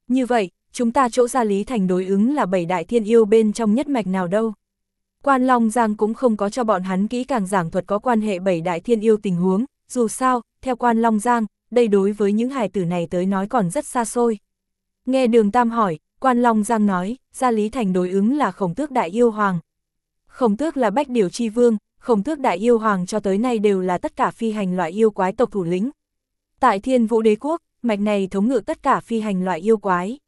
Như vậy, chúng ta chỗ ra lý thành đối ứng là bảy đại thiên yêu bên trong nhất mạch nào đâu. Quan Long Giang cũng không có cho bọn hắn kỹ càng giảng thuật có quan hệ bảy đại thiên yêu tình huống, dù sao, theo quan Long Giang, đây đối với những hài tử này tới nói còn rất xa xôi. Nghe đường Tam hỏi, quan Long Giang nói, gia lý thành đối ứng là khổng tước đại yêu hoàng. Khổng tước là bách điều chi vương, khổng tước đại yêu hoàng cho tới nay đều là tất cả phi hành loại yêu quái tộc thủ lĩnh. Tại thiên vũ đế quốc, mạch này thống ngự tất cả phi hành loại yêu quái.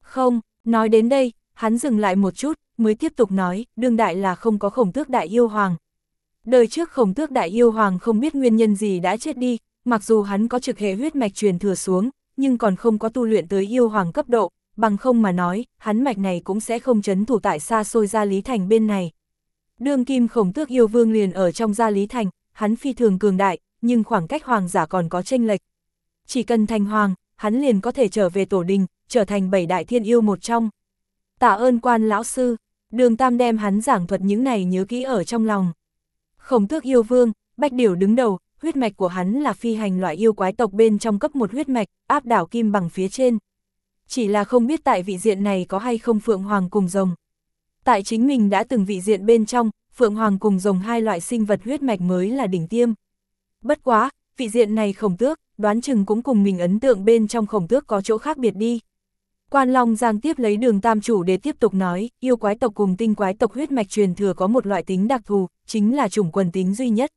Không, nói đến đây, hắn dừng lại một chút, mới tiếp tục nói, đương đại là không có khổng tước đại yêu hoàng. Đời trước khổng tước đại yêu hoàng không biết nguyên nhân gì đã chết đi, mặc dù hắn có trực hệ huyết mạch truyền thừa xuống, nhưng còn không có tu luyện tới yêu hoàng cấp độ, bằng không mà nói, hắn mạch này cũng sẽ không chấn thủ tại xa xôi gia lý thành bên này. Đương kim khổng tước yêu vương liền ở trong gia lý thành, hắn phi thường cường đại, nhưng khoảng cách hoàng giả còn có tranh lệch. Chỉ cần thành hoàng, hắn liền có thể trở về tổ đình, trở thành bảy đại thiên yêu một trong. Tạ ơn quan lão sư, đường tam đem hắn giảng thuật những này nhớ kỹ ở trong lòng. Khổng tước yêu vương, bách điểu đứng đầu, huyết mạch của hắn là phi hành loại yêu quái tộc bên trong cấp một huyết mạch, áp đảo kim bằng phía trên. Chỉ là không biết tại vị diện này có hay không Phượng Hoàng cùng rồng. Tại chính mình đã từng vị diện bên trong, Phượng Hoàng cùng rồng hai loại sinh vật huyết mạch mới là đỉnh tiêm. Bất quá, vị diện này khổng tước, đoán chừng cũng cùng mình ấn tượng bên trong khổng tước có chỗ khác biệt đi. Quan Long Giang tiếp lấy đường tam chủ để tiếp tục nói, yêu quái tộc cùng tinh quái tộc huyết mạch truyền thừa có một loại tính đặc thù, chính là chủng quần tính duy nhất.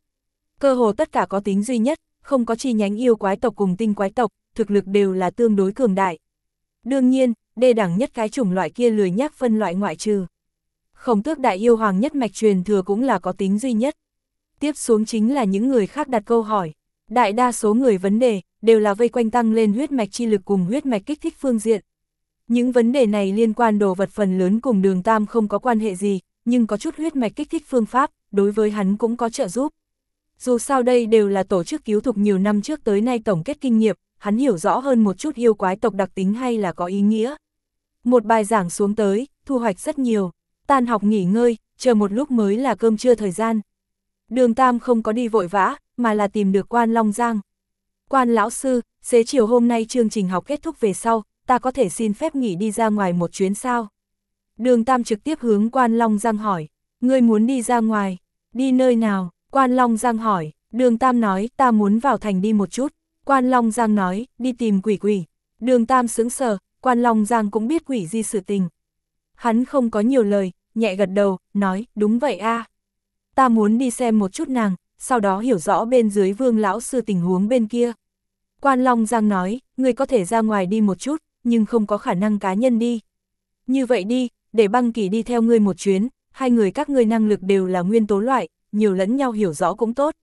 Cơ hồ tất cả có tính duy nhất, không có chi nhánh yêu quái tộc cùng tinh quái tộc, thực lực đều là tương đối cường đại. Đương nhiên, đê đẳng nhất cái chủng loại kia lười nhắc phân loại ngoại trừ. Khổng tước đại yêu hoàng nhất mạch truyền thừa cũng là có tính duy nhất. Tiếp xuống chính là những người khác đặt câu hỏi. Đại đa số người vấn đề, đều là vây quanh tăng lên huyết mạch chi lực cùng huyết mạch kích thích phương diện. Những vấn đề này liên quan đồ vật phần lớn cùng đường tam không có quan hệ gì, nhưng có chút huyết mạch kích thích phương pháp, đối với hắn cũng có trợ giúp. Dù sao đây đều là tổ chức cứu thục nhiều năm trước tới nay tổng kết kinh nghiệm, hắn hiểu rõ hơn một chút yêu quái tộc đặc tính hay là có ý nghĩa. Một bài giảng xuống tới, thu hoạch rất nhiều, tan học nghỉ ngơi, chờ một lúc mới là cơm trưa thời gian. Đường Tam không có đi vội vã, mà là tìm được quan Long Giang. Quan lão sư, xế chiều hôm nay chương trình học kết thúc về sau, ta có thể xin phép nghỉ đi ra ngoài một chuyến sao? Đường Tam trực tiếp hướng quan Long Giang hỏi, ngươi muốn đi ra ngoài, đi nơi nào? Quan Long Giang hỏi, đường Tam nói ta muốn vào thành đi một chút. Quan Long Giang nói, đi tìm quỷ quỷ. Đường Tam sững sờ, Quan Long Giang cũng biết quỷ di sự tình. Hắn không có nhiều lời, nhẹ gật đầu, nói, đúng vậy a Ta muốn đi xem một chút nàng, sau đó hiểu rõ bên dưới vương lão sư tình huống bên kia. Quan Long Giang nói, người có thể ra ngoài đi một chút, nhưng không có khả năng cá nhân đi. Như vậy đi, để băng kỳ đi theo ngươi một chuyến, hai người các ngươi năng lực đều là nguyên tố loại, nhiều lẫn nhau hiểu rõ cũng tốt.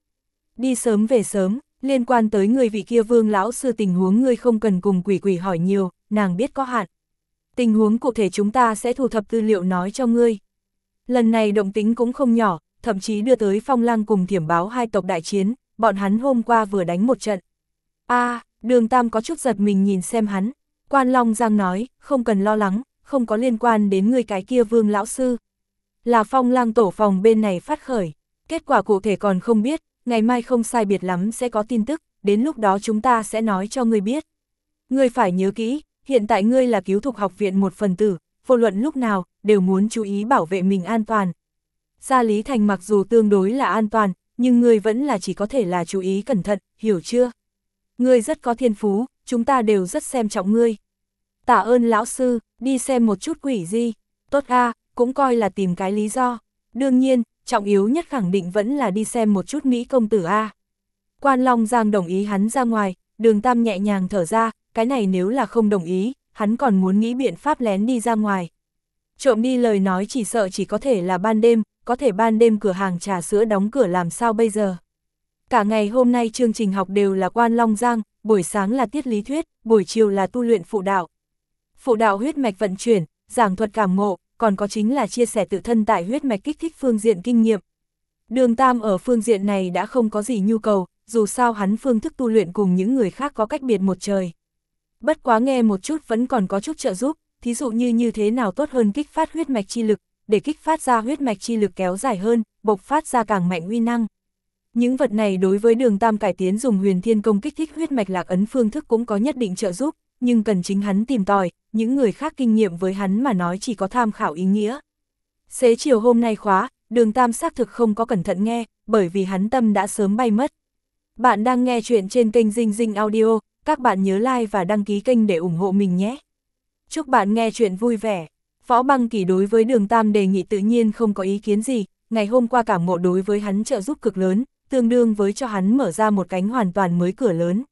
Đi sớm về sớm, liên quan tới người vị kia vương lão sư tình huống ngươi không cần cùng quỷ quỷ hỏi nhiều, nàng biết có hạn. Tình huống cụ thể chúng ta sẽ thu thập tư liệu nói cho ngươi. Lần này động tính cũng không nhỏ, thậm chí đưa tới phong lăng cùng thiểm báo hai tộc đại chiến, bọn hắn hôm qua vừa đánh một trận. a Đường Tam có chút giật mình nhìn xem hắn. Quan Long Giang nói, không cần lo lắng, không có liên quan đến người cái kia vương lão sư. Là phong lang tổ phòng bên này phát khởi. Kết quả cụ thể còn không biết, ngày mai không sai biệt lắm sẽ có tin tức, đến lúc đó chúng ta sẽ nói cho ngươi biết. Ngươi phải nhớ kỹ, hiện tại ngươi là cứu thục học viện một phần tử, vô luận lúc nào, đều muốn chú ý bảo vệ mình an toàn. Gia Lý Thành mặc dù tương đối là an toàn, nhưng ngươi vẫn là chỉ có thể là chú ý cẩn thận, hiểu chưa? Ngươi rất có thiên phú, chúng ta đều rất xem trọng ngươi. Tạ ơn lão sư, đi xem một chút quỷ gì. Tốt a, cũng coi là tìm cái lý do. Đương nhiên, trọng yếu nhất khẳng định vẫn là đi xem một chút Mỹ công tử A. Quan Long Giang đồng ý hắn ra ngoài, đường Tam nhẹ nhàng thở ra, cái này nếu là không đồng ý, hắn còn muốn nghĩ biện pháp lén đi ra ngoài. Trộm đi lời nói chỉ sợ chỉ có thể là ban đêm, có thể ban đêm cửa hàng trà sữa đóng cửa làm sao bây giờ. Cả ngày hôm nay chương trình học đều là quan Long Giang, buổi sáng là tiết lý thuyết, buổi chiều là tu luyện phụ đạo. Phụ đạo huyết mạch vận chuyển, giảng thuật cảm ngộ, còn có chính là chia sẻ tự thân tại huyết mạch kích thích phương diện kinh nghiệm. Đường Tam ở phương diện này đã không có gì nhu cầu, dù sao hắn phương thức tu luyện cùng những người khác có cách biệt một trời. Bất quá nghe một chút vẫn còn có chút trợ giúp, thí dụ như như thế nào tốt hơn kích phát huyết mạch chi lực, để kích phát ra huyết mạch chi lực kéo dài hơn, bộc phát ra càng mạnh uy năng. Những vật này đối với đường tam cải tiến dùng huyền thiên công kích thích huyết mạch lạc ấn phương thức cũng có nhất định trợ giúp, nhưng cần chính hắn tìm tòi, những người khác kinh nghiệm với hắn mà nói chỉ có tham khảo ý nghĩa. Xế chiều hôm nay khóa, đường tam xác thực không có cẩn thận nghe, bởi vì hắn tâm đã sớm bay mất. Bạn đang nghe chuyện trên kênh Dinh Dinh Audio, các bạn nhớ like và đăng ký kênh để ủng hộ mình nhé. Chúc bạn nghe chuyện vui vẻ. Võ băng kỳ đối với đường Tam đề nghị tự nhiên không có ý kiến gì, ngày hôm qua cảm ngộ đối với hắn trợ giúp cực lớn, tương đương với cho hắn mở ra một cánh hoàn toàn mới cửa lớn.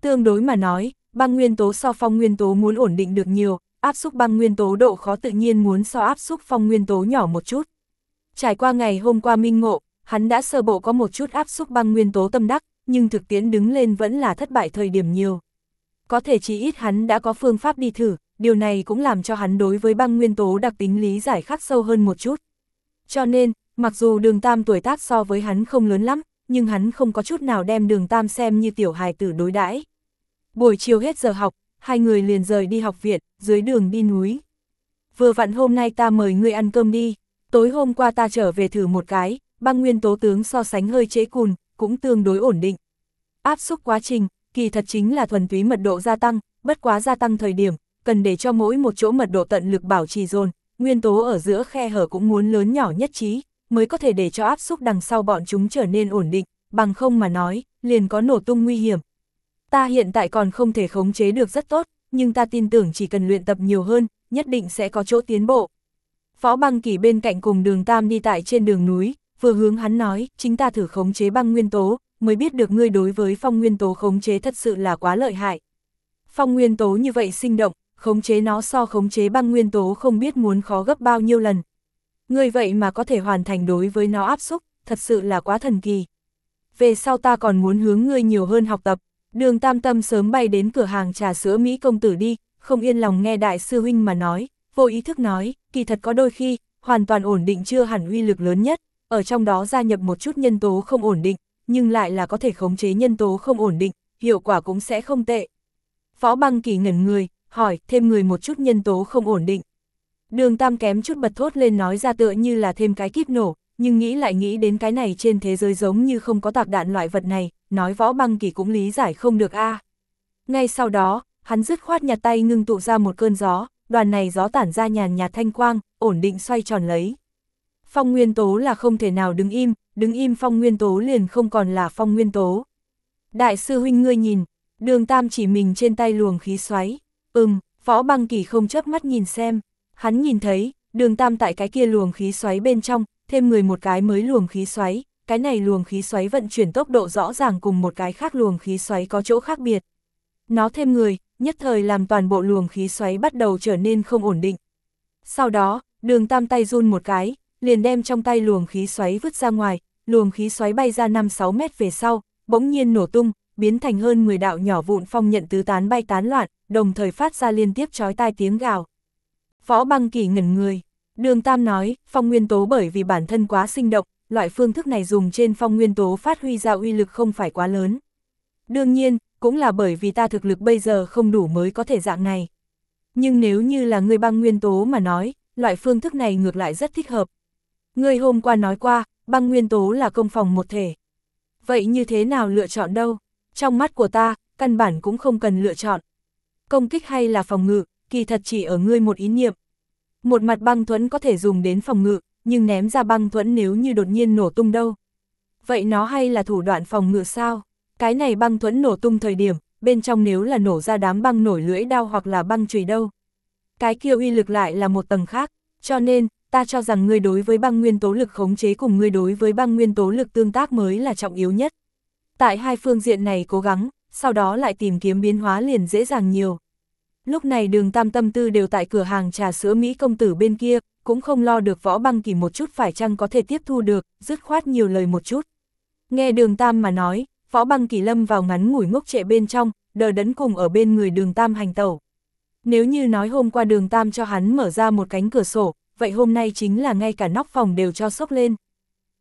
Tương đối mà nói, băng nguyên tố so phong nguyên tố muốn ổn định được nhiều, áp xúc băng nguyên tố độ khó tự nhiên muốn so áp xúc phong nguyên tố nhỏ một chút. Trải qua ngày hôm qua minh ngộ, hắn đã sơ bộ có một chút áp xúc băng nguyên tố tâm đắc, nhưng thực tiễn đứng lên vẫn là thất bại thời điểm nhiều. Có thể chỉ ít hắn đã có phương pháp đi thử, điều này cũng làm cho hắn đối với băng nguyên tố đặc tính lý giải khắc sâu hơn một chút. Cho nên, mặc dù đường tam tuổi tác so với hắn không lớn lắm, nhưng hắn không có chút nào đem đường tam xem như tiểu hài tử đối đãi. Buổi chiều hết giờ học, hai người liền rời đi học viện, dưới đường đi núi. Vừa vặn hôm nay ta mời ngươi ăn cơm đi, tối hôm qua ta trở về thử một cái, băng nguyên tố tướng so sánh hơi trễ cùn, cũng tương đối ổn định. Áp xúc quá trình, kỳ thật chính là thuần túy mật độ gia tăng, bất quá gia tăng thời điểm, cần để cho mỗi một chỗ mật độ tận lực bảo trì dồn, nguyên tố ở giữa khe hở cũng muốn lớn nhỏ nhất trí, mới có thể để cho áp xúc đằng sau bọn chúng trở nên ổn định, bằng không mà nói, liền có nổ tung nguy hiểm. Ta hiện tại còn không thể khống chế được rất tốt, nhưng ta tin tưởng chỉ cần luyện tập nhiều hơn, nhất định sẽ có chỗ tiến bộ. Phó băng kỳ bên cạnh cùng đường Tam đi tại trên đường núi, vừa hướng hắn nói, chính ta thử khống chế băng nguyên tố, mới biết được ngươi đối với phong nguyên tố khống chế thật sự là quá lợi hại. Phong nguyên tố như vậy sinh động, khống chế nó so khống chế băng nguyên tố không biết muốn khó gấp bao nhiêu lần. Ngươi vậy mà có thể hoàn thành đối với nó áp xúc, thật sự là quá thần kỳ. Về sau ta còn muốn hướng ngươi nhiều hơn học tập, đường tam tâm sớm bay đến cửa hàng trà sữa Mỹ công tử đi, không yên lòng nghe đại sư huynh mà nói, vô ý thức nói, kỳ thật có đôi khi, hoàn toàn ổn định chưa hẳn uy lực lớn nhất, ở trong đó gia nhập một chút nhân tố không ổn định, nhưng lại là có thể khống chế nhân tố không ổn định, hiệu quả cũng sẽ không tệ. Phó băng kỳ ngẩn người, hỏi, thêm người một chút nhân tố không ổn định. Đường Tam kém chút bật thốt lên nói ra tựa như là thêm cái kíp nổ, nhưng nghĩ lại nghĩ đến cái này trên thế giới giống như không có tạc đạn loại vật này, nói võ băng kỳ cũng lý giải không được a. Ngay sau đó, hắn dứt khoát nhặt tay ngưng tụ ra một cơn gió, đoàn này gió tản ra nhàn nhạt thanh quang, ổn định xoay tròn lấy. Phong nguyên tố là không thể nào đứng im, đứng im phong nguyên tố liền không còn là phong nguyên tố. Đại sư huynh ngươi nhìn, đường tam chỉ mình trên tay luồng khí xoáy. Ừm, võ băng kỳ không chớp mắt nhìn xem. Hắn nhìn thấy, đường tam tại cái kia luồng khí xoáy bên trong, thêm người một cái mới luồng khí xoáy. Cái này luồng khí xoáy vận chuyển tốc độ rõ ràng cùng một cái khác luồng khí xoáy có chỗ khác biệt. Nó thêm người, nhất thời làm toàn bộ luồng khí xoáy bắt đầu trở nên không ổn định. Sau đó, đường tam tay run một cái, liền đem trong tay luồng khí xoáy vứt ra ngoài, luồng khí xoáy bay ra 5-6 mét về sau, bỗng nhiên nổ tung, biến thành hơn 10 đạo nhỏ vụn phong nhận tứ tán bay tán loạn, đồng thời phát ra liên tiếp chói tai tiếng gào. Võ băng kỳ ngẩn người, đường Tam nói, phong nguyên tố bởi vì bản thân quá sinh động, loại phương thức này dùng trên phong nguyên tố phát huy ra uy lực không phải quá lớn. Đương nhiên, cũng là bởi vì ta thực lực bây giờ không đủ mới có thể dạng này. Nhưng nếu như là người băng nguyên tố mà nói, loại phương thức này ngược lại rất thích hợp. Người hôm qua nói qua, băng nguyên tố là công phòng một thể. Vậy như thế nào lựa chọn đâu? Trong mắt của ta, căn bản cũng không cần lựa chọn. Công kích hay là phòng ngự, kỳ thật chỉ ở ngươi một ý niệm. Một mặt băng thuẫn có thể dùng đến phòng ngự, nhưng ném ra băng thuẫn nếu như đột nhiên nổ tung đâu. Vậy nó hay là thủ đoạn phòng ngự sao? Cái này băng thuẫn nổ tung thời điểm, bên trong nếu là nổ ra đám băng nổi lưỡi đao hoặc là băng chùy đâu. Cái kia uy lực lại là một tầng khác, cho nên, ta cho rằng ngươi đối với băng nguyên tố lực khống chế cùng ngươi đối với băng nguyên tố lực tương tác mới là trọng yếu nhất. Tại hai phương diện này cố gắng, sau đó lại tìm kiếm biến hóa liền dễ dàng nhiều. Lúc này đường tam tâm tư đều tại cửa hàng trà sữa Mỹ công tử bên kia, cũng không lo được võ băng kỳ một chút phải chăng có thể tiếp thu được, dứt khoát nhiều lời một chút. Nghe đường tam mà nói, võ băng kỳ lâm vào ngắn ngủi ngốc trệ bên trong, đờ đẫn cùng ở bên người đường tam hành tẩu. Nếu như nói hôm qua đường tam cho hắn mở ra một cánh cửa sổ, vậy hôm nay chính là ngay cả nóc phòng đều cho sốc lên.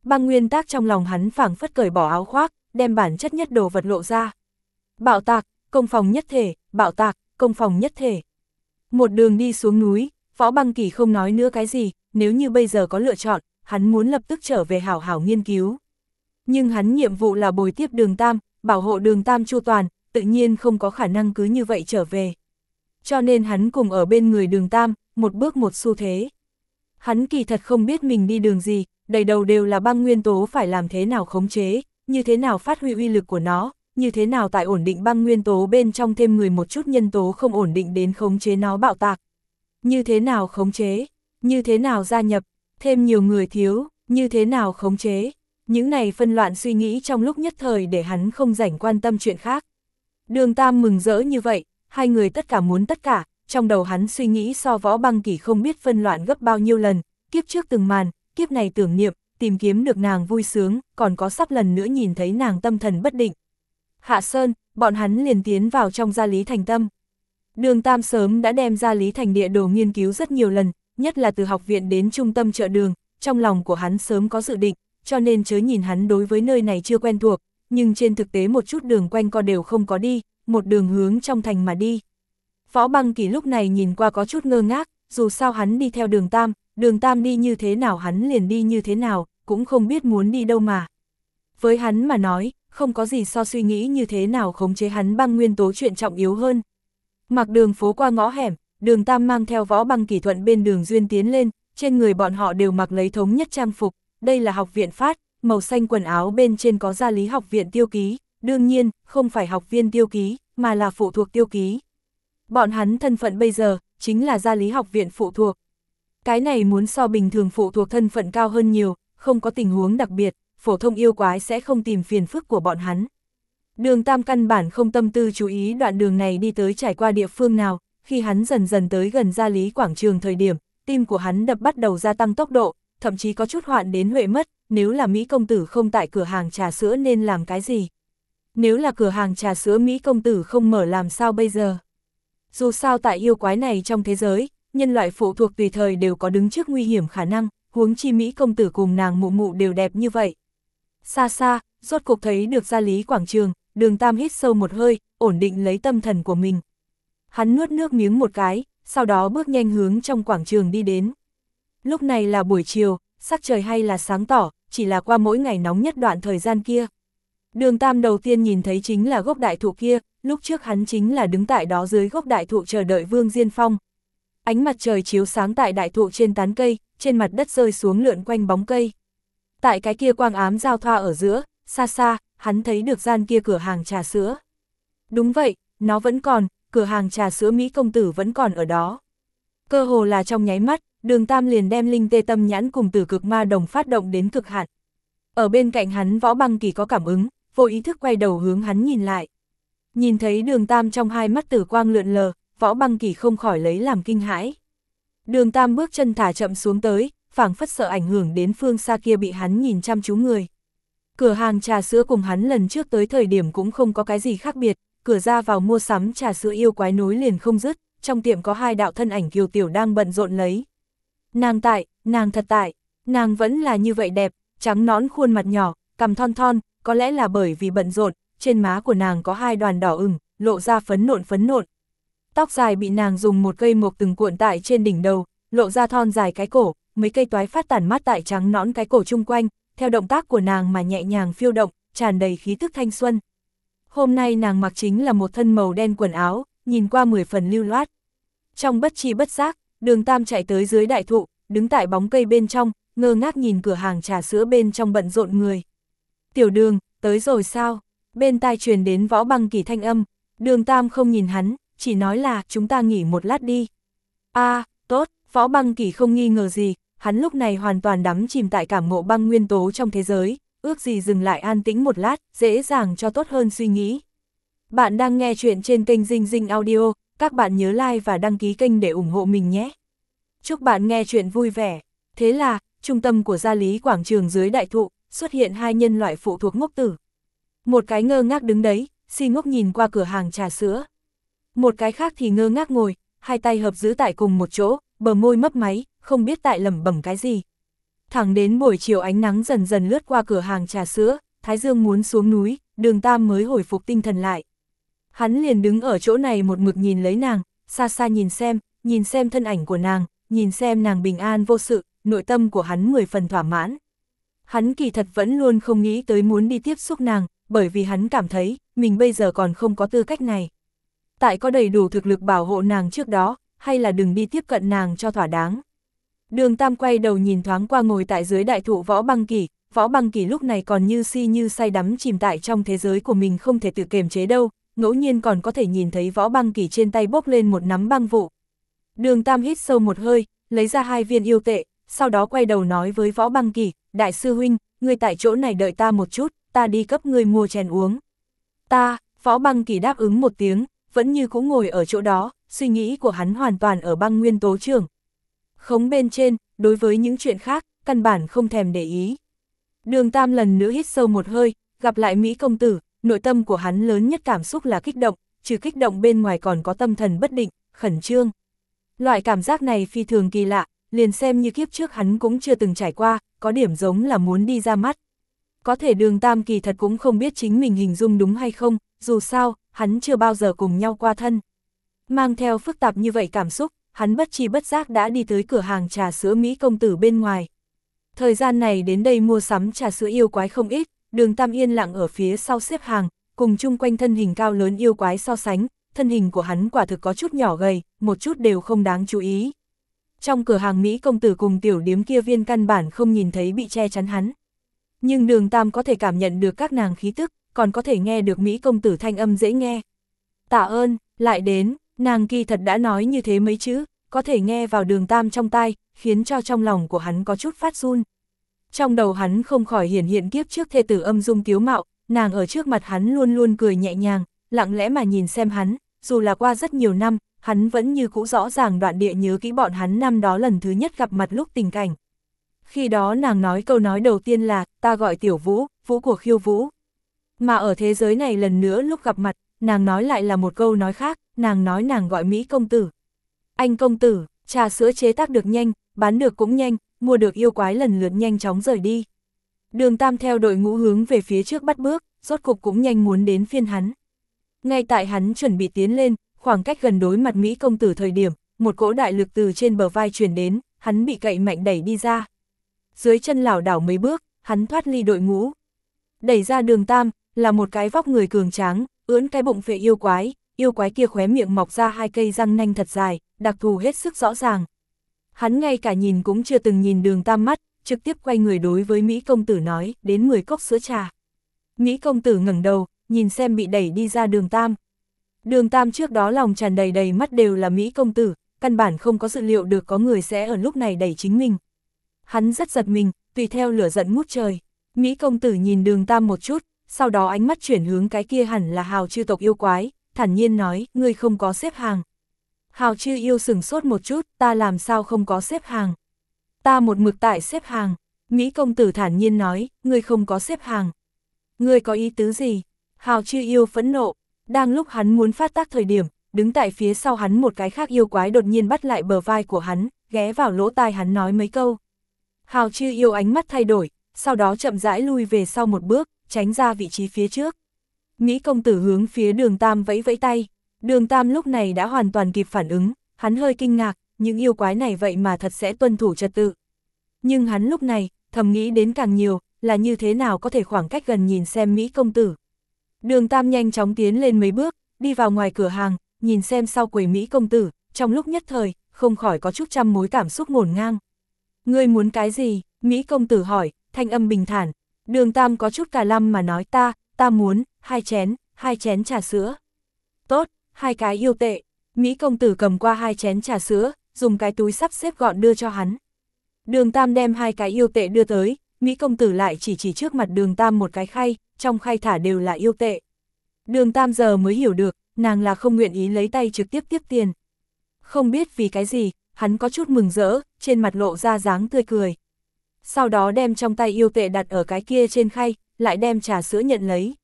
Băng nguyên tác trong lòng hắn phảng phất cởi bỏ áo khoác, đem bản chất nhất đồ vật lộ ra. Bạo tạc, công phòng nhất thể, bạo tạc, công phòng nhất thể. Một đường đi xuống núi, Võ Băng Kỳ không nói nữa cái gì, nếu như bây giờ có lựa chọn, hắn muốn lập tức trở về hảo hảo nghiên cứu. Nhưng hắn nhiệm vụ là bồi tiếp đường Tam, bảo hộ đường Tam chu toàn, tự nhiên không có khả năng cứ như vậy trở về. Cho nên hắn cùng ở bên người đường Tam, một bước một xu thế. Hắn kỳ thật không biết mình đi đường gì, đầy đầu đều là băng nguyên tố phải làm thế nào khống chế, như thế nào phát huy uy lực của nó, như thế nào tại ổn định băng nguyên tố bên trong thêm người một chút nhân tố không ổn định đến khống chế nó bạo tạc. Như thế nào khống chế, như thế nào gia nhập, thêm nhiều người thiếu, như thế nào khống chế. Những này phân loạn suy nghĩ trong lúc nhất thời để hắn không rảnh quan tâm chuyện khác. Đường Tam mừng rỡ như vậy, hai người tất cả muốn tất cả, trong đầu hắn suy nghĩ so võ băng kỷ không biết phân loạn gấp bao nhiêu lần, kiếp trước từng màn, kiếp này tưởng niệm, tìm kiếm được nàng vui sướng, còn có sắp lần nữa nhìn thấy nàng tâm thần bất định. Hạ Sơn, bọn hắn liền tiến vào trong gia lý thành tâm. Đường Tam sớm đã đem gia lý thành địa đồ nghiên cứu rất nhiều lần, nhất là từ học viện đến trung tâm chợ đường, trong lòng của hắn sớm có dự định, cho nên chớ nhìn hắn đối với nơi này chưa quen thuộc, nhưng trên thực tế một chút đường quanh co đều không có đi, một đường hướng trong thành mà đi. Phó băng kỳ lúc này nhìn qua có chút ngơ ngác, dù sao hắn đi theo đường Tam, đường Tam đi như thế nào hắn liền đi như thế nào, cũng không biết muốn đi đâu mà. Với hắn mà nói, không có gì so suy nghĩ như thế nào khống chế hắn băng nguyên tố chuyện trọng yếu hơn. Mặc đường phố qua ngõ hẻm, đường Tam mang theo võ băng kỷ thuận bên đường duyên tiến lên, trên người bọn họ đều mặc lấy thống nhất trang phục, đây là học viện phát, màu xanh quần áo bên trên có gia lý học viện tiêu ký, đương nhiên, không phải học viên tiêu ký, mà là phụ thuộc tiêu ký. Bọn hắn thân phận bây giờ, chính là gia lý học viện phụ thuộc. Cái này muốn so bình thường phụ thuộc thân phận cao hơn nhiều, không có tình huống đặc biệt, phổ thông yêu quái sẽ không tìm phiền phức của bọn hắn. Đường Tam căn bản không tâm tư chú ý đoạn đường này đi tới trải qua địa phương nào, khi hắn dần dần tới gần gia lý quảng trường thời điểm, tim của hắn đập bắt đầu gia tăng tốc độ, thậm chí có chút hoạn đến huệ mất, nếu là Mỹ công tử không tại cửa hàng trà sữa nên làm cái gì? Nếu là cửa hàng trà sữa Mỹ công tử không mở làm sao bây giờ? Dù sao tại yêu quái này trong thế giới, nhân loại phụ thuộc tùy thời đều có đứng trước nguy hiểm khả năng, huống chi Mỹ công tử cùng nàng mụ mụ đều đẹp như vậy. Xa xa, rốt cục thấy được gia lý quảng trường, đường tam hít sâu một hơi, ổn định lấy tâm thần của mình. Hắn nuốt nước miếng một cái, sau đó bước nhanh hướng trong quảng trường đi đến. Lúc này là buổi chiều, sắc trời hay là sáng tỏ, chỉ là qua mỗi ngày nóng nhất đoạn thời gian kia. Đường Tam đầu tiên nhìn thấy chính là gốc đại thụ kia, lúc trước hắn chính là đứng tại đó dưới gốc đại thụ chờ đợi Vương Diên Phong. Ánh mặt trời chiếu sáng tại đại thụ trên tán cây, trên mặt đất rơi xuống lượn quanh bóng cây. Tại cái kia quang ám giao thoa ở giữa, xa xa, hắn thấy được gian kia cửa hàng trà sữa. Đúng vậy, nó vẫn còn, cửa hàng trà sữa Mỹ công tử vẫn còn ở đó. Cơ hồ là trong nháy mắt, đường Tam liền đem linh tê tâm nhãn cùng tử cực ma đồng phát động đến cực hạn. Ở bên cạnh hắn võ băng kỳ có cảm ứng, vô ý thức quay đầu hướng hắn nhìn lại. Nhìn thấy đường Tam trong hai mắt tử quang lượn lờ, võ băng kỳ không khỏi lấy làm kinh hãi. Đường Tam bước chân thả chậm xuống tới, phảng phất sợ ảnh hưởng đến phương xa kia bị hắn nhìn chăm chú người. Cửa hàng trà sữa cùng hắn lần trước tới thời điểm cũng không có cái gì khác biệt, cửa ra vào mua sắm trà sữa yêu quái nối liền không dứt, trong tiệm có hai đạo thân ảnh kiều tiểu đang bận rộn lấy. Nàng tại, nàng thật tại, nàng vẫn là như vậy đẹp, trắng nõn khuôn mặt nhỏ, cằm thon thon, có lẽ là bởi vì bận rộn, trên má của nàng có hai đoàn đỏ ửng, lộ ra phấn nộn phấn nộn. Tóc dài bị nàng dùng một cây mộc từng cuộn tại trên đỉnh đầu, lộ ra thon dài cái cổ, mấy cây toái phát tản mát tại trắng nõn cái cổ chung quanh, theo động tác của nàng mà nhẹ nhàng phiêu động, tràn đầy khí tức thanh xuân. Hôm nay nàng mặc chính là một thân màu đen quần áo, nhìn qua mười phần lưu loát. Trong bất chi bất giác, đường tam chạy tới dưới đại thụ, đứng tại bóng cây bên trong, ngơ ngác nhìn cửa hàng trà sữa bên trong bận rộn người. Tiểu đường, tới rồi sao? Bên tai truyền đến võ băng kỳ thanh âm, đường tam không nhìn hắn, chỉ nói là chúng ta nghỉ một lát đi. a à, tốt, võ băng kỳ không nghi ngờ gì, hắn lúc này hoàn toàn đắm chìm tại cảm ngộ băng nguyên tố trong thế giới, ước gì dừng lại an tĩnh một lát, dễ dàng cho tốt hơn suy nghĩ. Bạn đang nghe chuyện trên kênh Dinh Dinh Audio, các bạn nhớ like và đăng ký kênh để ủng hộ mình nhé. Chúc bạn nghe chuyện vui vẻ. Thế là, trung tâm của gia lý quảng trường dưới đại thụ, xuất hiện hai nhân loại phụ thuộc ngốc tử. Một cái ngơ ngác đứng đấy, si ngốc nhìn qua cửa hàng trà sữa. Một cái khác thì ngơ ngác ngồi, hai tay hợp giữ tại cùng một chỗ, bờ môi mấp máy, không biết tại lẩm bẩm cái gì. Thẳng đến buổi chiều ánh nắng dần dần lướt qua cửa hàng trà sữa, Thái Dương muốn xuống núi, đường Tam mới hồi phục tinh thần lại. Hắn liền đứng ở chỗ này một mực nhìn lấy nàng, xa xa nhìn xem, nhìn xem thân ảnh của nàng, nhìn xem nàng bình an vô sự, nội tâm của hắn mười phần thỏa mãn. Hắn kỳ thật vẫn luôn không nghĩ tới muốn đi tiếp xúc nàng, bởi vì hắn cảm thấy, mình bây giờ còn không có tư cách này. Tại có đầy đủ thực lực bảo hộ nàng trước đó, hay là đừng đi tiếp cận nàng cho thỏa đáng. Đường Tam quay đầu nhìn thoáng qua ngồi tại dưới đại thụ võ băng kỳ, võ băng kỳ lúc này còn như si như say đắm chìm tại trong thế giới của mình không thể tự kiềm chế đâu, ngẫu nhiên còn có thể nhìn thấy võ băng kỳ trên tay bốc lên một nắm băng vụ. Đường Tam hít sâu một hơi, lấy ra hai viên yêu tệ, sau đó quay đầu nói với võ băng kỳ, đại sư huynh, ngươi tại chỗ này đợi ta một chút, ta đi cấp ngươi mua chèn uống. Ta, võ băng kỳ đáp ứng một tiếng, vẫn như cũng ngồi ở chỗ đó, suy nghĩ của hắn hoàn toàn ở băng nguyên tố trường. Khống bên trên, đối với những chuyện khác, căn bản không thèm để ý. Đường Tam lần nữa hít sâu một hơi, gặp lại Mỹ công tử, nội tâm của hắn lớn nhất cảm xúc là kích động, trừ kích động bên ngoài còn có tâm thần bất định, khẩn trương. Loại cảm giác này phi thường kỳ lạ, liền xem như kiếp trước hắn cũng chưa từng trải qua, có điểm giống là muốn đi ra mắt. Có thể đường Tam kỳ thật cũng không biết chính mình hình dung đúng hay không, dù sao, hắn chưa bao giờ cùng nhau qua thân. Mang theo phức tạp như vậy cảm xúc, hắn bất chi bất giác đã đi tới cửa hàng trà sữa Mỹ công tử bên ngoài. Thời gian này đến đây mua sắm trà sữa yêu quái không ít, đường Tam yên lặng ở phía sau xếp hàng, cùng chung quanh thân hình cao lớn yêu quái so sánh, thân hình của hắn quả thực có chút nhỏ gầy, một chút đều không đáng chú ý. Trong cửa hàng Mỹ công tử cùng tiểu điếm kia viên căn bản không nhìn thấy bị che chắn hắn. Nhưng đường Tam có thể cảm nhận được các nàng khí tức, còn có thể nghe được Mỹ công tử thanh âm dễ nghe. Tạ ơn, lại đến, nàng kỳ thật đã nói như thế mấy chữ, có thể nghe vào đường Tam trong tai, khiến cho trong lòng của hắn có chút phát run. Trong đầu hắn không khỏi hiển hiện kiếp trước thê tử âm dung tiếu mạo, nàng ở trước mặt hắn luôn luôn cười nhẹ nhàng, lặng lẽ mà nhìn xem hắn, dù là qua rất nhiều năm, hắn vẫn như cũ rõ ràng đoạn địa nhớ kỹ bọn hắn năm đó lần thứ nhất gặp mặt lúc tình cảnh. Khi đó nàng nói câu nói đầu tiên là, ta gọi tiểu vũ, vũ của khiêu vũ. Mà ở thế giới này lần nữa lúc gặp mặt, nàng nói lại là một câu nói khác, nàng nói nàng gọi Mỹ công tử. Anh công tử, trà sữa chế tác được nhanh, bán được cũng nhanh, mua được yêu quái lần lượt nhanh chóng rời đi. Đường Tam theo đội ngũ hướng về phía trước bắt bước, rốt cục cũng nhanh muốn đến phiên hắn. Ngay tại hắn chuẩn bị tiến lên, khoảng cách gần đối mặt Mỹ công tử thời điểm, một cỗ đại lực từ trên bờ vai truyền đến, hắn bị cậy mạnh đẩy đi ra. Dưới chân lảo đảo mấy bước, hắn thoát ly đội ngũ. Đẩy ra đường Tam, là một cái vóc người cường tráng, ưỡn cái bụng phệ yêu quái, yêu quái kia khóe miệng mọc ra hai cây răng nanh thật dài, đặc thù hết sức rõ ràng. Hắn ngay cả nhìn cũng chưa từng nhìn đường Tam mắt, trực tiếp quay người đối với Mỹ công tử nói, đến 10 cốc sữa trà. Mỹ công tử ngẩng đầu, nhìn xem bị đẩy đi ra đường Tam. Đường Tam trước đó lòng tràn đầy đầy mắt đều là Mỹ công tử, căn bản không có dự liệu được có người sẽ ở lúc này đẩy chính mình. Hắn rất giật mình, tùy theo lửa giận ngút trời. Mỹ công tử nhìn đường Tam một chút, sau đó ánh mắt chuyển hướng cái kia hẳn là hào chư tộc yêu quái, thản nhiên nói, ngươi không có xếp hàng. Hào chư yêu sừng sốt một chút, ta làm sao không có xếp hàng. Ta một mực tại xếp hàng. Mỹ công tử thản nhiên nói, ngươi không có xếp hàng. Ngươi có ý tứ gì? Hào chư yêu phẫn nộ. Đang lúc hắn muốn phát tác thời điểm, đứng tại phía sau hắn một cái khác yêu quái đột nhiên bắt lại bờ vai của hắn, ghé vào lỗ tai hắn nói mấy câu. Hào chư yêu ánh mắt thay đổi, sau đó chậm rãi lui về sau một bước, tránh ra vị trí phía trước. Mỹ công tử hướng phía đường Tam vẫy vẫy tay. Đường Tam lúc này đã hoàn toàn kịp phản ứng, hắn hơi kinh ngạc, những yêu quái này vậy mà thật sẽ tuân thủ trật tự. Nhưng hắn lúc này, thầm nghĩ đến càng nhiều, là như thế nào có thể khoảng cách gần nhìn xem Mỹ công tử. Đường Tam nhanh chóng tiến lên mấy bước, đi vào ngoài cửa hàng, nhìn xem sau quầy Mỹ công tử, trong lúc nhất thời, không khỏi có chút trăm mối cảm xúc ngổn ngang. Ngươi muốn cái gì? Mỹ công tử hỏi, thanh âm bình thản. Đường Tam có chút cà lăm mà nói ta, ta muốn, hai chén, hai chén trà sữa. Tốt, hai cái yêu tệ. Mỹ công tử cầm qua hai chén trà sữa, dùng cái túi sắp xếp gọn đưa cho hắn. Đường Tam đem hai cái yêu tệ đưa tới, Mỹ công tử lại chỉ chỉ trước mặt đường Tam một cái khay, trong khay thả đều là yêu tệ. Đường Tam giờ mới hiểu được, nàng là không nguyện ý lấy tay trực tiếp tiếp tiền. Không biết vì cái gì, hắn có chút mừng rỡ, trên mặt lộ ra dáng tươi cười. Sau đó đem trong tay yêu tệ đặt ở cái kia trên khay, lại đem trà sữa nhận lấy.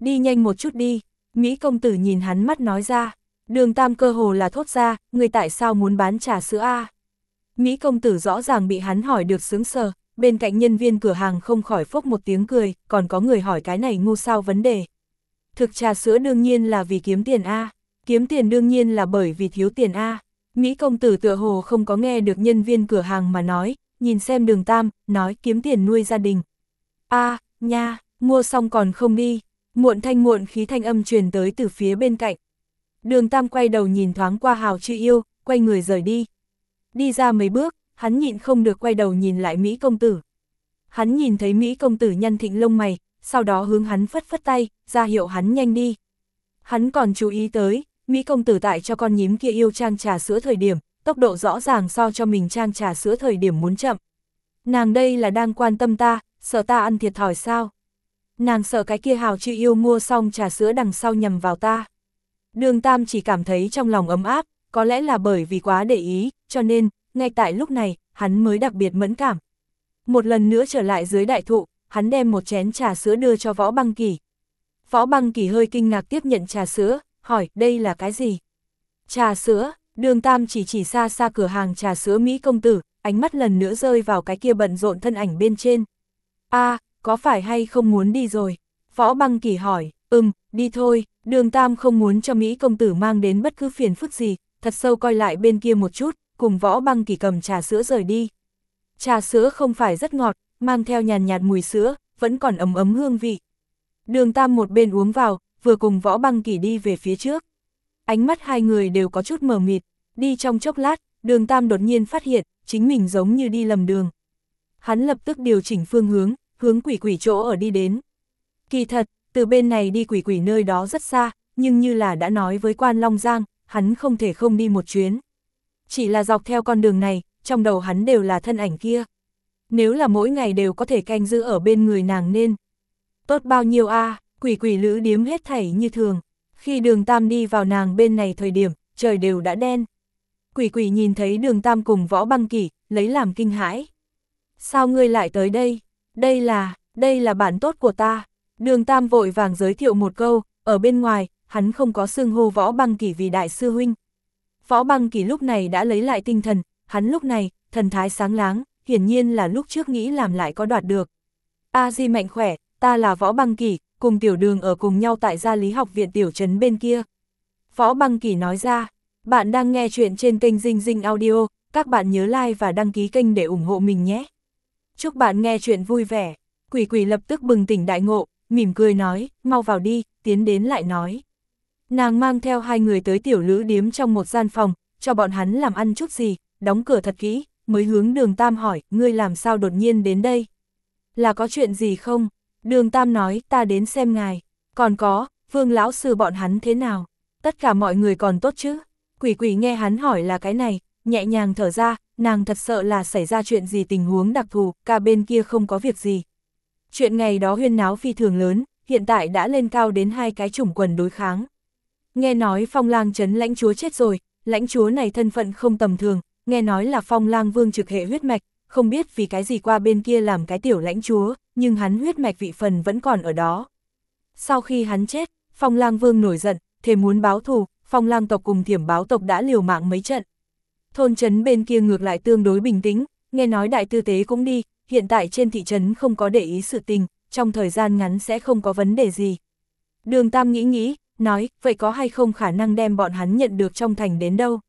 Đi nhanh một chút đi, Mỹ công tử nhìn hắn mắt nói ra. Đường Tam cơ hồ là thốt ra, người tại sao muốn bán trà sữa a? Mỹ công tử rõ ràng bị hắn hỏi được sướng sờ, bên cạnh nhân viên cửa hàng không khỏi phốc một tiếng cười, còn có người hỏi cái này ngu sao vấn đề. Thực trà sữa đương nhiên là vì kiếm tiền A, kiếm tiền đương nhiên là bởi vì thiếu tiền A. Mỹ công tử tựa hồ không có nghe được nhân viên cửa hàng mà nói, nhìn xem đường tam, nói kiếm tiền nuôi gia đình. A, nha, mua xong còn không đi, muộn thanh muộn khí thanh âm truyền tới từ phía bên cạnh. Đường tam quay đầu nhìn thoáng qua hào chữ yêu, quay người rời đi. Đi ra mấy bước, hắn nhịn không được quay đầu nhìn lại Mỹ công tử. Hắn nhìn thấy Mỹ công tử nhăn thịnh lông mày, sau đó hướng hắn phất phất tay, ra hiệu hắn nhanh đi. Hắn còn chú ý tới, Mỹ công tử tại cho con nhím kia yêu trang trà sữa thời điểm, tốc độ rõ ràng so cho mình trang trà sữa thời điểm muốn chậm. Nàng đây là đang quan tâm ta, sợ ta ăn thiệt thòi sao? Nàng sợ cái kia hào chữ yêu mua xong trà sữa đằng sau nhầm vào ta. Đường Tam chỉ cảm thấy trong lòng ấm áp, có lẽ là bởi vì quá để ý, cho nên, ngay tại lúc này, hắn mới đặc biệt mẫn cảm. Một lần nữa trở lại dưới đại thụ, hắn đem một chén trà sữa đưa cho Võ Băng Kỳ. Võ Băng Kỳ hơi kinh ngạc tiếp nhận trà sữa, hỏi đây là cái gì? Trà sữa, đường Tam chỉ chỉ xa xa cửa hàng trà sữa Mỹ công tử, ánh mắt lần nữa rơi vào cái kia bận rộn thân ảnh bên trên. a có phải hay không muốn đi rồi? Võ Băng Kỳ hỏi, ừm, đi thôi, đường Tam không muốn cho Mỹ công tử mang đến bất cứ phiền phức gì, thật sâu coi lại bên kia một chút, cùng Võ Băng Kỳ cầm trà sữa rời đi. Trà sữa không phải rất ngọt, mang theo nhàn nhạt mùi sữa, vẫn còn ấm ấm hương vị. Đường Tam một bên uống vào, vừa cùng võ băng kỳ đi về phía trước. Ánh mắt hai người đều có chút mờ mịt, đi trong chốc lát, đường Tam đột nhiên phát hiện, chính mình giống như đi lầm đường. Hắn lập tức điều chỉnh phương hướng, hướng quỷ quỷ chỗ ở đi đến. Kỳ thật, từ bên này đi quỷ quỷ nơi đó rất xa, nhưng như là đã nói với quan Long Giang, hắn không thể không đi một chuyến. Chỉ là dọc theo con đường này, trong đầu hắn đều là thân ảnh kia nếu là mỗi ngày đều có thể canh giữ ở bên người nàng nên. Tốt bao nhiêu a quỷ quỷ lữ điếm hết thảy như thường. Khi đường tam đi vào nàng bên này thời điểm, trời đều đã đen. Quỷ quỷ nhìn thấy đường tam cùng võ băng kỷ, lấy làm kinh hãi. Sao ngươi lại tới đây? Đây là, đây là bản tốt của ta. Đường tam vội vàng giới thiệu một câu, ở bên ngoài, hắn không có xương hô võ băng kỷ vì đại sư huynh. Võ băng kỷ lúc này đã lấy lại tinh thần, hắn lúc này, thần thái sáng láng, hiển nhiên là lúc trước nghĩ làm lại có đoạt được. A Di mạnh khỏe, ta là Võ Băng kỷ cùng tiểu đường ở cùng nhau tại gia lý học viện tiểu trấn bên kia. phó Băng Kỳ nói ra, bạn đang nghe chuyện trên kênh Dinh Dinh Audio, các bạn nhớ like và đăng ký kênh để ủng hộ mình nhé. Chúc bạn nghe chuyện vui vẻ. Quỷ quỷ lập tức bừng tỉnh đại ngộ, mỉm cười nói, mau vào đi, tiến đến lại nói. Nàng mang theo hai người tới tiểu lữ điếm trong một gian phòng, cho bọn hắn làm ăn chút gì, đóng cửa thật kỹ, mới hướng đường Tam hỏi, ngươi làm sao đột nhiên đến đây? Là có chuyện gì không? Đường Tam nói, ta đến xem ngài. Còn có, vương lão sư bọn hắn thế nào? Tất cả mọi người còn tốt chứ? Quỷ quỷ nghe hắn hỏi là cái này, nhẹ nhàng thở ra, nàng thật sợ là xảy ra chuyện gì tình huống đặc thù, cả bên kia không có việc gì. Chuyện ngày đó huyên náo phi thường lớn, hiện tại đã lên cao đến hai cái chủng quần đối kháng. Nghe nói phong lang chấn lãnh chúa chết rồi, lãnh chúa này thân phận không tầm thường, nghe nói là phong lang vương trực hệ huyết mạch, không biết vì cái gì qua bên kia làm cái tiểu lãnh chúa, nhưng hắn huyết mạch vị phần vẫn còn ở đó. Sau khi hắn chết, phong lang vương nổi giận, thề muốn báo thù, phong lang tộc cùng thiểm báo tộc đã liều mạng mấy trận. Thôn trấn bên kia ngược lại tương đối bình tĩnh, nghe nói đại tư tế cũng đi, hiện tại trên thị trấn không có để ý sự tình, trong thời gian ngắn sẽ không có vấn đề gì. Đường Tam nghĩ nghĩ, nói, vậy có hay không khả năng đem bọn hắn nhận được trong thành đến đâu?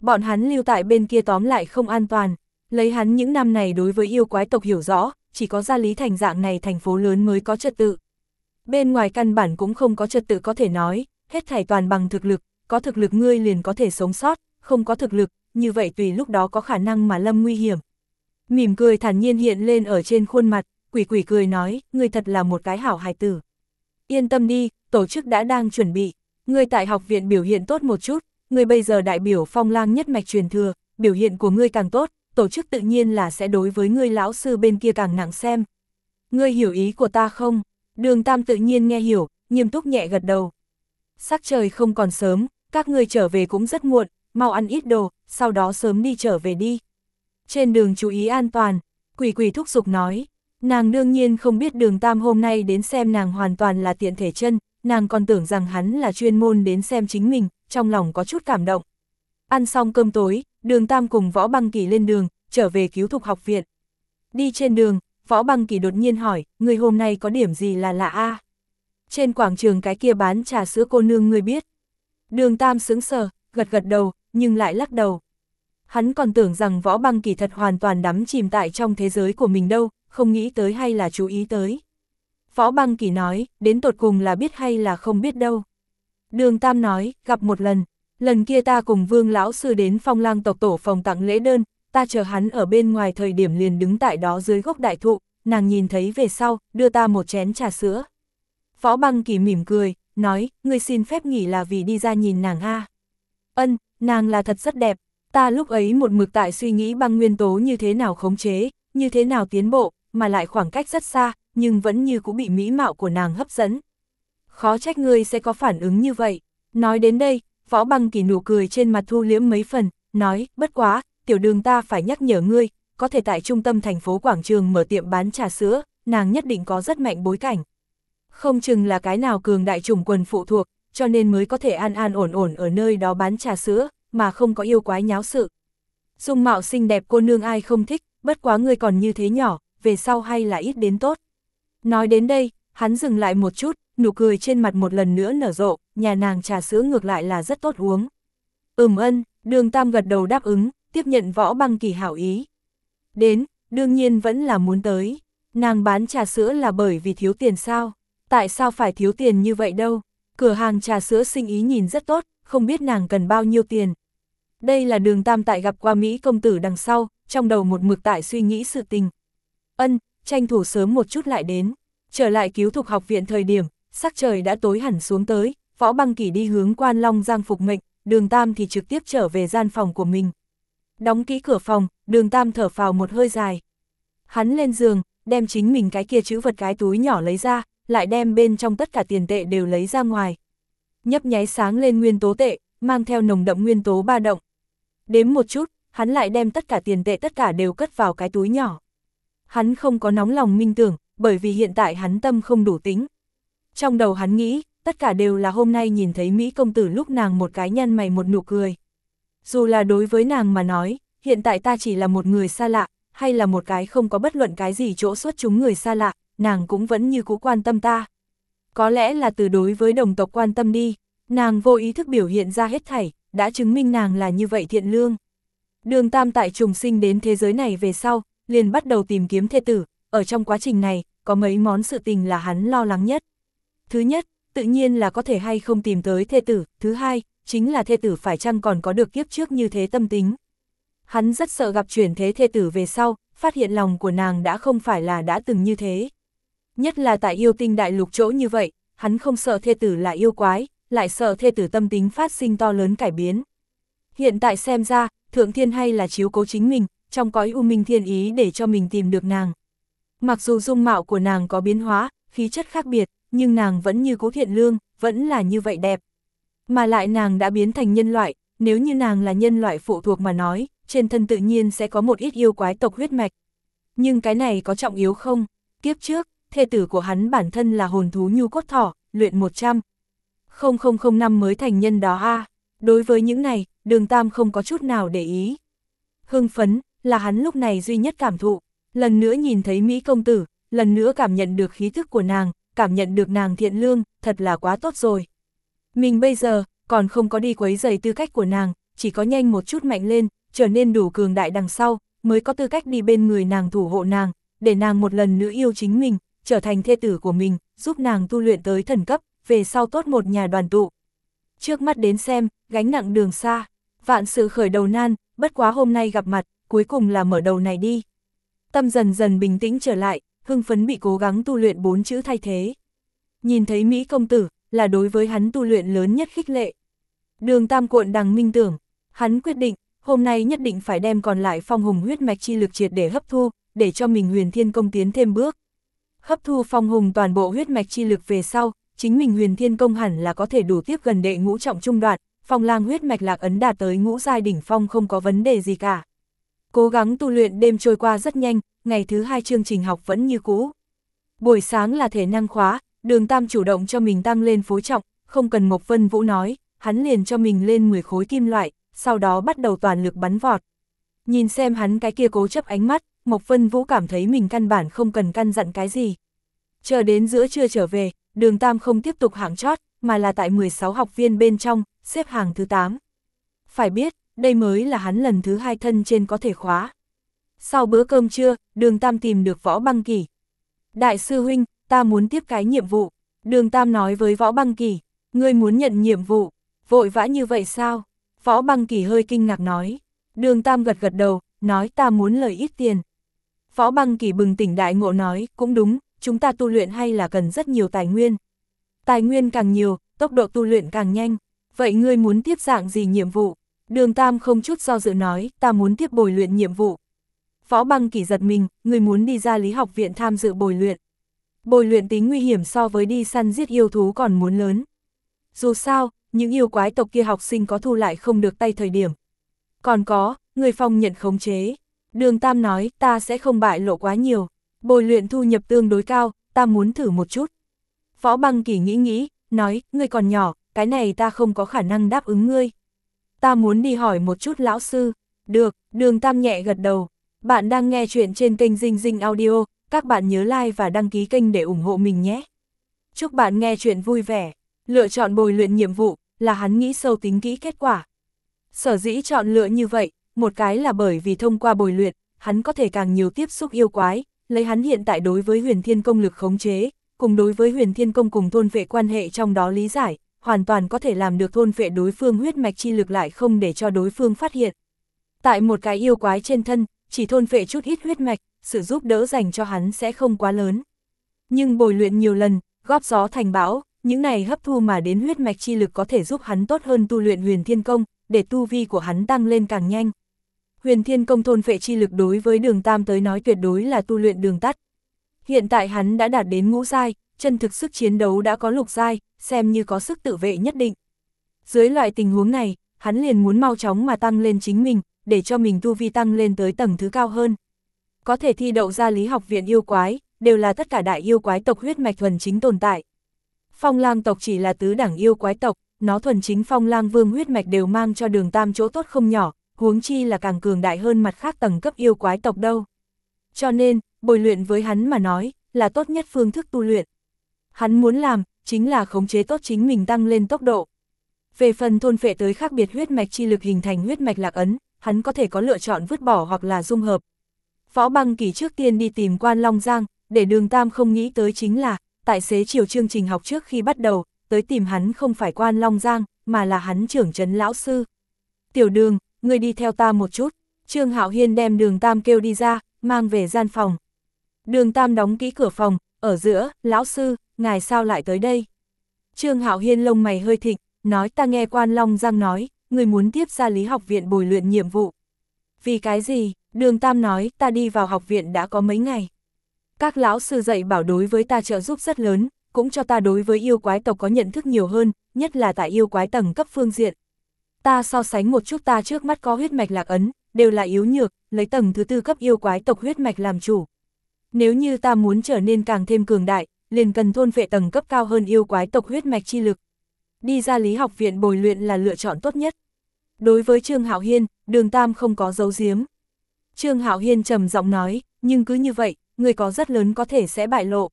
Bọn hắn lưu tại bên kia tóm lại không an toàn, lấy hắn những năm này đối với yêu quái tộc hiểu rõ, chỉ có gia lý thành dạng này thành phố lớn mới có trật tự. Bên ngoài căn bản cũng không có trật tự có thể nói, hết thảy toàn bằng thực lực, có thực lực ngươi liền có thể sống sót, không có thực lực, như vậy tùy lúc đó có khả năng mà lâm nguy hiểm. Mỉm cười thản nhiên hiện lên ở trên khuôn mặt, quỷ quỷ cười nói, ngươi thật là một cái hảo hài tử. Yên tâm đi, tổ chức đã đang chuẩn bị, ngươi tại học viện biểu hiện tốt một chút, ngươi bây giờ đại biểu phong lang nhất mạch truyền thừa, biểu hiện của ngươi càng tốt, tổ chức tự nhiên là sẽ đối với ngươi lão sư bên kia càng nặng xem. Ngươi hiểu ý của ta không? Đường Tam tự nhiên nghe hiểu, nghiêm túc nhẹ gật đầu. Sắc trời không còn sớm, các ngươi trở về cũng rất muộn, mau ăn ít đồ, sau đó sớm đi trở về đi. Trên đường chú ý an toàn, quỷ quỷ thúc giục nói, nàng đương nhiên không biết đường Tam hôm nay đến xem nàng hoàn toàn là tiện thể chân, nàng còn tưởng rằng hắn là chuyên môn đến xem chính mình, trong lòng có chút cảm động. Ăn xong cơm tối, đường Tam cùng Võ Băng Kỳ lên đường, trở về cứu thục học viện. Đi trên đường, Võ Băng Kỳ đột nhiên hỏi, người hôm nay có điểm gì là lạ a? Trên quảng trường cái kia bán trà sữa cô nương người biết. Đường Tam sững sờ, gật gật đầu, nhưng lại lắc đầu. Hắn còn tưởng rằng Võ Băng Kỳ thật hoàn toàn đắm chìm tại trong thế giới của mình đâu, không nghĩ tới hay là chú ý tới. Võ Băng Kỳ nói, đến tột cùng là biết hay là không biết đâu. Đường Tam nói, gặp một lần, lần kia ta cùng vương lão sư đến phong lang tộc tổ phòng tặng lễ đơn, ta chờ hắn ở bên ngoài thời điểm liền đứng tại đó dưới gốc đại thụ, nàng nhìn thấy về sau, đưa ta một chén trà sữa. Phó băng kỳ mỉm cười, nói, ngươi xin phép nghỉ là vì đi ra nhìn nàng ha. Ân, nàng là thật rất đẹp, ta lúc ấy một mực tại suy nghĩ băng nguyên tố như thế nào khống chế, như thế nào tiến bộ, mà lại khoảng cách rất xa, nhưng vẫn như cũng bị mỹ mạo của nàng hấp dẫn. Khó trách ngươi sẽ có phản ứng như vậy. Nói đến đây, võ băng kỳ nụ cười trên mặt thu liễm mấy phần, nói, bất quá, tiểu đường ta phải nhắc nhở ngươi, có thể tại trung tâm thành phố Quảng Trường mở tiệm bán trà sữa, nàng nhất định có rất mạnh bối cảnh. Không chừng là cái nào cường đại chủng quần phụ thuộc, cho nên mới có thể an an ổn ổn ở nơi đó bán trà sữa, mà không có yêu quái nháo sự. Dung mạo xinh đẹp cô nương ai không thích, bất quá ngươi còn như thế nhỏ, về sau hay là ít đến tốt. Nói đến đây, hắn dừng lại một chút, nụ cười trên mặt một lần nữa nở rộ, nhà nàng trà sữa ngược lại là rất tốt uống. Ừm ân, đường tam gật đầu đáp ứng, tiếp nhận võ băng kỳ hảo ý. Đến, đương nhiên vẫn là muốn tới. Nàng bán trà sữa là bởi vì thiếu tiền sao? Tại sao phải thiếu tiền như vậy đâu? Cửa hàng trà sữa sinh ý nhìn rất tốt, không biết nàng cần bao nhiêu tiền. Đây là đường tam tại gặp qua Mỹ công tử đằng sau, trong đầu một mực tại suy nghĩ sự tình. Ân, tranh thủ sớm một chút lại đến. Trở lại cứu thục học viện thời điểm, sắc trời đã tối hẳn xuống tới, võ băng kỳ đi hướng quan long giang phục mệnh, đường tam thì trực tiếp trở về gian phòng của mình. Đóng kỹ cửa phòng, đường tam thở phào một hơi dài. Hắn lên giường, đem chính mình cái kia chữ vật cái túi nhỏ lấy ra, lại đem bên trong tất cả tiền tệ đều lấy ra ngoài. Nhấp nháy sáng lên nguyên tố tệ, mang theo nồng đậm nguyên tố ba động. Đếm một chút, hắn lại đem tất cả tiền tệ tất cả đều cất vào cái túi nhỏ. Hắn không có nóng lòng minh tưởng, bởi vì hiện tại hắn tâm không đủ tính. Trong đầu hắn nghĩ, tất cả đều là hôm nay nhìn thấy Mỹ công tử lúc nàng một cái nhăn mày một nụ cười. Dù là đối với nàng mà nói, hiện tại ta chỉ là một người xa lạ, hay là một cái không có bất luận cái gì chỗ xuất chúng người xa lạ, nàng cũng vẫn như cũ quan tâm ta. Có lẽ là từ đối với đồng tộc quan tâm đi, nàng vô ý thức biểu hiện ra hết thảy, đã chứng minh nàng là như vậy thiện lương. Đường Tam tại trùng sinh đến thế giới này về sau, liền bắt đầu tìm kiếm thê tử, ở trong quá trình này, có mấy món sự tình là hắn lo lắng nhất. Thứ nhất, tự nhiên là có thể hay không tìm tới thê tử, thứ hai, chính là thê tử phải chăng còn có được kiếp trước như thế tâm tính. Hắn rất sợ gặp chuyển thế thê tử về sau, phát hiện lòng của nàng đã không phải là đã từng như thế. Nhất là tại yêu tinh đại lục chỗ như vậy, hắn không sợ thê tử là yêu quái, lại sợ thê tử tâm tính phát sinh to lớn cải biến. Hiện tại xem ra, thượng thiên hay là chiếu cố chính mình, trong cõi u minh thiên ý để cho mình tìm được nàng. Mặc dù dung mạo của nàng có biến hóa, khí chất khác biệt, nhưng nàng vẫn như cố thiện lương, vẫn là như vậy đẹp. Mà lại nàng đã biến thành nhân loại, nếu như nàng là nhân loại phụ thuộc mà nói, trên thân tự nhiên sẽ có một ít yêu quái tộc huyết mạch. Nhưng cái này có trọng yếu không? Kiếp trước, thê tử của hắn bản thân là hồn thú nhu cốt thỏ, luyện 100. 0005 năm mới thành nhân đó a Đối với những này, đường Tam không có chút nào để ý. Hưng phấn, là hắn lúc này duy nhất cảm thụ. Lần nữa nhìn thấy Mỹ công tử, lần nữa cảm nhận được khí thức của nàng, cảm nhận được nàng thiện lương, thật là quá tốt rồi. Mình bây giờ, còn không có đi quấy giày tư cách của nàng, chỉ có nhanh một chút mạnh lên, trở nên đủ cường đại đằng sau, mới có tư cách đi bên người nàng thủ hộ nàng, để nàng một lần nữa yêu chính mình, trở thành thê tử của mình, giúp nàng tu luyện tới thần cấp, về sau tốt một nhà đoàn tụ. Trước mắt đến xem, gánh nặng đường xa, vạn sự khởi đầu nan, bất quá hôm nay gặp mặt, cuối cùng là mở đầu này đi. Tâm dần dần bình tĩnh trở lại, hưng phấn bị cố gắng tu luyện bốn chữ thay thế. Nhìn thấy Mỹ công tử, là đối với hắn tu luyện lớn nhất khích lệ. Đường tam cuộn đằng minh tưởng, hắn quyết định, hôm nay nhất định phải đem còn lại phong hùng huyết mạch chi lực triệt để hấp thu, để cho mình huyền thiên công tiến thêm bước. Hấp thu phong hùng toàn bộ huyết mạch chi lực về sau, chính mình huyền thiên công hẳn là có thể đủ tiếp gần đệ ngũ trọng trung đoạn, phong lang huyết mạch lạc ấn đạt tới ngũ giai đỉnh phong không có vấn đề gì cả. Cố gắng tu luyện đêm trôi qua rất nhanh, ngày thứ hai chương trình học vẫn như cũ. Buổi sáng là thể năng khóa, đường tam chủ động cho mình tăng lên phối trọng, không cần Mộc Vân Vũ nói, hắn liền cho mình lên 10 khối kim loại, sau đó bắt đầu toàn lực bắn vọt. Nhìn xem hắn cái kia cố chấp ánh mắt, Mộc Vân Vũ cảm thấy mình căn bản không cần căn dặn cái gì. Chờ đến giữa trưa trở về, đường Tam không tiếp tục hạng chót, mà là tại 16 học viên bên trong, xếp hàng thứ 8. Phải biết, đây mới là hắn lần thứ hai thân trên có thể khóa. Sau bữa cơm trưa, đường Tam tìm được Võ Băng Kỳ. Đại sư huynh, ta muốn tiếp cái nhiệm vụ. Đường Tam nói với Võ Băng Kỳ, ngươi muốn nhận nhiệm vụ, vội vã như vậy sao? Võ Băng Kỳ hơi kinh ngạc nói. Đường Tam gật gật đầu, nói ta muốn lời ít tiền. Võ Băng Kỳ bừng tỉnh đại ngộ nói, cũng đúng, chúng ta tu luyện hay là cần rất nhiều tài nguyên. Tài nguyên càng nhiều, tốc độ tu luyện càng nhanh. Vậy ngươi muốn tiếp dạng gì nhiệm vụ? Đường Tam không chút do dự nói, ta muốn tiếp bồi luyện nhiệm vụ. Võ Băng Kỳ giật mình, người muốn đi ra lý học viện tham dự bồi luyện. Bồi luyện tính nguy hiểm so với đi săn giết yêu thú còn muốn lớn. Dù sao, những yêu quái tộc kia học sinh có thu lại không được tay thời điểm. Còn có, người phong nhận khống chế. Đường Tam nói, ta sẽ không bại lộ quá nhiều. Bồi luyện thu nhập tương đối cao, ta muốn thử một chút. Võ băng kỳ nghĩ nghĩ, nói, ngươi còn nhỏ, cái này ta không có khả năng đáp ứng ngươi. Ta muốn đi hỏi một chút lão sư. Được, đường Tam nhẹ gật đầu. Bạn đang nghe chuyện trên kênh Dinh Dinh Audio, các bạn nhớ like và đăng ký kênh để ủng hộ mình nhé. Chúc bạn nghe chuyện vui vẻ. Lựa chọn bồi luyện nhiệm vụ, là hắn nghĩ sâu tính kỹ kết quả. Sở dĩ chọn lựa như vậy, một cái là bởi vì thông qua bồi luyện, hắn có thể càng nhiều tiếp xúc yêu quái, lấy hắn hiện tại đối với huyền thiên công lực khống chế, cùng đối với huyền thiên công cùng thôn vệ quan hệ trong đó lý giải, hoàn toàn có thể làm được thôn vệ đối phương huyết mạch chi lực lại không để cho đối phương phát hiện. Tại một cái yêu quái trên thân, chỉ thôn vệ chút ít huyết mạch, sự giúp đỡ dành cho hắn sẽ không quá lớn. Nhưng bồi luyện nhiều lần, góp gió thành bão, những này hấp thu mà đến huyết mạch chi lực có thể giúp hắn tốt hơn tu luyện huyền thiên công, để tu vi của hắn tăng lên càng nhanh. Huyền thiên công thôn phệ chi lực đối với đường tam tới nói tuyệt đối là tu luyện đường tắt. Hiện tại hắn đã đạt đến ngũ giai, chân thực sức chiến đấu đã có lục giai, xem như có sức tự vệ nhất định. Dưới loại tình huống này, hắn liền muốn mau chóng mà tăng lên chính mình, để cho mình tu vi tăng lên tới tầng thứ cao hơn. Có thể thi đậu ra lý học viện yêu quái, đều là tất cả đại yêu quái tộc huyết mạch thuần chính tồn tại. Phong lang tộc chỉ là tứ đẳng yêu quái tộc, nó thuần chính phong lang vương huyết mạch đều mang cho đường tam chỗ tốt không nhỏ, huống chi là càng cường đại hơn mặt khác tầng cấp yêu quái tộc đâu. Cho nên, bồi luyện với hắn mà nói, là tốt nhất phương thức tu luyện. Hắn muốn làm, chính là khống chế tốt chính mình tăng lên tốc độ. Về phần thôn phệ tới khác biệt huyết mạch chi lực hình thành huyết mạch lạc ấn, hắn có thể có lựa chọn vứt bỏ hoặc là dung hợp. Võ băng kỳ trước tiên đi tìm quan Long Giang, để đường Tam không nghĩ tới chính là, tại xế chiều chương trình học trước khi bắt đầu, tới tìm hắn không phải quan Long Giang, mà là hắn trưởng trấn lão sư. Tiểu đường, người đi theo ta một chút, Trương Hạo Hiên đem đường Tam kêu đi ra, mang về gian phòng. Đường Tam đóng kỹ cửa phòng, ở giữa, lão sư, ngài sao lại tới đây? Trương Hạo Hiên lông mày hơi thịnh, nói ta nghe quan Long Giang nói, người muốn tiếp ra lý học viện bồi luyện nhiệm vụ. Vì cái gì? Đường Tam nói, ta đi vào học viện đã có mấy ngày. Các lão sư dạy bảo đối với ta trợ giúp rất lớn, cũng cho ta đối với yêu quái tộc có nhận thức nhiều hơn, nhất là tại yêu quái tầng cấp phương diện. Ta so sánh một chút ta trước mắt có huyết mạch lạc ấn, đều là yếu nhược, lấy tầng thứ tư cấp yêu quái tộc huyết mạch làm chủ. Nếu như ta muốn trở nên càng thêm cường đại, liền cần thôn vệ tầng cấp cao hơn yêu quái tộc huyết mạch chi lực. Đi ra lý học viện bồi luyện là lựa chọn tốt nhất. Đối với Trương Hạo Hiên, đường Tam không có dấu giếm. Trương Hạo Hiên trầm giọng nói, nhưng cứ như vậy, người có rất lớn có thể sẽ bại lộ.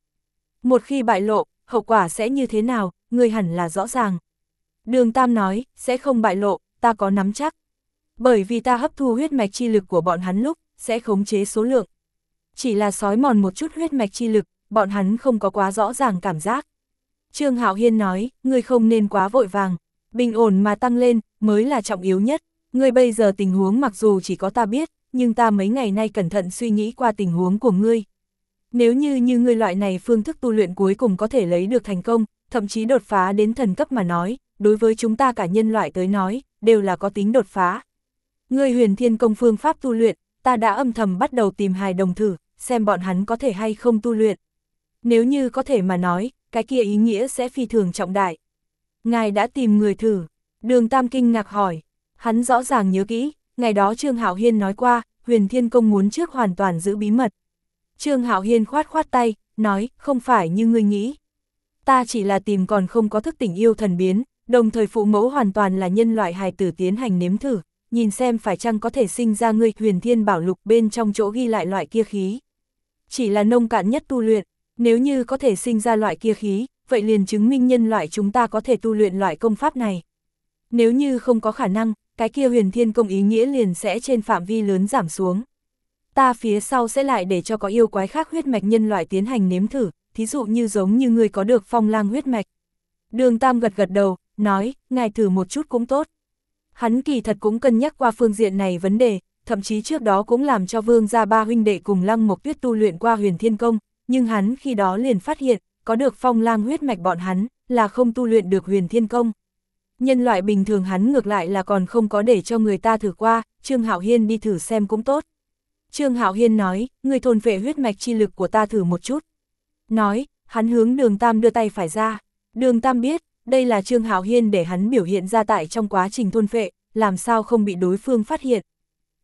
Một khi bại lộ, hậu quả sẽ như thế nào, người hẳn là rõ ràng. Đường Tam nói, sẽ không bại lộ, ta có nắm chắc. Bởi vì ta hấp thu huyết mạch chi lực của bọn hắn lúc, sẽ khống chế số lượng. Chỉ là sói mòn một chút huyết mạch chi lực, bọn hắn không có quá rõ ràng cảm giác. Trương Hạo Hiên nói, ngươi không nên quá vội vàng, bình ổn mà tăng lên, mới là trọng yếu nhất. Ngươi bây giờ tình huống mặc dù chỉ có ta biết, nhưng ta mấy ngày nay cẩn thận suy nghĩ qua tình huống của ngươi. Nếu như như ngươi loại này phương thức tu luyện cuối cùng có thể lấy được thành công, thậm chí đột phá đến thần cấp mà nói, đối với chúng ta cả nhân loại tới nói, đều là có tính đột phá. Ngươi huyền thiên công phương pháp tu luyện, ta đã âm thầm bắt đầu tìm hài đồng thử, xem bọn hắn có thể hay không tu luyện. Nếu như có thể mà nói, cái kia ý nghĩa sẽ phi thường trọng đại. Ngài đã tìm người thử, đường Tam Kinh ngạc hỏi, hắn rõ ràng nhớ kỹ, ngày đó Trương Hạo Hiên nói qua, huyền thiên công muốn trước hoàn toàn giữ bí mật. Trương Hạo Hiên khoát khoát tay, nói, không phải như ngươi nghĩ. Ta chỉ là tìm còn không có thức tỉnh yêu thần biến, đồng thời phụ mẫu hoàn toàn là nhân loại hài tử tiến hành nếm thử, nhìn xem phải chăng có thể sinh ra ngươi huyền thiên bảo lục bên trong chỗ ghi lại loại kia khí. Chỉ là nông cạn nhất tu luyện, nếu như có thể sinh ra loại kia khí, vậy liền chứng minh nhân loại chúng ta có thể tu luyện loại công pháp này. Nếu như không có khả năng, cái kia huyền thiên công ý nghĩa liền sẽ trên phạm vi lớn giảm xuống. Ta phía sau sẽ lại để cho có yêu quái khác huyết mạch nhân loại tiến hành nếm thử, thí dụ như giống như người có được phong lang huyết mạch. Đường Tam gật gật đầu, nói, ngài thử một chút cũng tốt. Hắn kỳ thật cũng cân nhắc qua phương diện này vấn đề, thậm chí trước đó cũng làm cho vương gia ba huynh đệ cùng lăng một tuyết tu luyện qua huyền thiên công, nhưng hắn khi đó liền phát hiện, có được phong lang huyết mạch bọn hắn, là không tu luyện được huyền thiên công. Nhân loại bình thường hắn ngược lại là còn không có để cho người ta thử qua, Trương Hạo Hiên đi thử xem cũng tốt. Trương Hạo Hiên nói, người thôn vệ huyết mạch chi lực của ta thử một chút. Nói, hắn hướng đường Tam đưa tay phải ra. Đường Tam biết, đây là Trương Hạo Hiên để hắn biểu hiện ra tại trong quá trình thôn vệ, làm sao không bị đối phương phát hiện.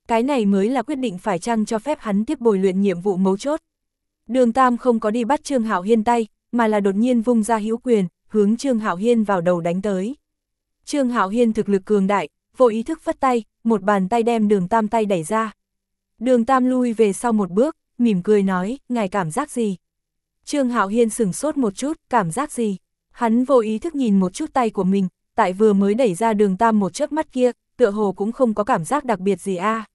Cái này mới là quyết định phải chăng cho phép hắn tiếp bồi luyện nhiệm vụ mấu chốt. Đường Tam không có đi bắt Trương Hạo Hiên tay, mà là đột nhiên vung ra hữu quyền, hướng Trương Hạo Hiên vào đầu đánh tới. Trương Hạo Hiên thực lực cường đại, vô ý thức phất tay, một bàn tay đem đường Tam tay đẩy ra. Đường Tam lui về sau một bước, mỉm cười nói, ngài cảm giác gì? Trương Hạo Hiên sửng sốt một chút, cảm giác gì? Hắn vô ý thức nhìn một chút tay của mình, tại vừa mới đẩy ra đường Tam một chớp mắt kia, tựa hồ cũng không có cảm giác đặc biệt gì a.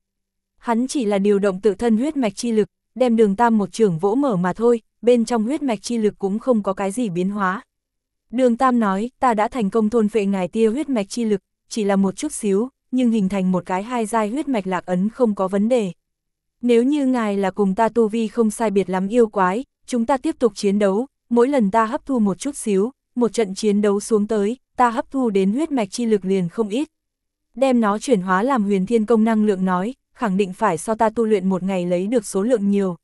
Hắn chỉ là điều động tự thân huyết mạch chi lực, đem đường Tam một trường vỗ mở mà thôi, bên trong huyết mạch chi lực cũng không có cái gì biến hóa. Đường Tam nói, ta đã thành công thôn phệ ngài tia huyết mạch chi lực, chỉ là một chút xíu, nhưng hình thành một cái hai giai huyết mạch lạc ấn không có vấn đề. Nếu như ngài là cùng ta tu vi không sai biệt lắm yêu quái, chúng ta tiếp tục chiến đấu, mỗi lần ta hấp thu một chút xíu, một trận chiến đấu xuống tới, ta hấp thu đến huyết mạch chi lực liền không ít. Đem nó chuyển hóa làm huyền thiên công năng lượng nói, khẳng định phải so ta tu luyện một ngày lấy được số lượng nhiều.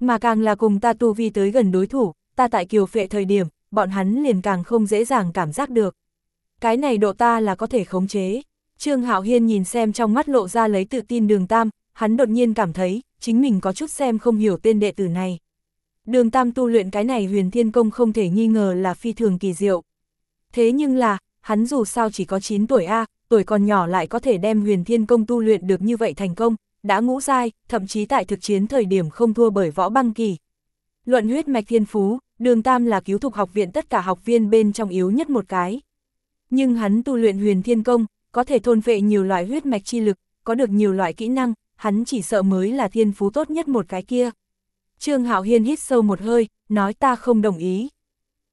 Mà càng là cùng ta tu vi tới gần đối thủ, ta tại kiều phệ thời điểm, bọn hắn liền càng không dễ dàng cảm giác được. Cái này độ ta là có thể khống chế. Trương Hạo Hiên nhìn xem trong mắt lộ ra lấy tự tin đường tam, hắn đột nhiên cảm thấy, chính mình có chút xem không hiểu tên đệ tử này. Đường tam tu luyện cái này huyền thiên công không thể nghi ngờ là phi thường kỳ diệu. Thế nhưng là, hắn dù sao chỉ có 9 tuổi A, tuổi còn nhỏ lại có thể đem huyền thiên công tu luyện được như vậy thành công, đã ngũ dai, thậm chí tại thực chiến thời điểm không thua bởi võ băng kỳ. Luận huyết mạch thiên phú, đường tam là cứu thục học viện tất cả học viên bên trong yếu nhất một cái. Nhưng hắn tu luyện huyền thiên công, có thể thôn vệ nhiều loại huyết mạch chi lực, có được nhiều loại kỹ năng, hắn chỉ sợ mới là thiên phú tốt nhất một cái kia. Trương Hạo Hiên hít sâu một hơi, nói ta không đồng ý.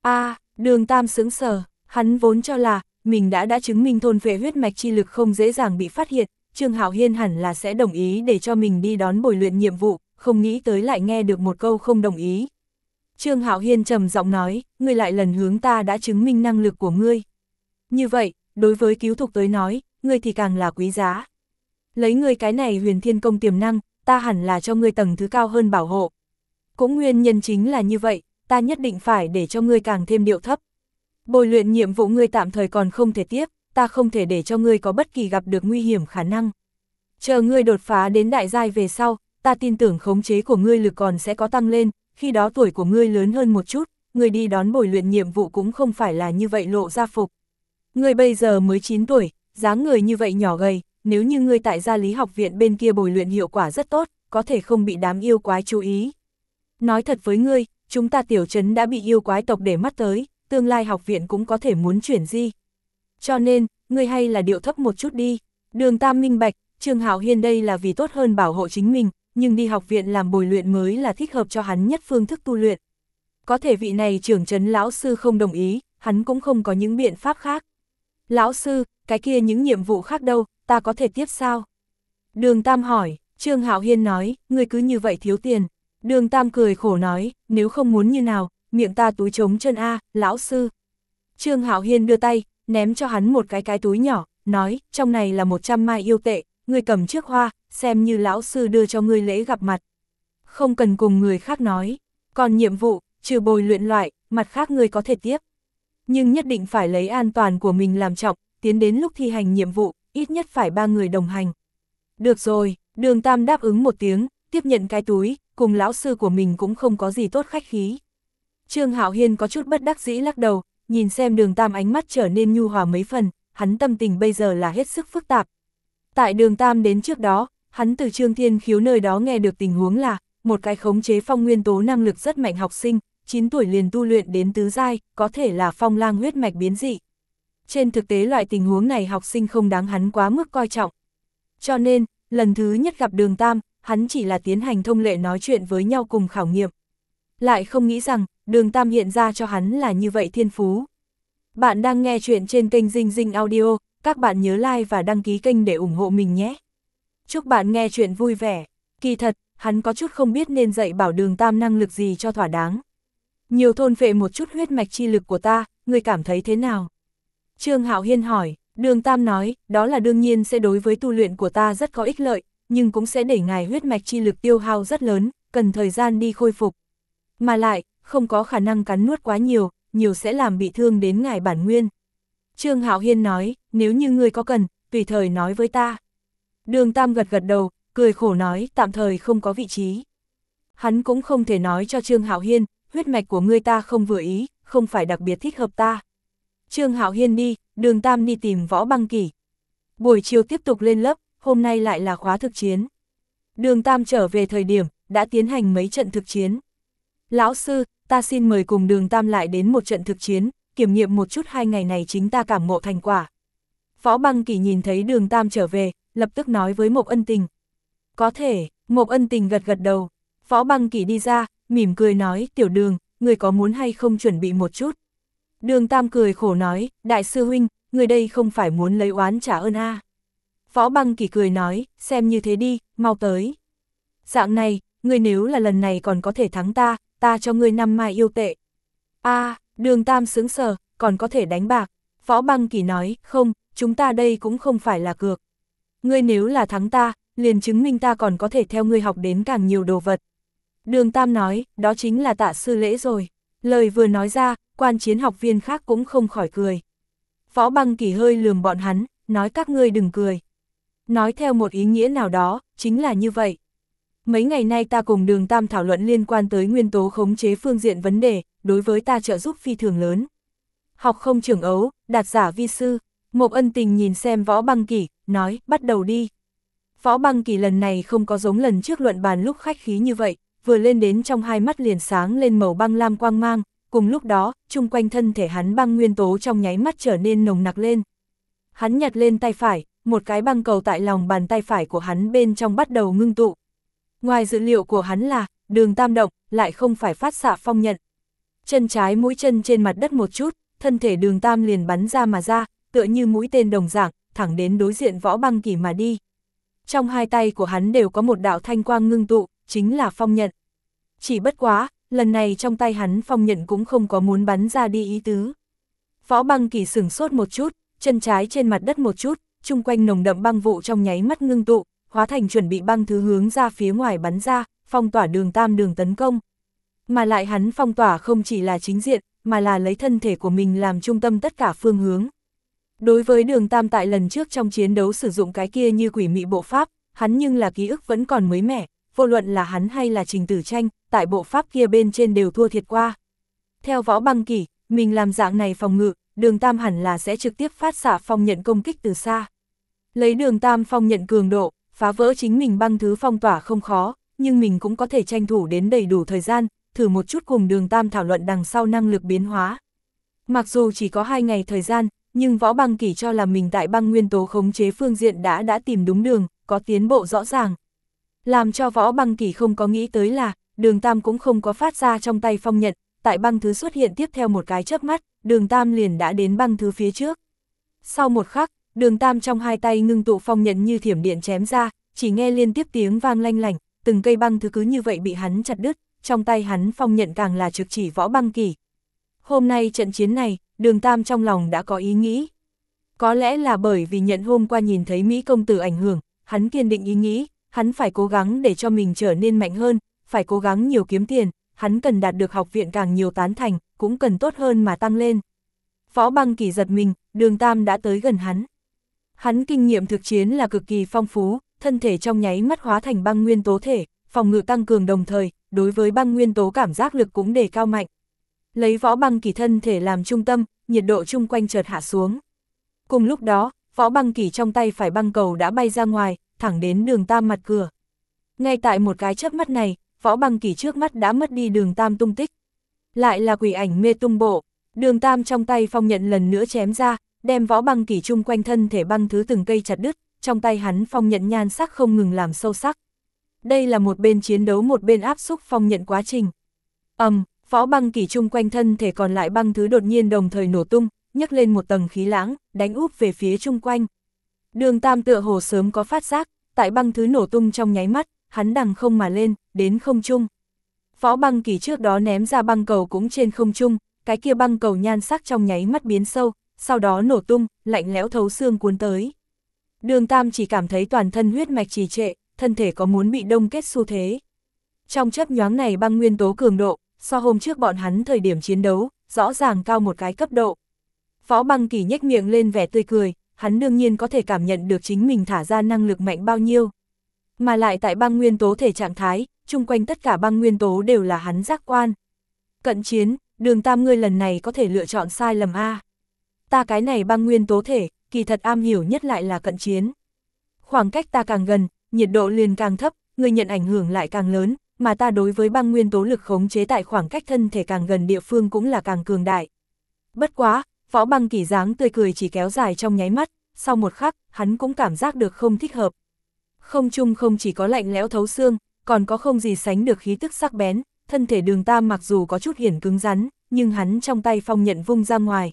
a đường tam sướng sờ, hắn vốn cho là, mình đã đã chứng minh thôn phệ huyết mạch chi lực không dễ dàng bị phát hiện, Trương Hạo Hiên hẳn là sẽ đồng ý để cho mình đi đón bồi luyện nhiệm vụ, không nghĩ tới lại nghe được một câu không đồng ý. Trương Hạo Hiên trầm giọng nói, ngươi lại lần hướng ta đã chứng minh năng lực của ngươi. Như vậy, đối với cứu thục tới nói, ngươi thì càng là quý giá. Lấy ngươi cái này huyền thiên công tiềm năng, ta hẳn là cho ngươi tầng thứ cao hơn bảo hộ. Cũng nguyên nhân chính là như vậy, ta nhất định phải để cho ngươi càng thêm điệu thấp. Bồi luyện nhiệm vụ ngươi tạm thời còn không thể tiếp, ta không thể để cho ngươi có bất kỳ gặp được nguy hiểm khả năng. Chờ ngươi đột phá đến đại giai về sau, ta tin tưởng khống chế của ngươi lực còn sẽ có tăng lên, khi đó tuổi của ngươi lớn hơn một chút, ngươi đi đón bồi luyện nhiệm vụ cũng không phải là như vậy lộ ra phục. Ngươi bây giờ mới 9 tuổi, dáng người như vậy nhỏ gầy, nếu như ngươi tại gia lý học viện bên kia bồi luyện hiệu quả rất tốt, có thể không bị đám yêu quái chú ý. Nói thật với ngươi, chúng ta tiểu trấn đã bị yêu quái tộc để mắt tới, tương lai học viện cũng có thể muốn chuyển di. Cho nên, ngươi hay là điệu thấp một chút đi. Đường Tam minh bạch, Trương Hạo Hiên đây là vì tốt hơn bảo hộ chính mình, nhưng đi học viện làm bồi luyện mới là thích hợp cho hắn nhất phương thức tu luyện. Có thể vị này trưởng trấn lão sư không đồng ý, hắn cũng không có những biện pháp khác. Lão sư, cái kia những nhiệm vụ khác đâu, ta có thể tiếp sao? Đường Tam hỏi, Trương Hạo Hiên nói, ngươi cứ như vậy thiếu tiền. Đường Tam cười khổ nói, nếu không muốn như nào, miệng ta túi trống chân A, lão sư. Trương Hạo Hiên đưa tay, ném cho hắn một cái cái túi nhỏ, nói, trong này là 100 mai yêu tệ, ngươi cầm trước hoa, xem như lão sư đưa cho ngươi lễ gặp mặt. Không cần cùng người khác nói, còn nhiệm vụ, trừ bồi luyện loại, mặt khác ngươi có thể tiếp. Nhưng nhất định phải lấy an toàn của mình làm trọng, tiến đến lúc thi hành nhiệm vụ, ít nhất phải ba người đồng hành. Được rồi, đường Tam đáp ứng một tiếng, tiếp nhận cái túi, cùng lão sư của mình cũng không có gì tốt khách khí. Trương Hạo Hiên có chút bất đắc dĩ lắc đầu, nhìn xem đường Tam ánh mắt trở nên nhu hòa mấy phần, hắn tâm tình bây giờ là hết sức phức tạp. Tại đường Tam đến trước đó, hắn từ Trương Thiên Khiếu nơi đó nghe được tình huống là, một cái khống chế phong nguyên tố năng lực rất mạnh học sinh, 9 tuổi liền tu luyện đến tứ giai, có thể là phong lang huyết mạch biến dị. Trên thực tế loại tình huống này học sinh không đáng hắn quá mức coi trọng. Cho nên, lần thứ nhất gặp đường Tam, hắn chỉ là tiến hành thông lệ nói chuyện với nhau cùng khảo nghiệm. Lại không nghĩ rằng, đường Tam hiện ra cho hắn là như vậy thiên phú. Bạn đang nghe chuyện trên kênh Dinh Dinh Audio, các bạn nhớ like và đăng ký kênh để ủng hộ mình nhé. Chúc bạn nghe chuyện vui vẻ. Kỳ thật, hắn có chút không biết nên dạy bảo đường Tam năng lực gì cho thỏa đáng. Nhiều thôn phệ một chút huyết mạch chi lực của ta, người cảm thấy thế nào? Trương Hạo Hiên hỏi, đường Tam nói, đó là đương nhiên sẽ đối với tu luyện của ta rất có ích lợi, nhưng cũng sẽ để ngài huyết mạch chi lực tiêu hao rất lớn, cần thời gian đi khôi phục. Mà lại, không có khả năng cắn nuốt quá nhiều, nhiều sẽ làm bị thương đến ngài bản nguyên. Trương Hạo Hiên nói, nếu như ngươi có cần, tùy thời nói với ta. Đường Tam gật gật đầu, cười khổ nói, tạm thời không có vị trí. Hắn cũng không thể nói cho Trương Hạo Hiên, huyết mạch của ngươi ta không vừa ý, không phải đặc biệt thích hợp ta. Trương Hạo Hiên đi, đường Tam đi tìm võ băng kỷ. Buổi chiều tiếp tục lên lớp, hôm nay lại là khóa thực chiến. Đường Tam trở về thời điểm, đã tiến hành mấy trận thực chiến. Lão sư, ta xin mời cùng đường Tam lại đến một trận thực chiến, kiểm nghiệm một chút hai ngày này chính ta cảm ngộ thành quả. Phó băng kỷ nhìn thấy đường Tam trở về, lập tức nói với Mộc Ân Tình. Có thể, Mộc Ân Tình gật gật đầu. Phó băng kỷ đi ra, mỉm cười nói, tiểu đường, người có muốn hay không chuẩn bị một chút. Đường Tam cười khổ nói, đại sư huynh, người đây không phải muốn lấy oán trả ơn a Phó băng kỷ cười nói, xem như thế đi, mau tới. Dạng này, người nếu là lần này còn có thể thắng ta, ta cho ngươi năm mai yêu tệ. a đường Tam sướng sờ, còn có thể đánh bạc. Phó băng kỷ nói, không, chúng ta đây cũng không phải là cược. Ngươi nếu là thắng ta, liền chứng minh ta còn có thể theo ngươi học đến càng nhiều đồ vật. Đường Tam nói, đó chính là tạ sư lễ rồi. Lời vừa nói ra, quan chiến học viên khác cũng không khỏi cười. Phó băng kỳ hơi lườm bọn hắn, nói các ngươi đừng cười. Nói theo một ý nghĩa nào đó, chính là như vậy. Mấy ngày nay ta cùng đường Tam thảo luận liên quan tới nguyên tố khống chế phương diện vấn đề, đối với ta trợ giúp phi thường lớn. Học không trưởng ấu, đạt giả vi sư, một ân tình nhìn xem võ băng kỳ, nói, bắt đầu đi. Võ băng kỳ lần này không có giống lần trước luận bàn lúc khách khí như vậy, vừa lên đến trong hai mắt liền sáng lên màu băng lam quang mang, cùng lúc đó, chung quanh thân thể hắn băng nguyên tố trong nháy mắt trở nên nồng nặc lên. Hắn nhặt lên tay phải, một cái băng cầu tại lòng bàn tay phải của hắn bên trong bắt đầu ngưng tụ. Ngoài dữ liệu của hắn là, đường tam động, lại không phải phát xạ phong nhận. Chân trái mũi chân trên mặt đất một chút, thân thể đường tam liền bắn ra mà ra, tựa như mũi tên đồng dạng, thẳng đến đối diện võ băng kỷ mà đi. Trong hai tay của hắn đều có một đạo thanh quang ngưng tụ, chính là phong nhận. Chỉ bất quá, lần này trong tay hắn phong nhận cũng không có muốn bắn ra đi ý tứ. Võ băng kỳ sửng sốt một chút, chân trái trên mặt đất một chút, chung quanh nồng đậm băng vụ trong nháy mắt ngưng tụ, hóa thành chuẩn bị băng thứ hướng ra phía ngoài bắn ra, phong tỏa đường tam đường tấn công. Mà lại hắn phong tỏa không chỉ là chính diện, mà là lấy thân thể của mình làm trung tâm tất cả phương hướng. Đối với đường tam tại lần trước trong chiến đấu sử dụng cái kia như quỷ mị bộ pháp, hắn nhưng là ký ức vẫn còn mới mẻ, vô luận là hắn hay là trình tử tranh, tại bộ pháp kia bên trên đều thua thiệt qua. Theo võ băng kỷ, mình làm dạng này phòng ngự, đường tam hẳn là sẽ trực tiếp phát xạ phong nhận công kích từ xa. Lấy đường tam phong nhận cường độ, phá vỡ chính mình băng thứ phong tỏa không khó, nhưng mình cũng có thể tranh thủ đến đầy đủ thời gian, thử một chút cùng đường Tam thảo luận đằng sau năng lực biến hóa. Mặc dù chỉ có hai ngày thời gian, nhưng võ băng kỷ cho là mình tại băng nguyên tố khống chế phương diện đã đã tìm đúng đường, có tiến bộ rõ ràng. Làm cho võ băng kỷ không có nghĩ tới là, đường Tam cũng không có phát ra trong tay phong nhận, tại băng thứ xuất hiện tiếp theo một cái chớp mắt, đường Tam liền đã đến băng thứ phía trước. Sau một khắc, đường Tam trong hai tay ngưng tụ phong nhận như thiểm điện chém ra, chỉ nghe liên tiếp tiếng vang lanh lảnh, từng cây băng thứ cứ như vậy bị hắn chặt đứt, trong tay hắn phong nhận càng là trực chỉ võ băng kỳ. Hôm nay trận chiến này, đường Tam trong lòng đã có ý nghĩ. Có lẽ là bởi vì nhận hôm qua nhìn thấy Mỹ công tử ảnh hưởng, hắn kiên định ý nghĩ, hắn phải cố gắng để cho mình trở nên mạnh hơn, phải cố gắng nhiều kiếm tiền, hắn cần đạt được học viện càng nhiều tán thành, cũng cần tốt hơn mà tăng lên. Võ băng kỳ giật mình, đường Tam đã tới gần hắn. Hắn kinh nghiệm thực chiến là cực kỳ phong phú, thân thể trong nháy mắt hóa thành băng nguyên tố thể, phòng ngự tăng cường đồng thời, đối với băng nguyên tố cảm giác lực cũng đề cao mạnh. Lấy võ băng kỳ thân thể làm trung tâm, nhiệt độ chung quanh chợt hạ xuống. Cùng lúc đó, võ băng kỳ trong tay phải băng cầu đã bay ra ngoài, thẳng đến đường tam mặt cửa. Ngay tại một cái chớp mắt này, võ băng kỳ trước mắt đã mất đi đường tam tung tích. Lại là quỷ ảnh mê tung bộ, đường tam trong tay phong nhận lần nữa chém ra, đem võ băng kỳ chung quanh thân thể băng thứ từng cây chặt đứt, trong tay hắn phong nhận nhan sắc không ngừng làm sâu sắc. Đây là một bên chiến đấu một bên áp xúc phong nhận quá trình. ầm, um, võ băng kỳ chung quanh thân thể còn lại băng thứ đột nhiên đồng thời nổ tung, nhấc lên một tầng khí lãng, đánh úp về phía chung quanh. Đường tam tựa hồ sớm có phát giác, tại băng thứ nổ tung trong nháy mắt, hắn đằng không mà lên, đến không trung. Võ băng kỳ trước đó ném ra băng cầu cũng trên không trung, cái kia băng cầu nhan sắc trong nháy mắt biến sâu, sau đó nổ tung, lạnh lẽo thấu xương cuốn tới. Đường Tam chỉ cảm thấy toàn thân huyết mạch trì trệ, thân thể có muốn bị đông kết xu thế. Trong chấp nhoáng này băng nguyên tố cường độ, so hôm trước bọn hắn thời điểm chiến đấu, rõ ràng cao một cái cấp độ. Phó băng kỳ nhếch miệng lên vẻ tươi cười, hắn đương nhiên có thể cảm nhận được chính mình thả ra năng lực mạnh bao nhiêu. Mà lại tại băng nguyên tố thể trạng thái, chung quanh tất cả băng nguyên tố đều là hắn giác quan. Cận chiến, đường tam ngươi lần này có thể lựa chọn sai lầm A. Ta cái này băng nguyên tố thể, kỳ thật am hiểu nhất lại là cận chiến. Khoảng cách ta càng gần, nhiệt độ liền càng thấp, người nhận ảnh hưởng lại càng lớn, mà ta đối với băng nguyên tố lực khống chế tại khoảng cách thân thể càng gần địa phương cũng là càng cường đại. Bất quá, võ băng kỳ dáng tươi cười chỉ kéo dài trong nháy mắt, sau một khắc, hắn cũng cảm giác được không thích hợp. Không chung không chỉ có lạnh lẽo thấu xương, còn có không gì sánh được khí tức sắc bén, thân thể đường tam mặc dù có chút hiển cứng rắn, nhưng hắn trong tay phong nhận vung ra ngoài.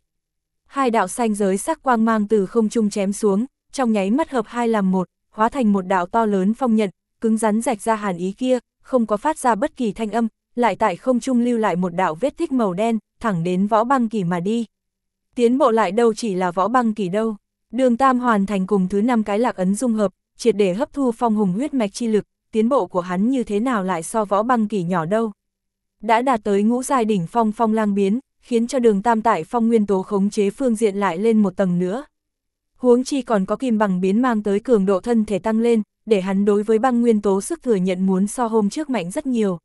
Hai đạo xanh giới sắc quang mang từ không trung chém xuống, trong nháy mắt hợp hai làm một, hóa thành một đạo to lớn phong nhận, cứng rắn rạch ra hàn ý kia, không có phát ra bất kỳ thanh âm, lại tại không trung lưu lại một đạo vết tích màu đen, thẳng đến võ băng kỳ mà đi. Tiến bộ lại đâu chỉ là võ băng kỳ đâu, đường tam hoàn thành cùng thứ năm cái lạc ấn dung hợp, triệt để hấp thu phong hùng huyết mạch chi lực, tiến bộ của hắn như thế nào lại so võ băng kỳ nhỏ đâu. Đã đạt tới ngũ giai đỉnh phong phong lang biến, khiến cho đường tam tại phong nguyên tố khống chế phương diện lại lên một tầng nữa. Huống chi còn có kim bằng biến mang tới cường độ thân thể tăng lên, để hắn đối với băng nguyên tố sức thừa nhận muốn so hôm trước mạnh rất nhiều.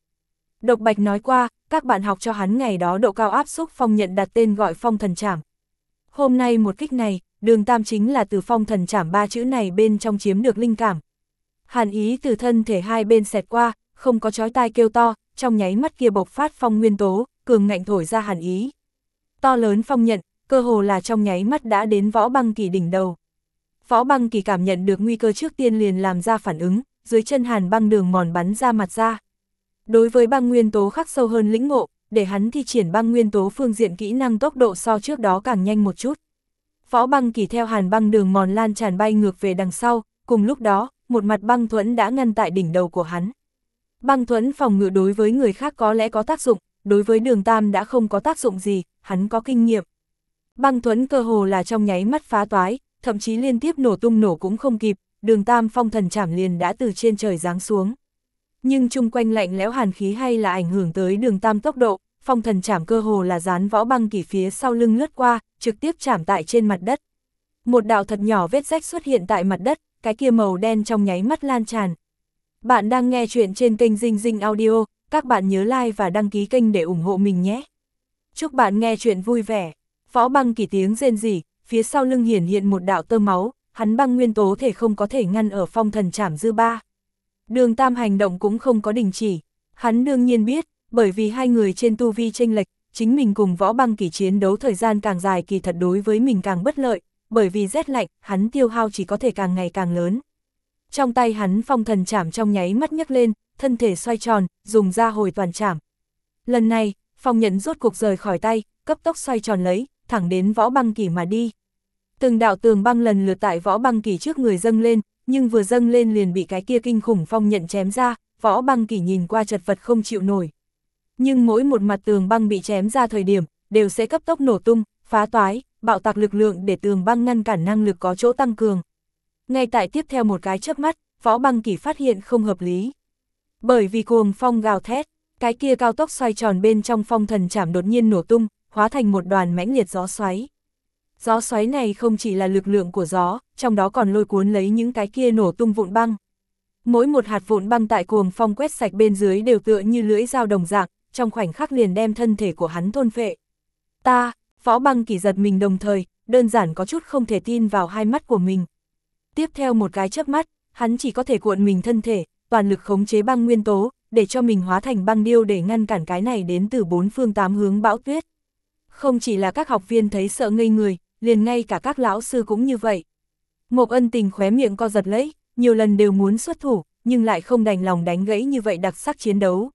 Độc Bạch nói qua, các bạn học cho hắn ngày đó độ cao áp xúc phong nhận đặt tên gọi phong thần trảm. Hôm nay một kích này, đường tam chính là từ phong thần trảm ba chữ này bên trong chiếm được linh cảm. Hàn ý từ thân thể hai bên xẹt qua, không có chói tai kêu to, trong nháy mắt kia bộc phát phong nguyên tố, cường ngạnh thổi ra hàn ý. To lớn phong nhận, cơ hồ là trong nháy mắt đã đến võ băng kỳ đỉnh đầu. Võ băng kỳ cảm nhận được nguy cơ trước tiên liền làm ra phản ứng, dưới chân hàn băng đường mòn bắn ra mặt ra. Đối với băng nguyên tố khắc sâu hơn lĩnh ngộ, để hắn thi triển băng nguyên tố phương diện kỹ năng tốc độ so trước đó càng nhanh một chút. Võ băng kỳ theo hàn băng đường mòn lan tràn bay ngược về đằng sau, cùng lúc đó, một mặt băng thuẫn đã ngăn tại đỉnh đầu của hắn. Băng thuẫn phòng ngự đối với người khác có lẽ có tác dụng, đối với đường tam đã không có tác dụng gì, hắn có kinh nghiệm. Băng thuẫn cơ hồ là trong nháy mắt phá toái, thậm chí liên tiếp nổ tung nổ cũng không kịp, đường tam phong thần chảm liền đã từ trên trời giáng xuống. Nhưng chung quanh lạnh lẽo hàn khí hay là ảnh hưởng tới đường tam tốc độ, phong thần chảm cơ hồ là dán võ băng kỳ phía sau lưng lướt qua, trực tiếp chảm tại trên mặt đất. Một đạo thật nhỏ vết rách xuất hiện tại mặt đất, cái kia màu đen trong nháy mắt lan tràn. Bạn đang nghe chuyện trên kênh Dinh Dinh Audio, các bạn nhớ like và đăng ký kênh để ủng hộ mình nhé. Chúc bạn nghe chuyện vui vẻ. Võ băng kỳ tiếng rên rỉ, phía sau lưng hiển hiện một đạo tơ máu, hắn băng nguyên tố thể không có thể ngăn ở phong thần trảm dư ba. Đường tam hành động cũng không có đình chỉ, hắn đương nhiên biết, bởi vì hai người trên tu vi tranh lệch, chính mình cùng võ băng kỳ chiến đấu thời gian càng dài kỳ thật đối với mình càng bất lợi, bởi vì rét lạnh, hắn tiêu hao chỉ có thể càng ngày càng lớn. Trong tay hắn phong thần chảm trong nháy mắt nhấc lên, thân thể xoay tròn, dùng ra hồi toàn chảm. Lần này, phong nhận rốt cuộc rời khỏi tay, cấp tốc xoay tròn lấy, thẳng đến võ băng kỳ mà đi. Từng đạo tường băng lần lượt tại võ băng kỳ trước người dâng lên, nhưng vừa dâng lên liền bị cái kia kinh khủng phong nhận chém ra, võ băng kỳ nhìn qua chật vật không chịu nổi. Nhưng mỗi một mặt tường băng bị chém ra thời điểm, đều sẽ cấp tốc nổ tung, phá toái, bạo tạc lực lượng để tường băng ngăn cản năng lực có chỗ tăng cường. Ngay tại tiếp theo một cái chớp mắt, võ băng kỳ phát hiện không hợp lý. Bởi vì cuồng phong gào thét, cái kia cao tốc xoay tròn bên trong phong thần chảm đột nhiên nổ tung, hóa thành một đoàn mãnh liệt gió xoáy. Gió xoáy này không chỉ là lực lượng của gió, trong đó còn lôi cuốn lấy những cái kia nổ tung vụn băng. Mỗi một hạt vụn băng tại cuồng phong quét sạch bên dưới đều tựa như lưỡi dao đồng dạng, trong khoảnh khắc liền đem thân thể của hắn thôn phệ. Ta, phó băng kỳ giật mình đồng thời, đơn giản có chút không thể tin vào hai mắt của mình. Tiếp theo một cái chớp mắt, hắn chỉ có thể cuộn mình thân thể, toàn lực khống chế băng nguyên tố, để cho mình hóa thành băng điêu để ngăn cản cái này đến từ bốn phương tám hướng bão tuyết. Không chỉ là các học viên thấy sợ ngây người, liền ngay cả các lão sư cũng như vậy. Mộc ân tình khóe miệng co giật lấy, nhiều lần đều muốn xuất thủ, nhưng lại không đành lòng đánh gãy như vậy đặc sắc chiến đấu.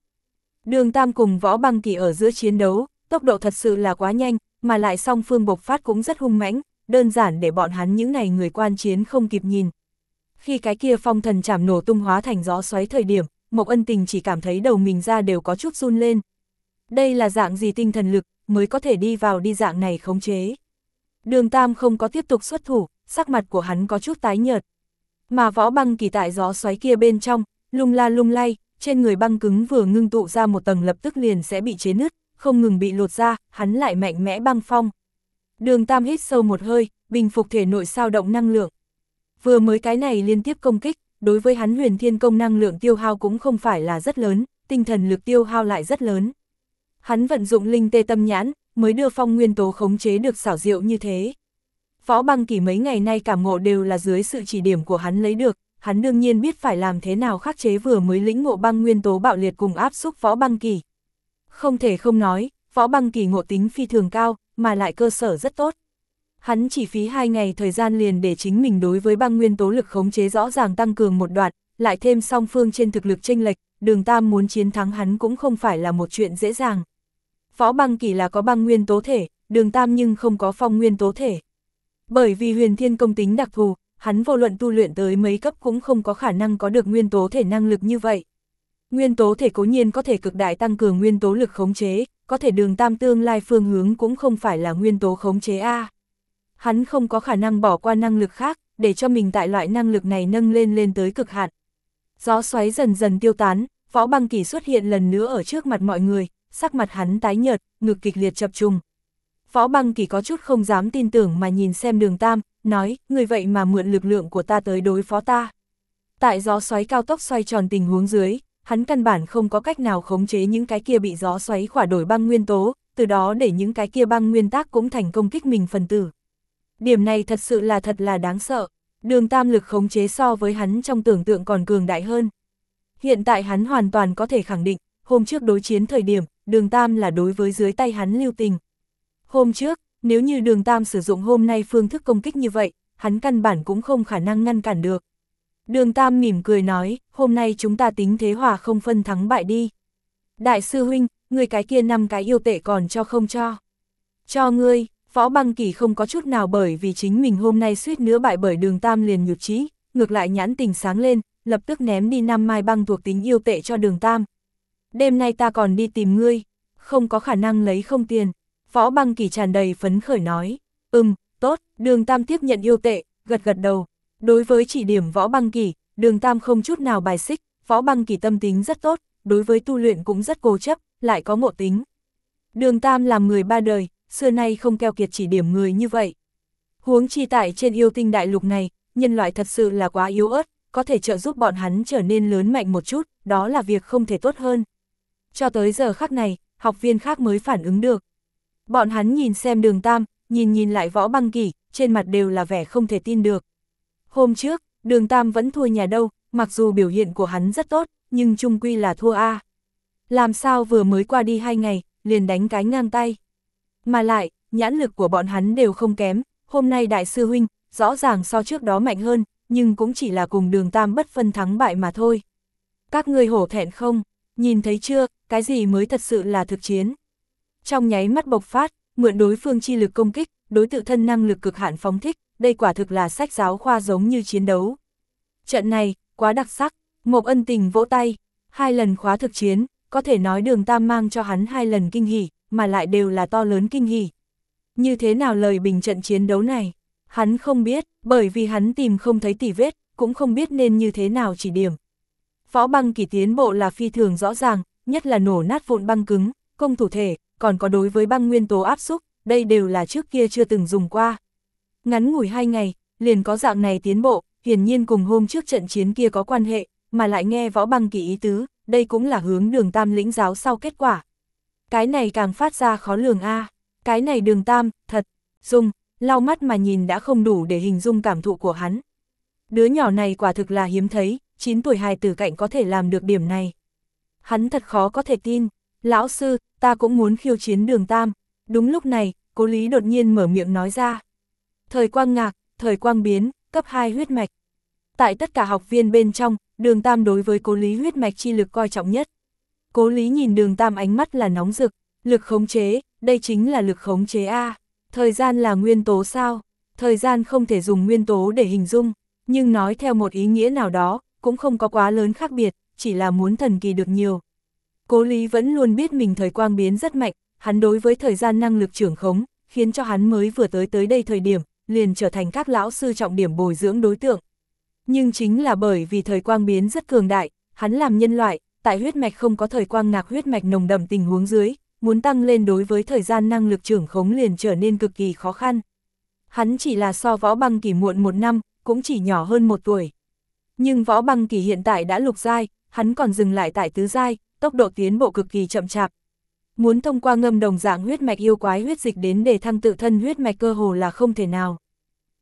Đường Tam cùng võ băng kỳ ở giữa chiến đấu, tốc độ thật sự là quá nhanh, mà lại song phương bộc phát cũng rất hung mãnh, đơn giản để bọn hắn những này người quan chiến không kịp nhìn. Khi cái kia phong thần chảm nổ tung hóa thành gió xoáy thời điểm, Mộc Ân Tình chỉ cảm thấy đầu mình ra đều có chút run lên. Đây là dạng gì tinh thần lực, mới có thể đi vào đi dạng này khống chế. Đường Tam không có tiếp tục xuất thủ, sắc mặt của hắn có chút tái nhợt. Mà võ băng kỳ tại gió xoáy kia bên trong, lung la lung lay, trên người băng cứng vừa ngưng tụ ra một tầng lập tức liền sẽ bị chế nứt, không ngừng bị lột ra, hắn lại mạnh mẽ băng phong. Đường Tam hít sâu một hơi, bình phục thể nội sao động năng lượng. Vừa mới cái này liên tiếp công kích, đối với hắn huyền thiên công năng lượng tiêu hao cũng không phải là rất lớn, tinh thần lực tiêu hao lại rất lớn. Hắn vận dụng linh tê tâm nhãn, mới đưa phong nguyên tố khống chế được xảo diệu như thế. Võ băng kỳ mấy ngày nay cảm ngộ đều là dưới sự chỉ điểm của hắn lấy được, hắn đương nhiên biết phải làm thế nào khắc chế vừa mới lĩnh ngộ băng nguyên tố bạo liệt cùng áp xúc võ băng kỳ. Không thể không nói, võ băng kỳ ngộ tính phi thường cao, mà lại cơ sở rất tốt. Hắn chỉ phí hai ngày thời gian liền để chính mình đối với băng nguyên tố lực khống chế rõ ràng tăng cường một đoạn, lại thêm song phương trên thực lực tranh lệch, đường tam muốn chiến thắng hắn cũng không phải là một chuyện dễ dàng. Võ băng kỳ là có băng nguyên tố thể, đường tam nhưng không có phong nguyên tố thể. Bởi vì huyền thiên công tính đặc thù, hắn vô luận tu luyện tới mấy cấp cũng không có khả năng có được nguyên tố thể năng lực như vậy. Nguyên tố thể cố nhiên có thể cực đại tăng cường nguyên tố lực khống chế, có thể đường tam tương lai phương hướng cũng không phải là nguyên tố khống chế A. Hắn không có khả năng bỏ qua năng lực khác, để cho mình tại loại năng lực này nâng lên lên tới cực hạn. Gió xoáy dần dần tiêu tán, võ băng kỳ xuất hiện lần nữa ở trước mặt mọi người, sắc mặt hắn tái nhợt, ngực kịch liệt chập trùng. Võ băng kỳ có chút không dám tin tưởng mà nhìn xem đường tam, nói, người vậy mà mượn lực lượng của ta tới đối phó ta. Tại gió xoáy cao tốc xoay tròn tình huống dưới, hắn căn bản không có cách nào khống chế những cái kia bị gió xoáy khỏa đổi băng nguyên tố, từ đó để những cái kia băng nguyên tác cũng thành công kích mình phần tử. Điểm này thật sự là thật là đáng sợ, đường tam lực khống chế so với hắn trong tưởng tượng còn cường đại hơn. Hiện tại hắn hoàn toàn có thể khẳng định, hôm trước đối chiến thời điểm, đường tam là đối với dưới tay hắn lưu tình. Hôm trước, nếu như đường tam sử dụng hôm nay phương thức công kích như vậy, hắn căn bản cũng không khả năng ngăn cản được. Đường tam mỉm cười nói, hôm nay chúng ta tính thế hòa không phân thắng bại đi. Đại sư huynh, người cái kia năm cái yêu tệ còn cho không cho. Cho ngươi, Võ băng kỳ không có chút nào bởi vì chính mình hôm nay suýt nữa bại bởi đường tam liền nhụt chí ngược lại nhãn tình sáng lên, lập tức ném đi năm mai băng thuộc tính yêu tệ cho đường tam. Đêm nay ta còn đi tìm ngươi, không có khả năng lấy không tiền. Võ băng kỳ tràn đầy phấn khởi nói, ừm, tốt, đường tam tiếp nhận yêu tệ, gật gật đầu. Đối với chỉ điểm võ băng kỳ, đường tam không chút nào bài xích, võ băng kỳ tâm tính rất tốt, đối với tu luyện cũng rất cố chấp, lại có ngộ tính. Đường tam làm người ba đời, xưa nay không keo kiệt chỉ điểm người như vậy. Huống chi tại trên yêu tinh đại lục này, nhân loại thật sự là quá yếu ớt, có thể trợ giúp bọn hắn trở nên lớn mạnh một chút, đó là việc không thể tốt hơn. Cho tới giờ khắc này, học viên khác mới phản ứng được. Bọn hắn nhìn xem đường tam, nhìn nhìn lại võ băng kỳ, trên mặt đều là vẻ không thể tin được. Hôm trước, đường tam vẫn thua nhà đâu, mặc dù biểu hiện của hắn rất tốt, nhưng chung quy là thua A. làm sao vừa mới qua đi hai ngày, liền đánh cái ngang tay. Mà lại, nhãn lực của bọn hắn đều không kém, hôm nay đại sư huynh, rõ ràng so trước đó mạnh hơn, nhưng cũng chỉ là cùng đường tam bất phân thắng bại mà thôi. Các người hổ thẹn không, nhìn thấy chưa, cái gì mới thật sự là thực chiến. Trong nháy mắt bộc phát, mượn đối phương chi lực công kích, đối tự thân năng lực cực hạn phóng thích, đây quả thực là sách giáo khoa giống như chiến đấu. Trận này, quá đặc sắc, Mộc ân tình vỗ tay, hai lần khóa thực chiến, có thể nói đường tam mang cho hắn hai lần kinh hỉ, mà lại đều là to lớn kinh hỉ. Như thế nào lời bình trận chiến đấu này? Hắn không biết, bởi vì hắn tìm không thấy tỉ vết, cũng không biết nên như thế nào chỉ điểm. Võ băng kỳ tiến bộ là phi thường rõ ràng, nhất là nổ nát vụn băng cứng, công thủ thể, còn có đối với băng nguyên tố áp xúc, đây đều là trước kia chưa từng dùng qua. Ngắn ngủi hai ngày, liền có dạng này tiến bộ, hiển nhiên cùng hôm trước trận chiến kia có quan hệ, mà lại nghe võ băng kỳ ý tứ, đây cũng là hướng đường tam lĩnh giáo sau kết quả. Cái này càng phát ra khó lường a cái này đường tam, thật, dung, lau mắt mà nhìn đã không đủ để hình dung cảm thụ của hắn. Đứa nhỏ này quả thực là hiếm thấy, 9 tuổi hài tử cạnh có thể làm được điểm này. Hắn thật khó có thể tin, lão sư, ta cũng muốn khiêu chiến đường tam. Đúng lúc này, cố lý đột nhiên mở miệng nói ra. Thời quang ngạc, thời quang biến, cấp 2 huyết mạch. Tại tất cả học viên bên trong, đường tam đối với cố lý huyết mạch chi lực coi trọng nhất. Cố lý nhìn đường tam ánh mắt là nóng rực, lực khống chế, đây chính là lực khống chế A. Thời gian là nguyên tố sao? Thời gian không thể dùng nguyên tố để hình dung, nhưng nói theo một ý nghĩa nào đó, cũng không có quá lớn khác biệt, chỉ là muốn thần kỳ được nhiều. Cố lý vẫn luôn biết mình thời quang biến rất mạnh, hắn đối với thời gian năng lực trưởng khống, khiến cho hắn mới vừa tới tới đây thời điểm, liền trở thành các lão sư trọng điểm bồi dưỡng đối tượng. Nhưng chính là bởi vì thời quang biến rất cường đại, hắn làm nhân loại, tại huyết mạch không có thời quang ngạc huyết mạch nồng đậm tình huống dưới, muốn tăng lên đối với thời gian năng lực trưởng khống liền trở nên cực kỳ khó khăn. Hắn chỉ là so võ băng kỳ muộn một năm, cũng chỉ nhỏ hơn một tuổi. Nhưng võ băng kỳ hiện tại đã lục giai, hắn còn dừng lại tại tứ giai, tốc độ tiến bộ cực kỳ chậm chạp. Muốn thông qua ngâm đồng dạng huyết mạch yêu quái huyết dịch đến để thăng tự thân huyết mạch cơ hồ là không thể nào.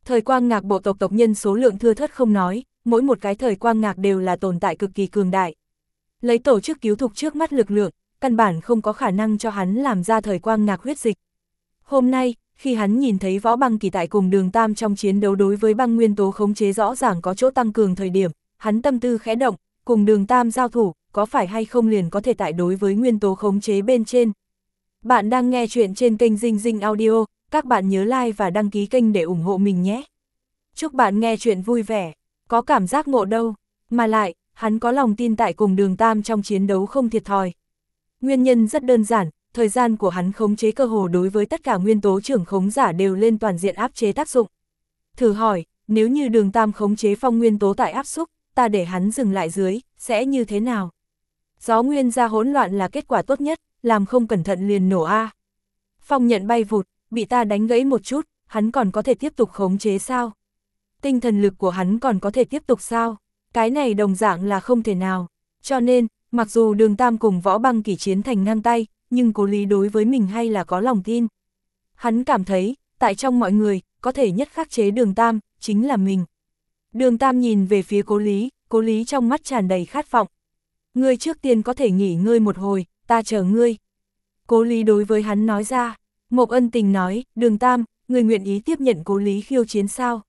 Thời quang ngạc bộ tộc tộc nhân số lượng thưa thất không nói, mỗi một cái thời quang ngạc đều là tồn tại cực kỳ cường đại. Lấy tổ chức cứu thục trước mắt lực lượng, căn bản không có khả năng cho hắn làm ra thời quang ngạc huyết dịch. Hôm nay, khi hắn nhìn thấy võ băng kỳ tại cùng đường tam trong chiến đấu đối với băng nguyên tố khống chế rõ ràng có chỗ tăng cường thời điểm, hắn tâm tư khẽ động, cùng đường tam giao thủ, có phải hay không liền có thể tại đối với nguyên tố khống chế bên trên. Bạn đang nghe chuyện trên kênh Dinh Dinh Audio, các bạn nhớ like và đăng ký kênh để ủng hộ mình nhé. Chúc bạn nghe chuyện vui vẻ, có cảm giác ngộ đâu, mà lại, hắn có lòng tin tại cùng đường tam trong chiến đấu không thiệt thòi. Nguyên nhân rất đơn giản, thời gian của hắn khống chế cơ hồ đối với tất cả nguyên tố trưởng khống giả đều lên toàn diện áp chế tác dụng. Thử hỏi, nếu như đường tam khống chế phong nguyên tố tại áp xúc, ta để hắn dừng lại dưới, sẽ như thế nào? Gió nguyên ra hỗn loạn là kết quả tốt nhất, làm không cẩn thận liền nổ A. Phong nhận bay vụt, bị ta đánh gãy một chút, hắn còn có thể tiếp tục khống chế sao? Tinh thần lực của hắn còn có thể tiếp tục sao? Cái này đồng dạng là không thể nào. Cho nên, mặc dù đường tam cùng võ băng kỷ chiến thành ngang tay, nhưng cố lý đối với mình hay là có lòng tin. Hắn cảm thấy, tại trong mọi người, có thể nhất khắc chế đường tam, chính là mình. Đường tam nhìn về phía cố lý, cố lý trong mắt tràn đầy khát vọng. Ngươi trước tiên có thể nghỉ ngơi một hồi, ta chờ ngươi. Cố lý đối với hắn nói ra, Mộc ân tình nói, đường tam, người nguyện ý tiếp nhận cố lý khiêu chiến sao?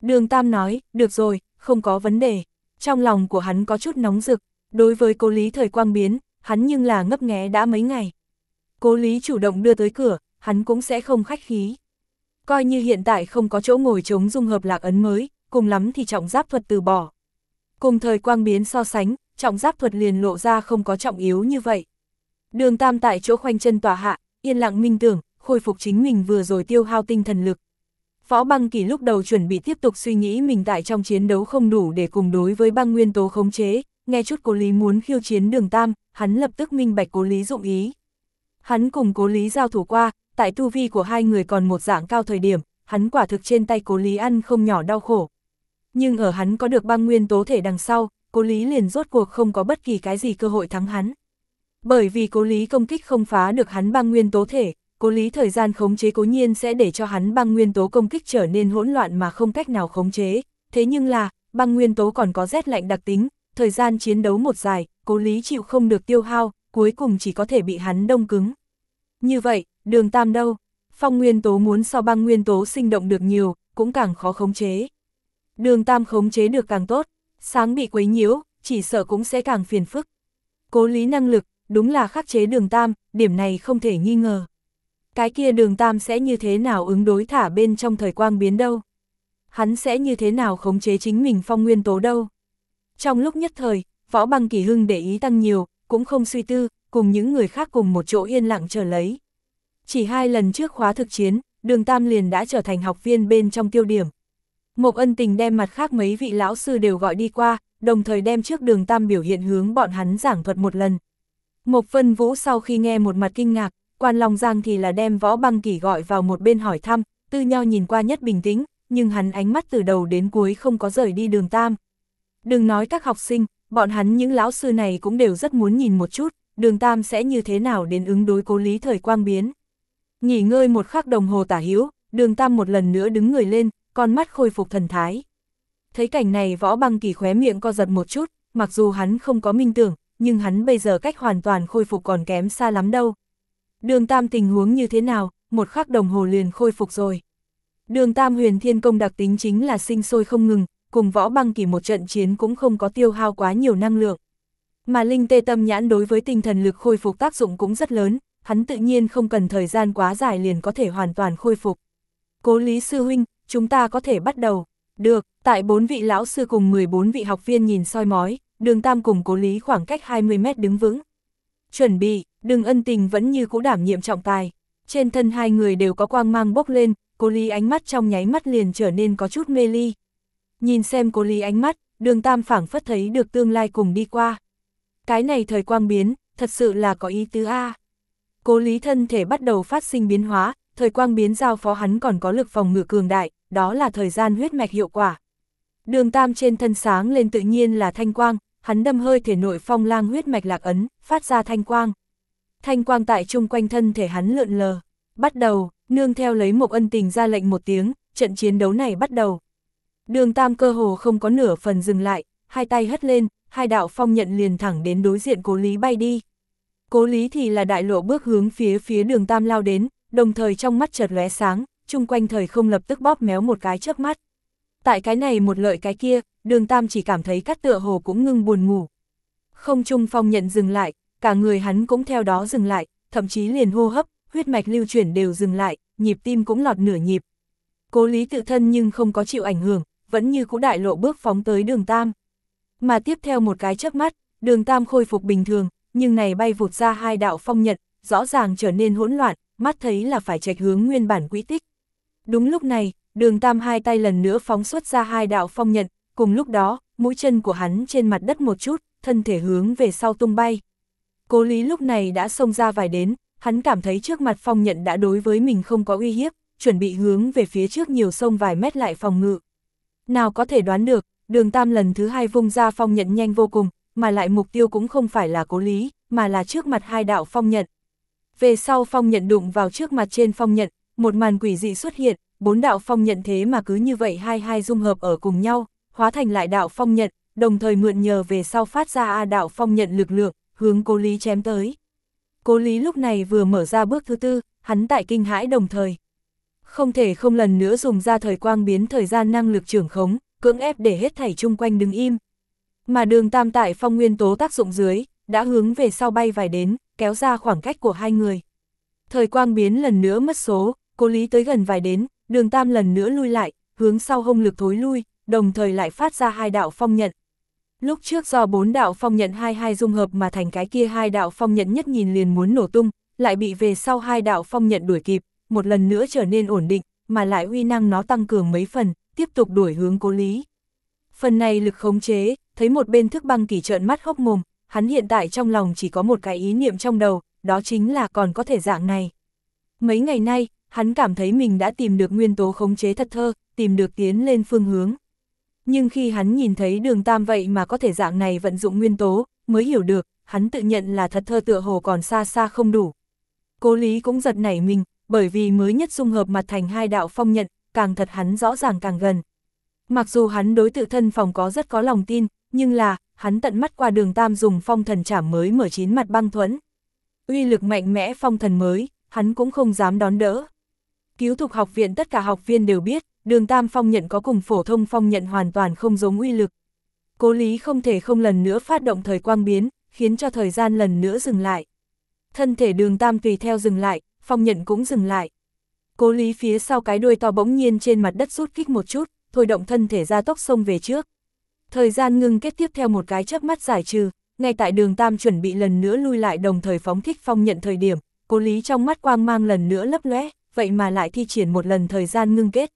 Đường tam nói, được rồi, không có vấn đề. Trong lòng của hắn có chút nóng rực, đối với cố lý thời quang biến, hắn nhưng là ngấp nghé đã mấy ngày. Cố lý chủ động đưa tới cửa, hắn cũng sẽ không khách khí. Coi như hiện tại không có chỗ ngồi chống dung hợp lạc ấn mới, cùng lắm thì trọng giáp thuật từ bỏ. Cùng thời quang biến so sánh, trọng giáp thuật liền lộ ra không có trọng yếu như vậy. Đường tam tại chỗ khoanh chân tòa hạ, yên lặng minh tưởng, khôi phục chính mình vừa rồi tiêu hao tinh thần lực. Võ băng kỳ lúc đầu chuẩn bị tiếp tục suy nghĩ mình tại trong chiến đấu không đủ để cùng đối với băng nguyên tố khống chế, nghe chút cố lý muốn khiêu chiến đường tam, hắn lập tức minh bạch cố lý dụng ý. Hắn cùng cố lý giao thủ qua, tại tu vi của hai người còn một dạng cao thời điểm, hắn quả thực trên tay cố lý ăn không nhỏ đau khổ. Nhưng ở hắn có được băng nguyên tố thể đằng sau, cố lý liền rốt cuộc không có bất kỳ cái gì cơ hội thắng hắn. Bởi vì cố lý công kích không phá được hắn băng nguyên tố thể, cố lý thời gian khống chế cố nhiên sẽ để cho hắn băng nguyên tố công kích trở nên hỗn loạn mà không cách nào khống chế. Thế nhưng là, băng nguyên tố còn có rét lạnh đặc tính, thời gian chiến đấu một dài, cố lý chịu không được tiêu hao, cuối cùng chỉ có thể bị hắn đông cứng. Như vậy, đường tam đâu? Phong nguyên tố muốn so băng nguyên tố sinh động được nhiều, cũng càng khó khống chế. Đường tam khống chế được càng tốt, sáng bị quấy nhiễu, chỉ sợ cũng sẽ càng phiền phức. Cố lý năng lực, đúng là khắc chế đường tam, điểm này không thể nghi ngờ. Cái kia đường tam sẽ như thế nào ứng đối thả bên trong thời quang biến đâu? Hắn sẽ như thế nào khống chế chính mình phong nguyên tố đâu? Trong lúc nhất thời, võ băng kỳ hưng để ý tăng nhiều, cũng không suy tư, cùng những người khác cùng một chỗ yên lặng chờ lấy. Chỉ hai lần trước khóa thực chiến, đường Tam liền đã trở thành học viên bên trong tiêu điểm. Mộc ân tình đem mặt khác mấy vị lão sư đều gọi đi qua, đồng thời đem trước đường Tam biểu hiện hướng bọn hắn giảng thuật một lần. Mộc Vân Vũ sau khi nghe một mặt kinh ngạc, quan Long Giang thì là đem võ băng kỳ gọi vào một bên hỏi thăm, tư nho nhìn qua nhất bình tĩnh, nhưng hắn ánh mắt từ đầu đến cuối không có rời đi đường Tam. Đừng nói các học sinh, bọn hắn những lão sư này cũng đều rất muốn nhìn một chút, đường Tam sẽ như thế nào đến ứng đối cố lý thời quang biến. Nghỉ ngơi một khắc đồng hồ tả hiếu, đường Tam một lần nữa đứng người lên, con mắt khôi phục thần thái. Thấy cảnh này võ băng kỳ khóe miệng co giật một chút, mặc dù hắn không có minh tưởng, nhưng hắn bây giờ cách hoàn toàn khôi phục còn kém xa lắm đâu. Đường Tam tình huống như thế nào, một khắc đồng hồ liền khôi phục rồi. Đường Tam huyền thiên công đặc tính chính là sinh sôi không ngừng, cùng võ băng kỳ một trận chiến cũng không có tiêu hao quá nhiều năng lượng. Mà linh tê tâm nhãn đối với tinh thần lực khôi phục tác dụng cũng rất lớn, hắn tự nhiên không cần thời gian quá dài liền có thể hoàn toàn khôi phục. Cố Lý Sư Huynh, chúng ta có thể bắt đầu. Được, tại bốn vị lão sư cùng 14 vị học viên nhìn soi mói, đường Tam cùng Cố Lý khoảng cách 20 mét đứng vững. Chuẩn bị, đường ân tình vẫn như cũ đảm nhiệm trọng tài. Trên thân hai người đều có quang mang bốc lên, cô ly ánh mắt trong nháy mắt liền trở nên có chút mê ly. Nhìn xem cô ly ánh mắt, đường Tam phảng phất thấy được tương lai cùng đi qua. Cái này thời quang biến, thật sự là có ý tứ A. Cố lý thân thể bắt đầu phát sinh biến hóa, thời quang biến giao phó hắn còn có lực phòng ngự cường đại, đó là thời gian huyết mạch hiệu quả. Đường tam trên thân sáng lên tự nhiên là thanh quang, hắn đâm hơi thể nội phong lang huyết mạch lạc ấn, phát ra thanh quang. Thanh quang tại chung quanh thân thể hắn lượn lờ. Bắt đầu, nương theo lấy một ân tình ra lệnh một tiếng, trận chiến đấu này bắt đầu. Đường tam cơ hồ không có nửa phần dừng lại, hai tay hất lên, hai đạo phong nhận liền thẳng đến đối diện cố lý bay đi. Cố lý thì là đại lộ bước hướng phía phía đường tam lao đến, đồng thời trong mắt chợt lóe sáng, chung quanh thời không lập tức bóp méo một cái chớp mắt. Tại cái này một lợi cái kia, đường tam chỉ cảm thấy cắt tựa hồ cũng ngưng buồn ngủ. Không trung phong nhận dừng lại, cả người hắn cũng theo đó dừng lại, thậm chí liền hô hấp, huyết mạch lưu chuyển đều dừng lại, nhịp tim cũng lọt nửa nhịp. Cố lý tự thân nhưng không có chịu ảnh hưởng, vẫn như cũ đại lộ bước phóng tới đường tam. Mà tiếp theo một cái chớp mắt, đường tam khôi phục bình thường, nhưng này bay vụt ra hai đạo phong nhận rõ ràng trở nên hỗn loạn, mắt thấy là phải trạch hướng nguyên bản quỹ tích. Đúng lúc này, đường tam hai tay lần nữa phóng xuất ra hai đạo phong nhận. cùng lúc đó, mũi chân của hắn trên mặt đất một chút, thân thể hướng về sau tung bay. Cố lý lúc này đã xông ra vài đến, hắn cảm thấy trước mặt phong nhận đã đối với mình không có uy hiếp, chuẩn bị hướng về phía trước nhiều sông vài mét lại phòng ngự. Nào có thể đoán được, đường tam lần thứ hai vung ra phong nhận nhanh vô cùng, mà lại mục tiêu cũng không phải là cố lý, mà là trước mặt hai đạo phong nhận. Về sau phong nhận đụng vào trước mặt trên phong nhận, một màn quỷ dị xuất hiện, bốn đạo phong nhận thế mà cứ như vậy hai hai dung hợp ở cùng nhau, hóa thành lại đạo phong nhận, đồng thời mượn nhờ về sau phát ra A đạo phong nhận lực lượng, hướng cố lý chém tới. Cố lý lúc này vừa mở ra bước thứ tư, hắn tại kinh hãi đồng thời. Không thể không lần nữa dùng ra thời quang biến thời gian năng lực trưởng khống, cưỡng ép để hết thảy chung quanh đứng im. Mà đường tam tại phong nguyên tố tác dụng dưới, đã hướng về sau bay vài đến, kéo ra khoảng cách của hai người. Thời quang biến lần nữa mất số, cố lý tới gần vài đến, đường tam lần nữa lui lại, hướng sau hông lực thối lui, đồng thời lại phát ra hai đạo phong nhận. Lúc trước do bốn đạo phong nhận hai hai dung hợp mà thành cái kia hai đạo phong nhận nhất nhìn liền muốn nổ tung, lại bị về sau hai đạo phong nhận đuổi kịp, một lần nữa trở nên ổn định, mà lại uy năng nó tăng cường mấy phần, tiếp tục đuổi hướng cố lý. Phần này lực khống chế, thấy một bên thức băng kỳ trợn mắt hốc mồm, hắn hiện tại trong lòng chỉ có một cái ý niệm trong đầu, đó chính là còn có thể dạng này. Mấy ngày nay, hắn cảm thấy mình đã tìm được nguyên tố khống chế thật thơ, tìm được tiến lên phương hướng. Nhưng khi hắn nhìn thấy đường tam vậy mà có thể dạng này vận dụng nguyên tố, mới hiểu được, hắn tự nhận là thật thơ tựa hồ còn xa xa không đủ. Cố lý cũng giật nảy mình, bởi vì mới nhất dung hợp mặt thành hai đạo phong nhận, càng thật hắn rõ ràng càng gần. Mặc dù hắn đối tự thân phòng có rất có lòng tin, nhưng là, hắn tận mắt qua đường tam dùng phong thần chảm mới mở chín mặt băng thuẫn. Uy lực mạnh mẽ phong thần mới, hắn cũng không dám đón đỡ. Cứu thục học viện tất cả học viên đều biết, đường tam phong nhận có cùng phổ thông phong nhận hoàn toàn không giống uy lực. Cố lý không thể không lần nữa phát động thời quang biến, khiến cho thời gian lần nữa dừng lại. Thân thể đường tam tùy theo dừng lại, phong nhận cũng dừng lại. Cố lý phía sau cái đuôi to bỗng nhiên trên mặt đất rút kích một chút, thôi động thân thể ra tốc sông về trước. Thời gian ngưng kết tiếp theo một cái chớp mắt giải trừ, ngay tại đường Tam chuẩn bị lần nữa lui lại đồng thời phóng thích phong nhận thời điểm, cố lý trong mắt quang mang lần nữa lấp lóe, vậy mà lại thi triển một lần thời gian ngưng kết.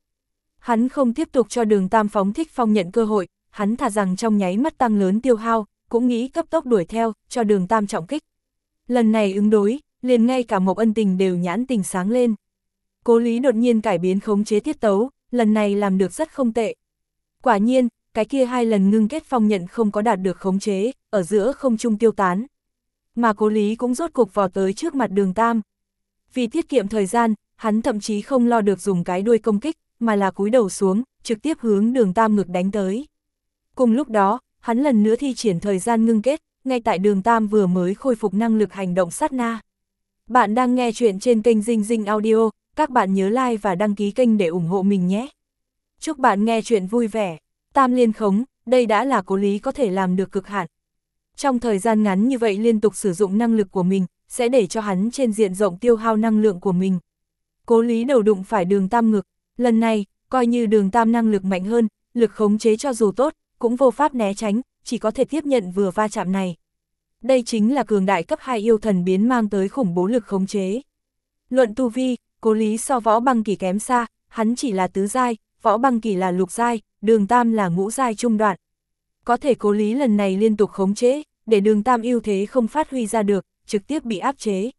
Hắn không tiếp tục cho đường Tam phóng thích phong nhận cơ hội, hắn thả rằng trong nháy mắt tăng lớn tiêu hao, cũng nghĩ cấp tốc đuổi theo, cho đường Tam trọng kích. Lần này ứng đối, liền ngay cả Mộc ân tình đều nhãn tình sáng lên. Cố lý đột nhiên cải biến khống chế tiết tấu, lần này làm được rất không tệ. Quả nhiên, cái kia hai lần ngưng kết phong nhận không có đạt được khống chế, ở giữa không trung tiêu tán. Mà cố lý cũng rốt cục vào tới trước mặt đường tam. Vì tiết kiệm thời gian, hắn thậm chí không lo được dùng cái đuôi công kích, mà là cúi đầu xuống, trực tiếp hướng đường tam ngực đánh tới. Cùng lúc đó, hắn lần nữa thi triển thời gian ngưng kết, ngay tại đường tam vừa mới khôi phục năng lực hành động sát na. Bạn đang nghe chuyện trên kênh Dinh Dinh Audio, các bạn nhớ like và đăng ký kênh để ủng hộ mình nhé. Chúc bạn nghe chuyện vui vẻ. Tam liên khống, đây đã là cố lý có thể làm được cực hạn. Trong thời gian ngắn như vậy liên tục sử dụng năng lực của mình, sẽ để cho hắn trên diện rộng tiêu hao năng lượng của mình. Cố lý đầu đụng phải đường tam ngực, lần này, coi như đường tam năng lực mạnh hơn, lực khống chế cho dù tốt, cũng vô pháp né tránh, chỉ có thể tiếp nhận vừa va chạm này. Đây chính là cường đại cấp 2 yêu thần biến mang tới khủng bố lực khống chế. Luận tu vi, cố lý so võ băng kỳ kém xa, hắn chỉ là tứ giai, võ băng kỳ là lục giai, đường tam là ngũ giai trung đoạn. Có thể cố lý lần này liên tục khống chế, để đường tam ưu thế không phát huy ra được, trực tiếp bị áp chế.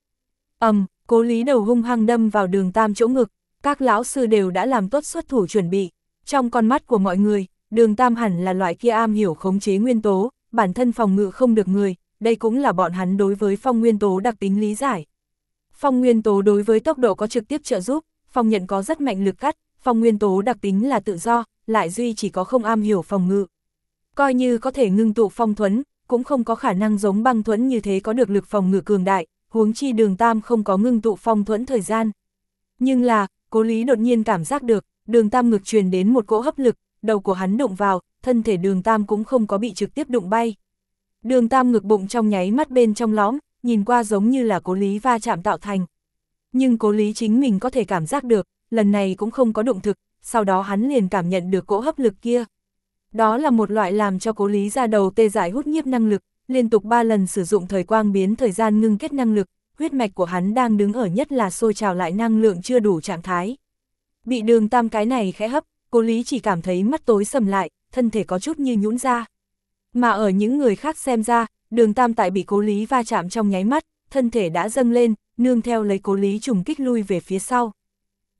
ầm, um, cố lý đầu hung hăng đâm vào đường tam chỗ ngực, các lão sư đều đã làm tốt xuất thủ chuẩn bị. Trong con mắt của mọi người, đường tam hẳn là loại kia am hiểu khống chế nguyên tố, bản thân phòng ngự không được người, đây cũng là bọn hắn đối với phong nguyên tố đặc tính lý giải. Phong nguyên tố đối với tốc độ có trực tiếp trợ giúp, phong nhận có rất mạnh lực cắt, phong nguyên tố đặc tính là tự do, lại duy chỉ có không am hiểu phòng ngự. Coi như có thể ngưng tụ phong thuẫn, cũng không có khả năng giống băng thuẫn như thế có được lực phòng ngự cường đại, huống chi đường tam không có ngưng tụ phong thuẫn thời gian. Nhưng là, cố lý đột nhiên cảm giác được, đường tam ngực truyền đến một cỗ hấp lực, đầu của hắn đụng vào, thân thể đường tam cũng không có bị trực tiếp đụng bay. Đường tam ngực bụng trong nháy mắt bên trong lõm, nhìn qua giống như là cố lý va chạm tạo thành. Nhưng cố lý chính mình có thể cảm giác được, lần này cũng không có đụng thực, sau đó hắn liền cảm nhận được cỗ hấp lực kia. Đó là một loại làm cho cố lý ra đầu tê giải hút nhiếp năng lực, liên tục 3 lần sử dụng thời quang biến thời gian ngưng kết năng lực, huyết mạch của hắn đang đứng ở nhất là sôi trào lại năng lượng chưa đủ trạng thái. Bị đường tam cái này khẽ hấp, cố lý chỉ cảm thấy mắt tối sầm lại, thân thể có chút như nhũn ra. Mà ở những người khác xem ra, đường tam tại bị cố lý va chạm trong nháy mắt, thân thể đã dâng lên, nương theo lấy cố lý trùng kích lui về phía sau.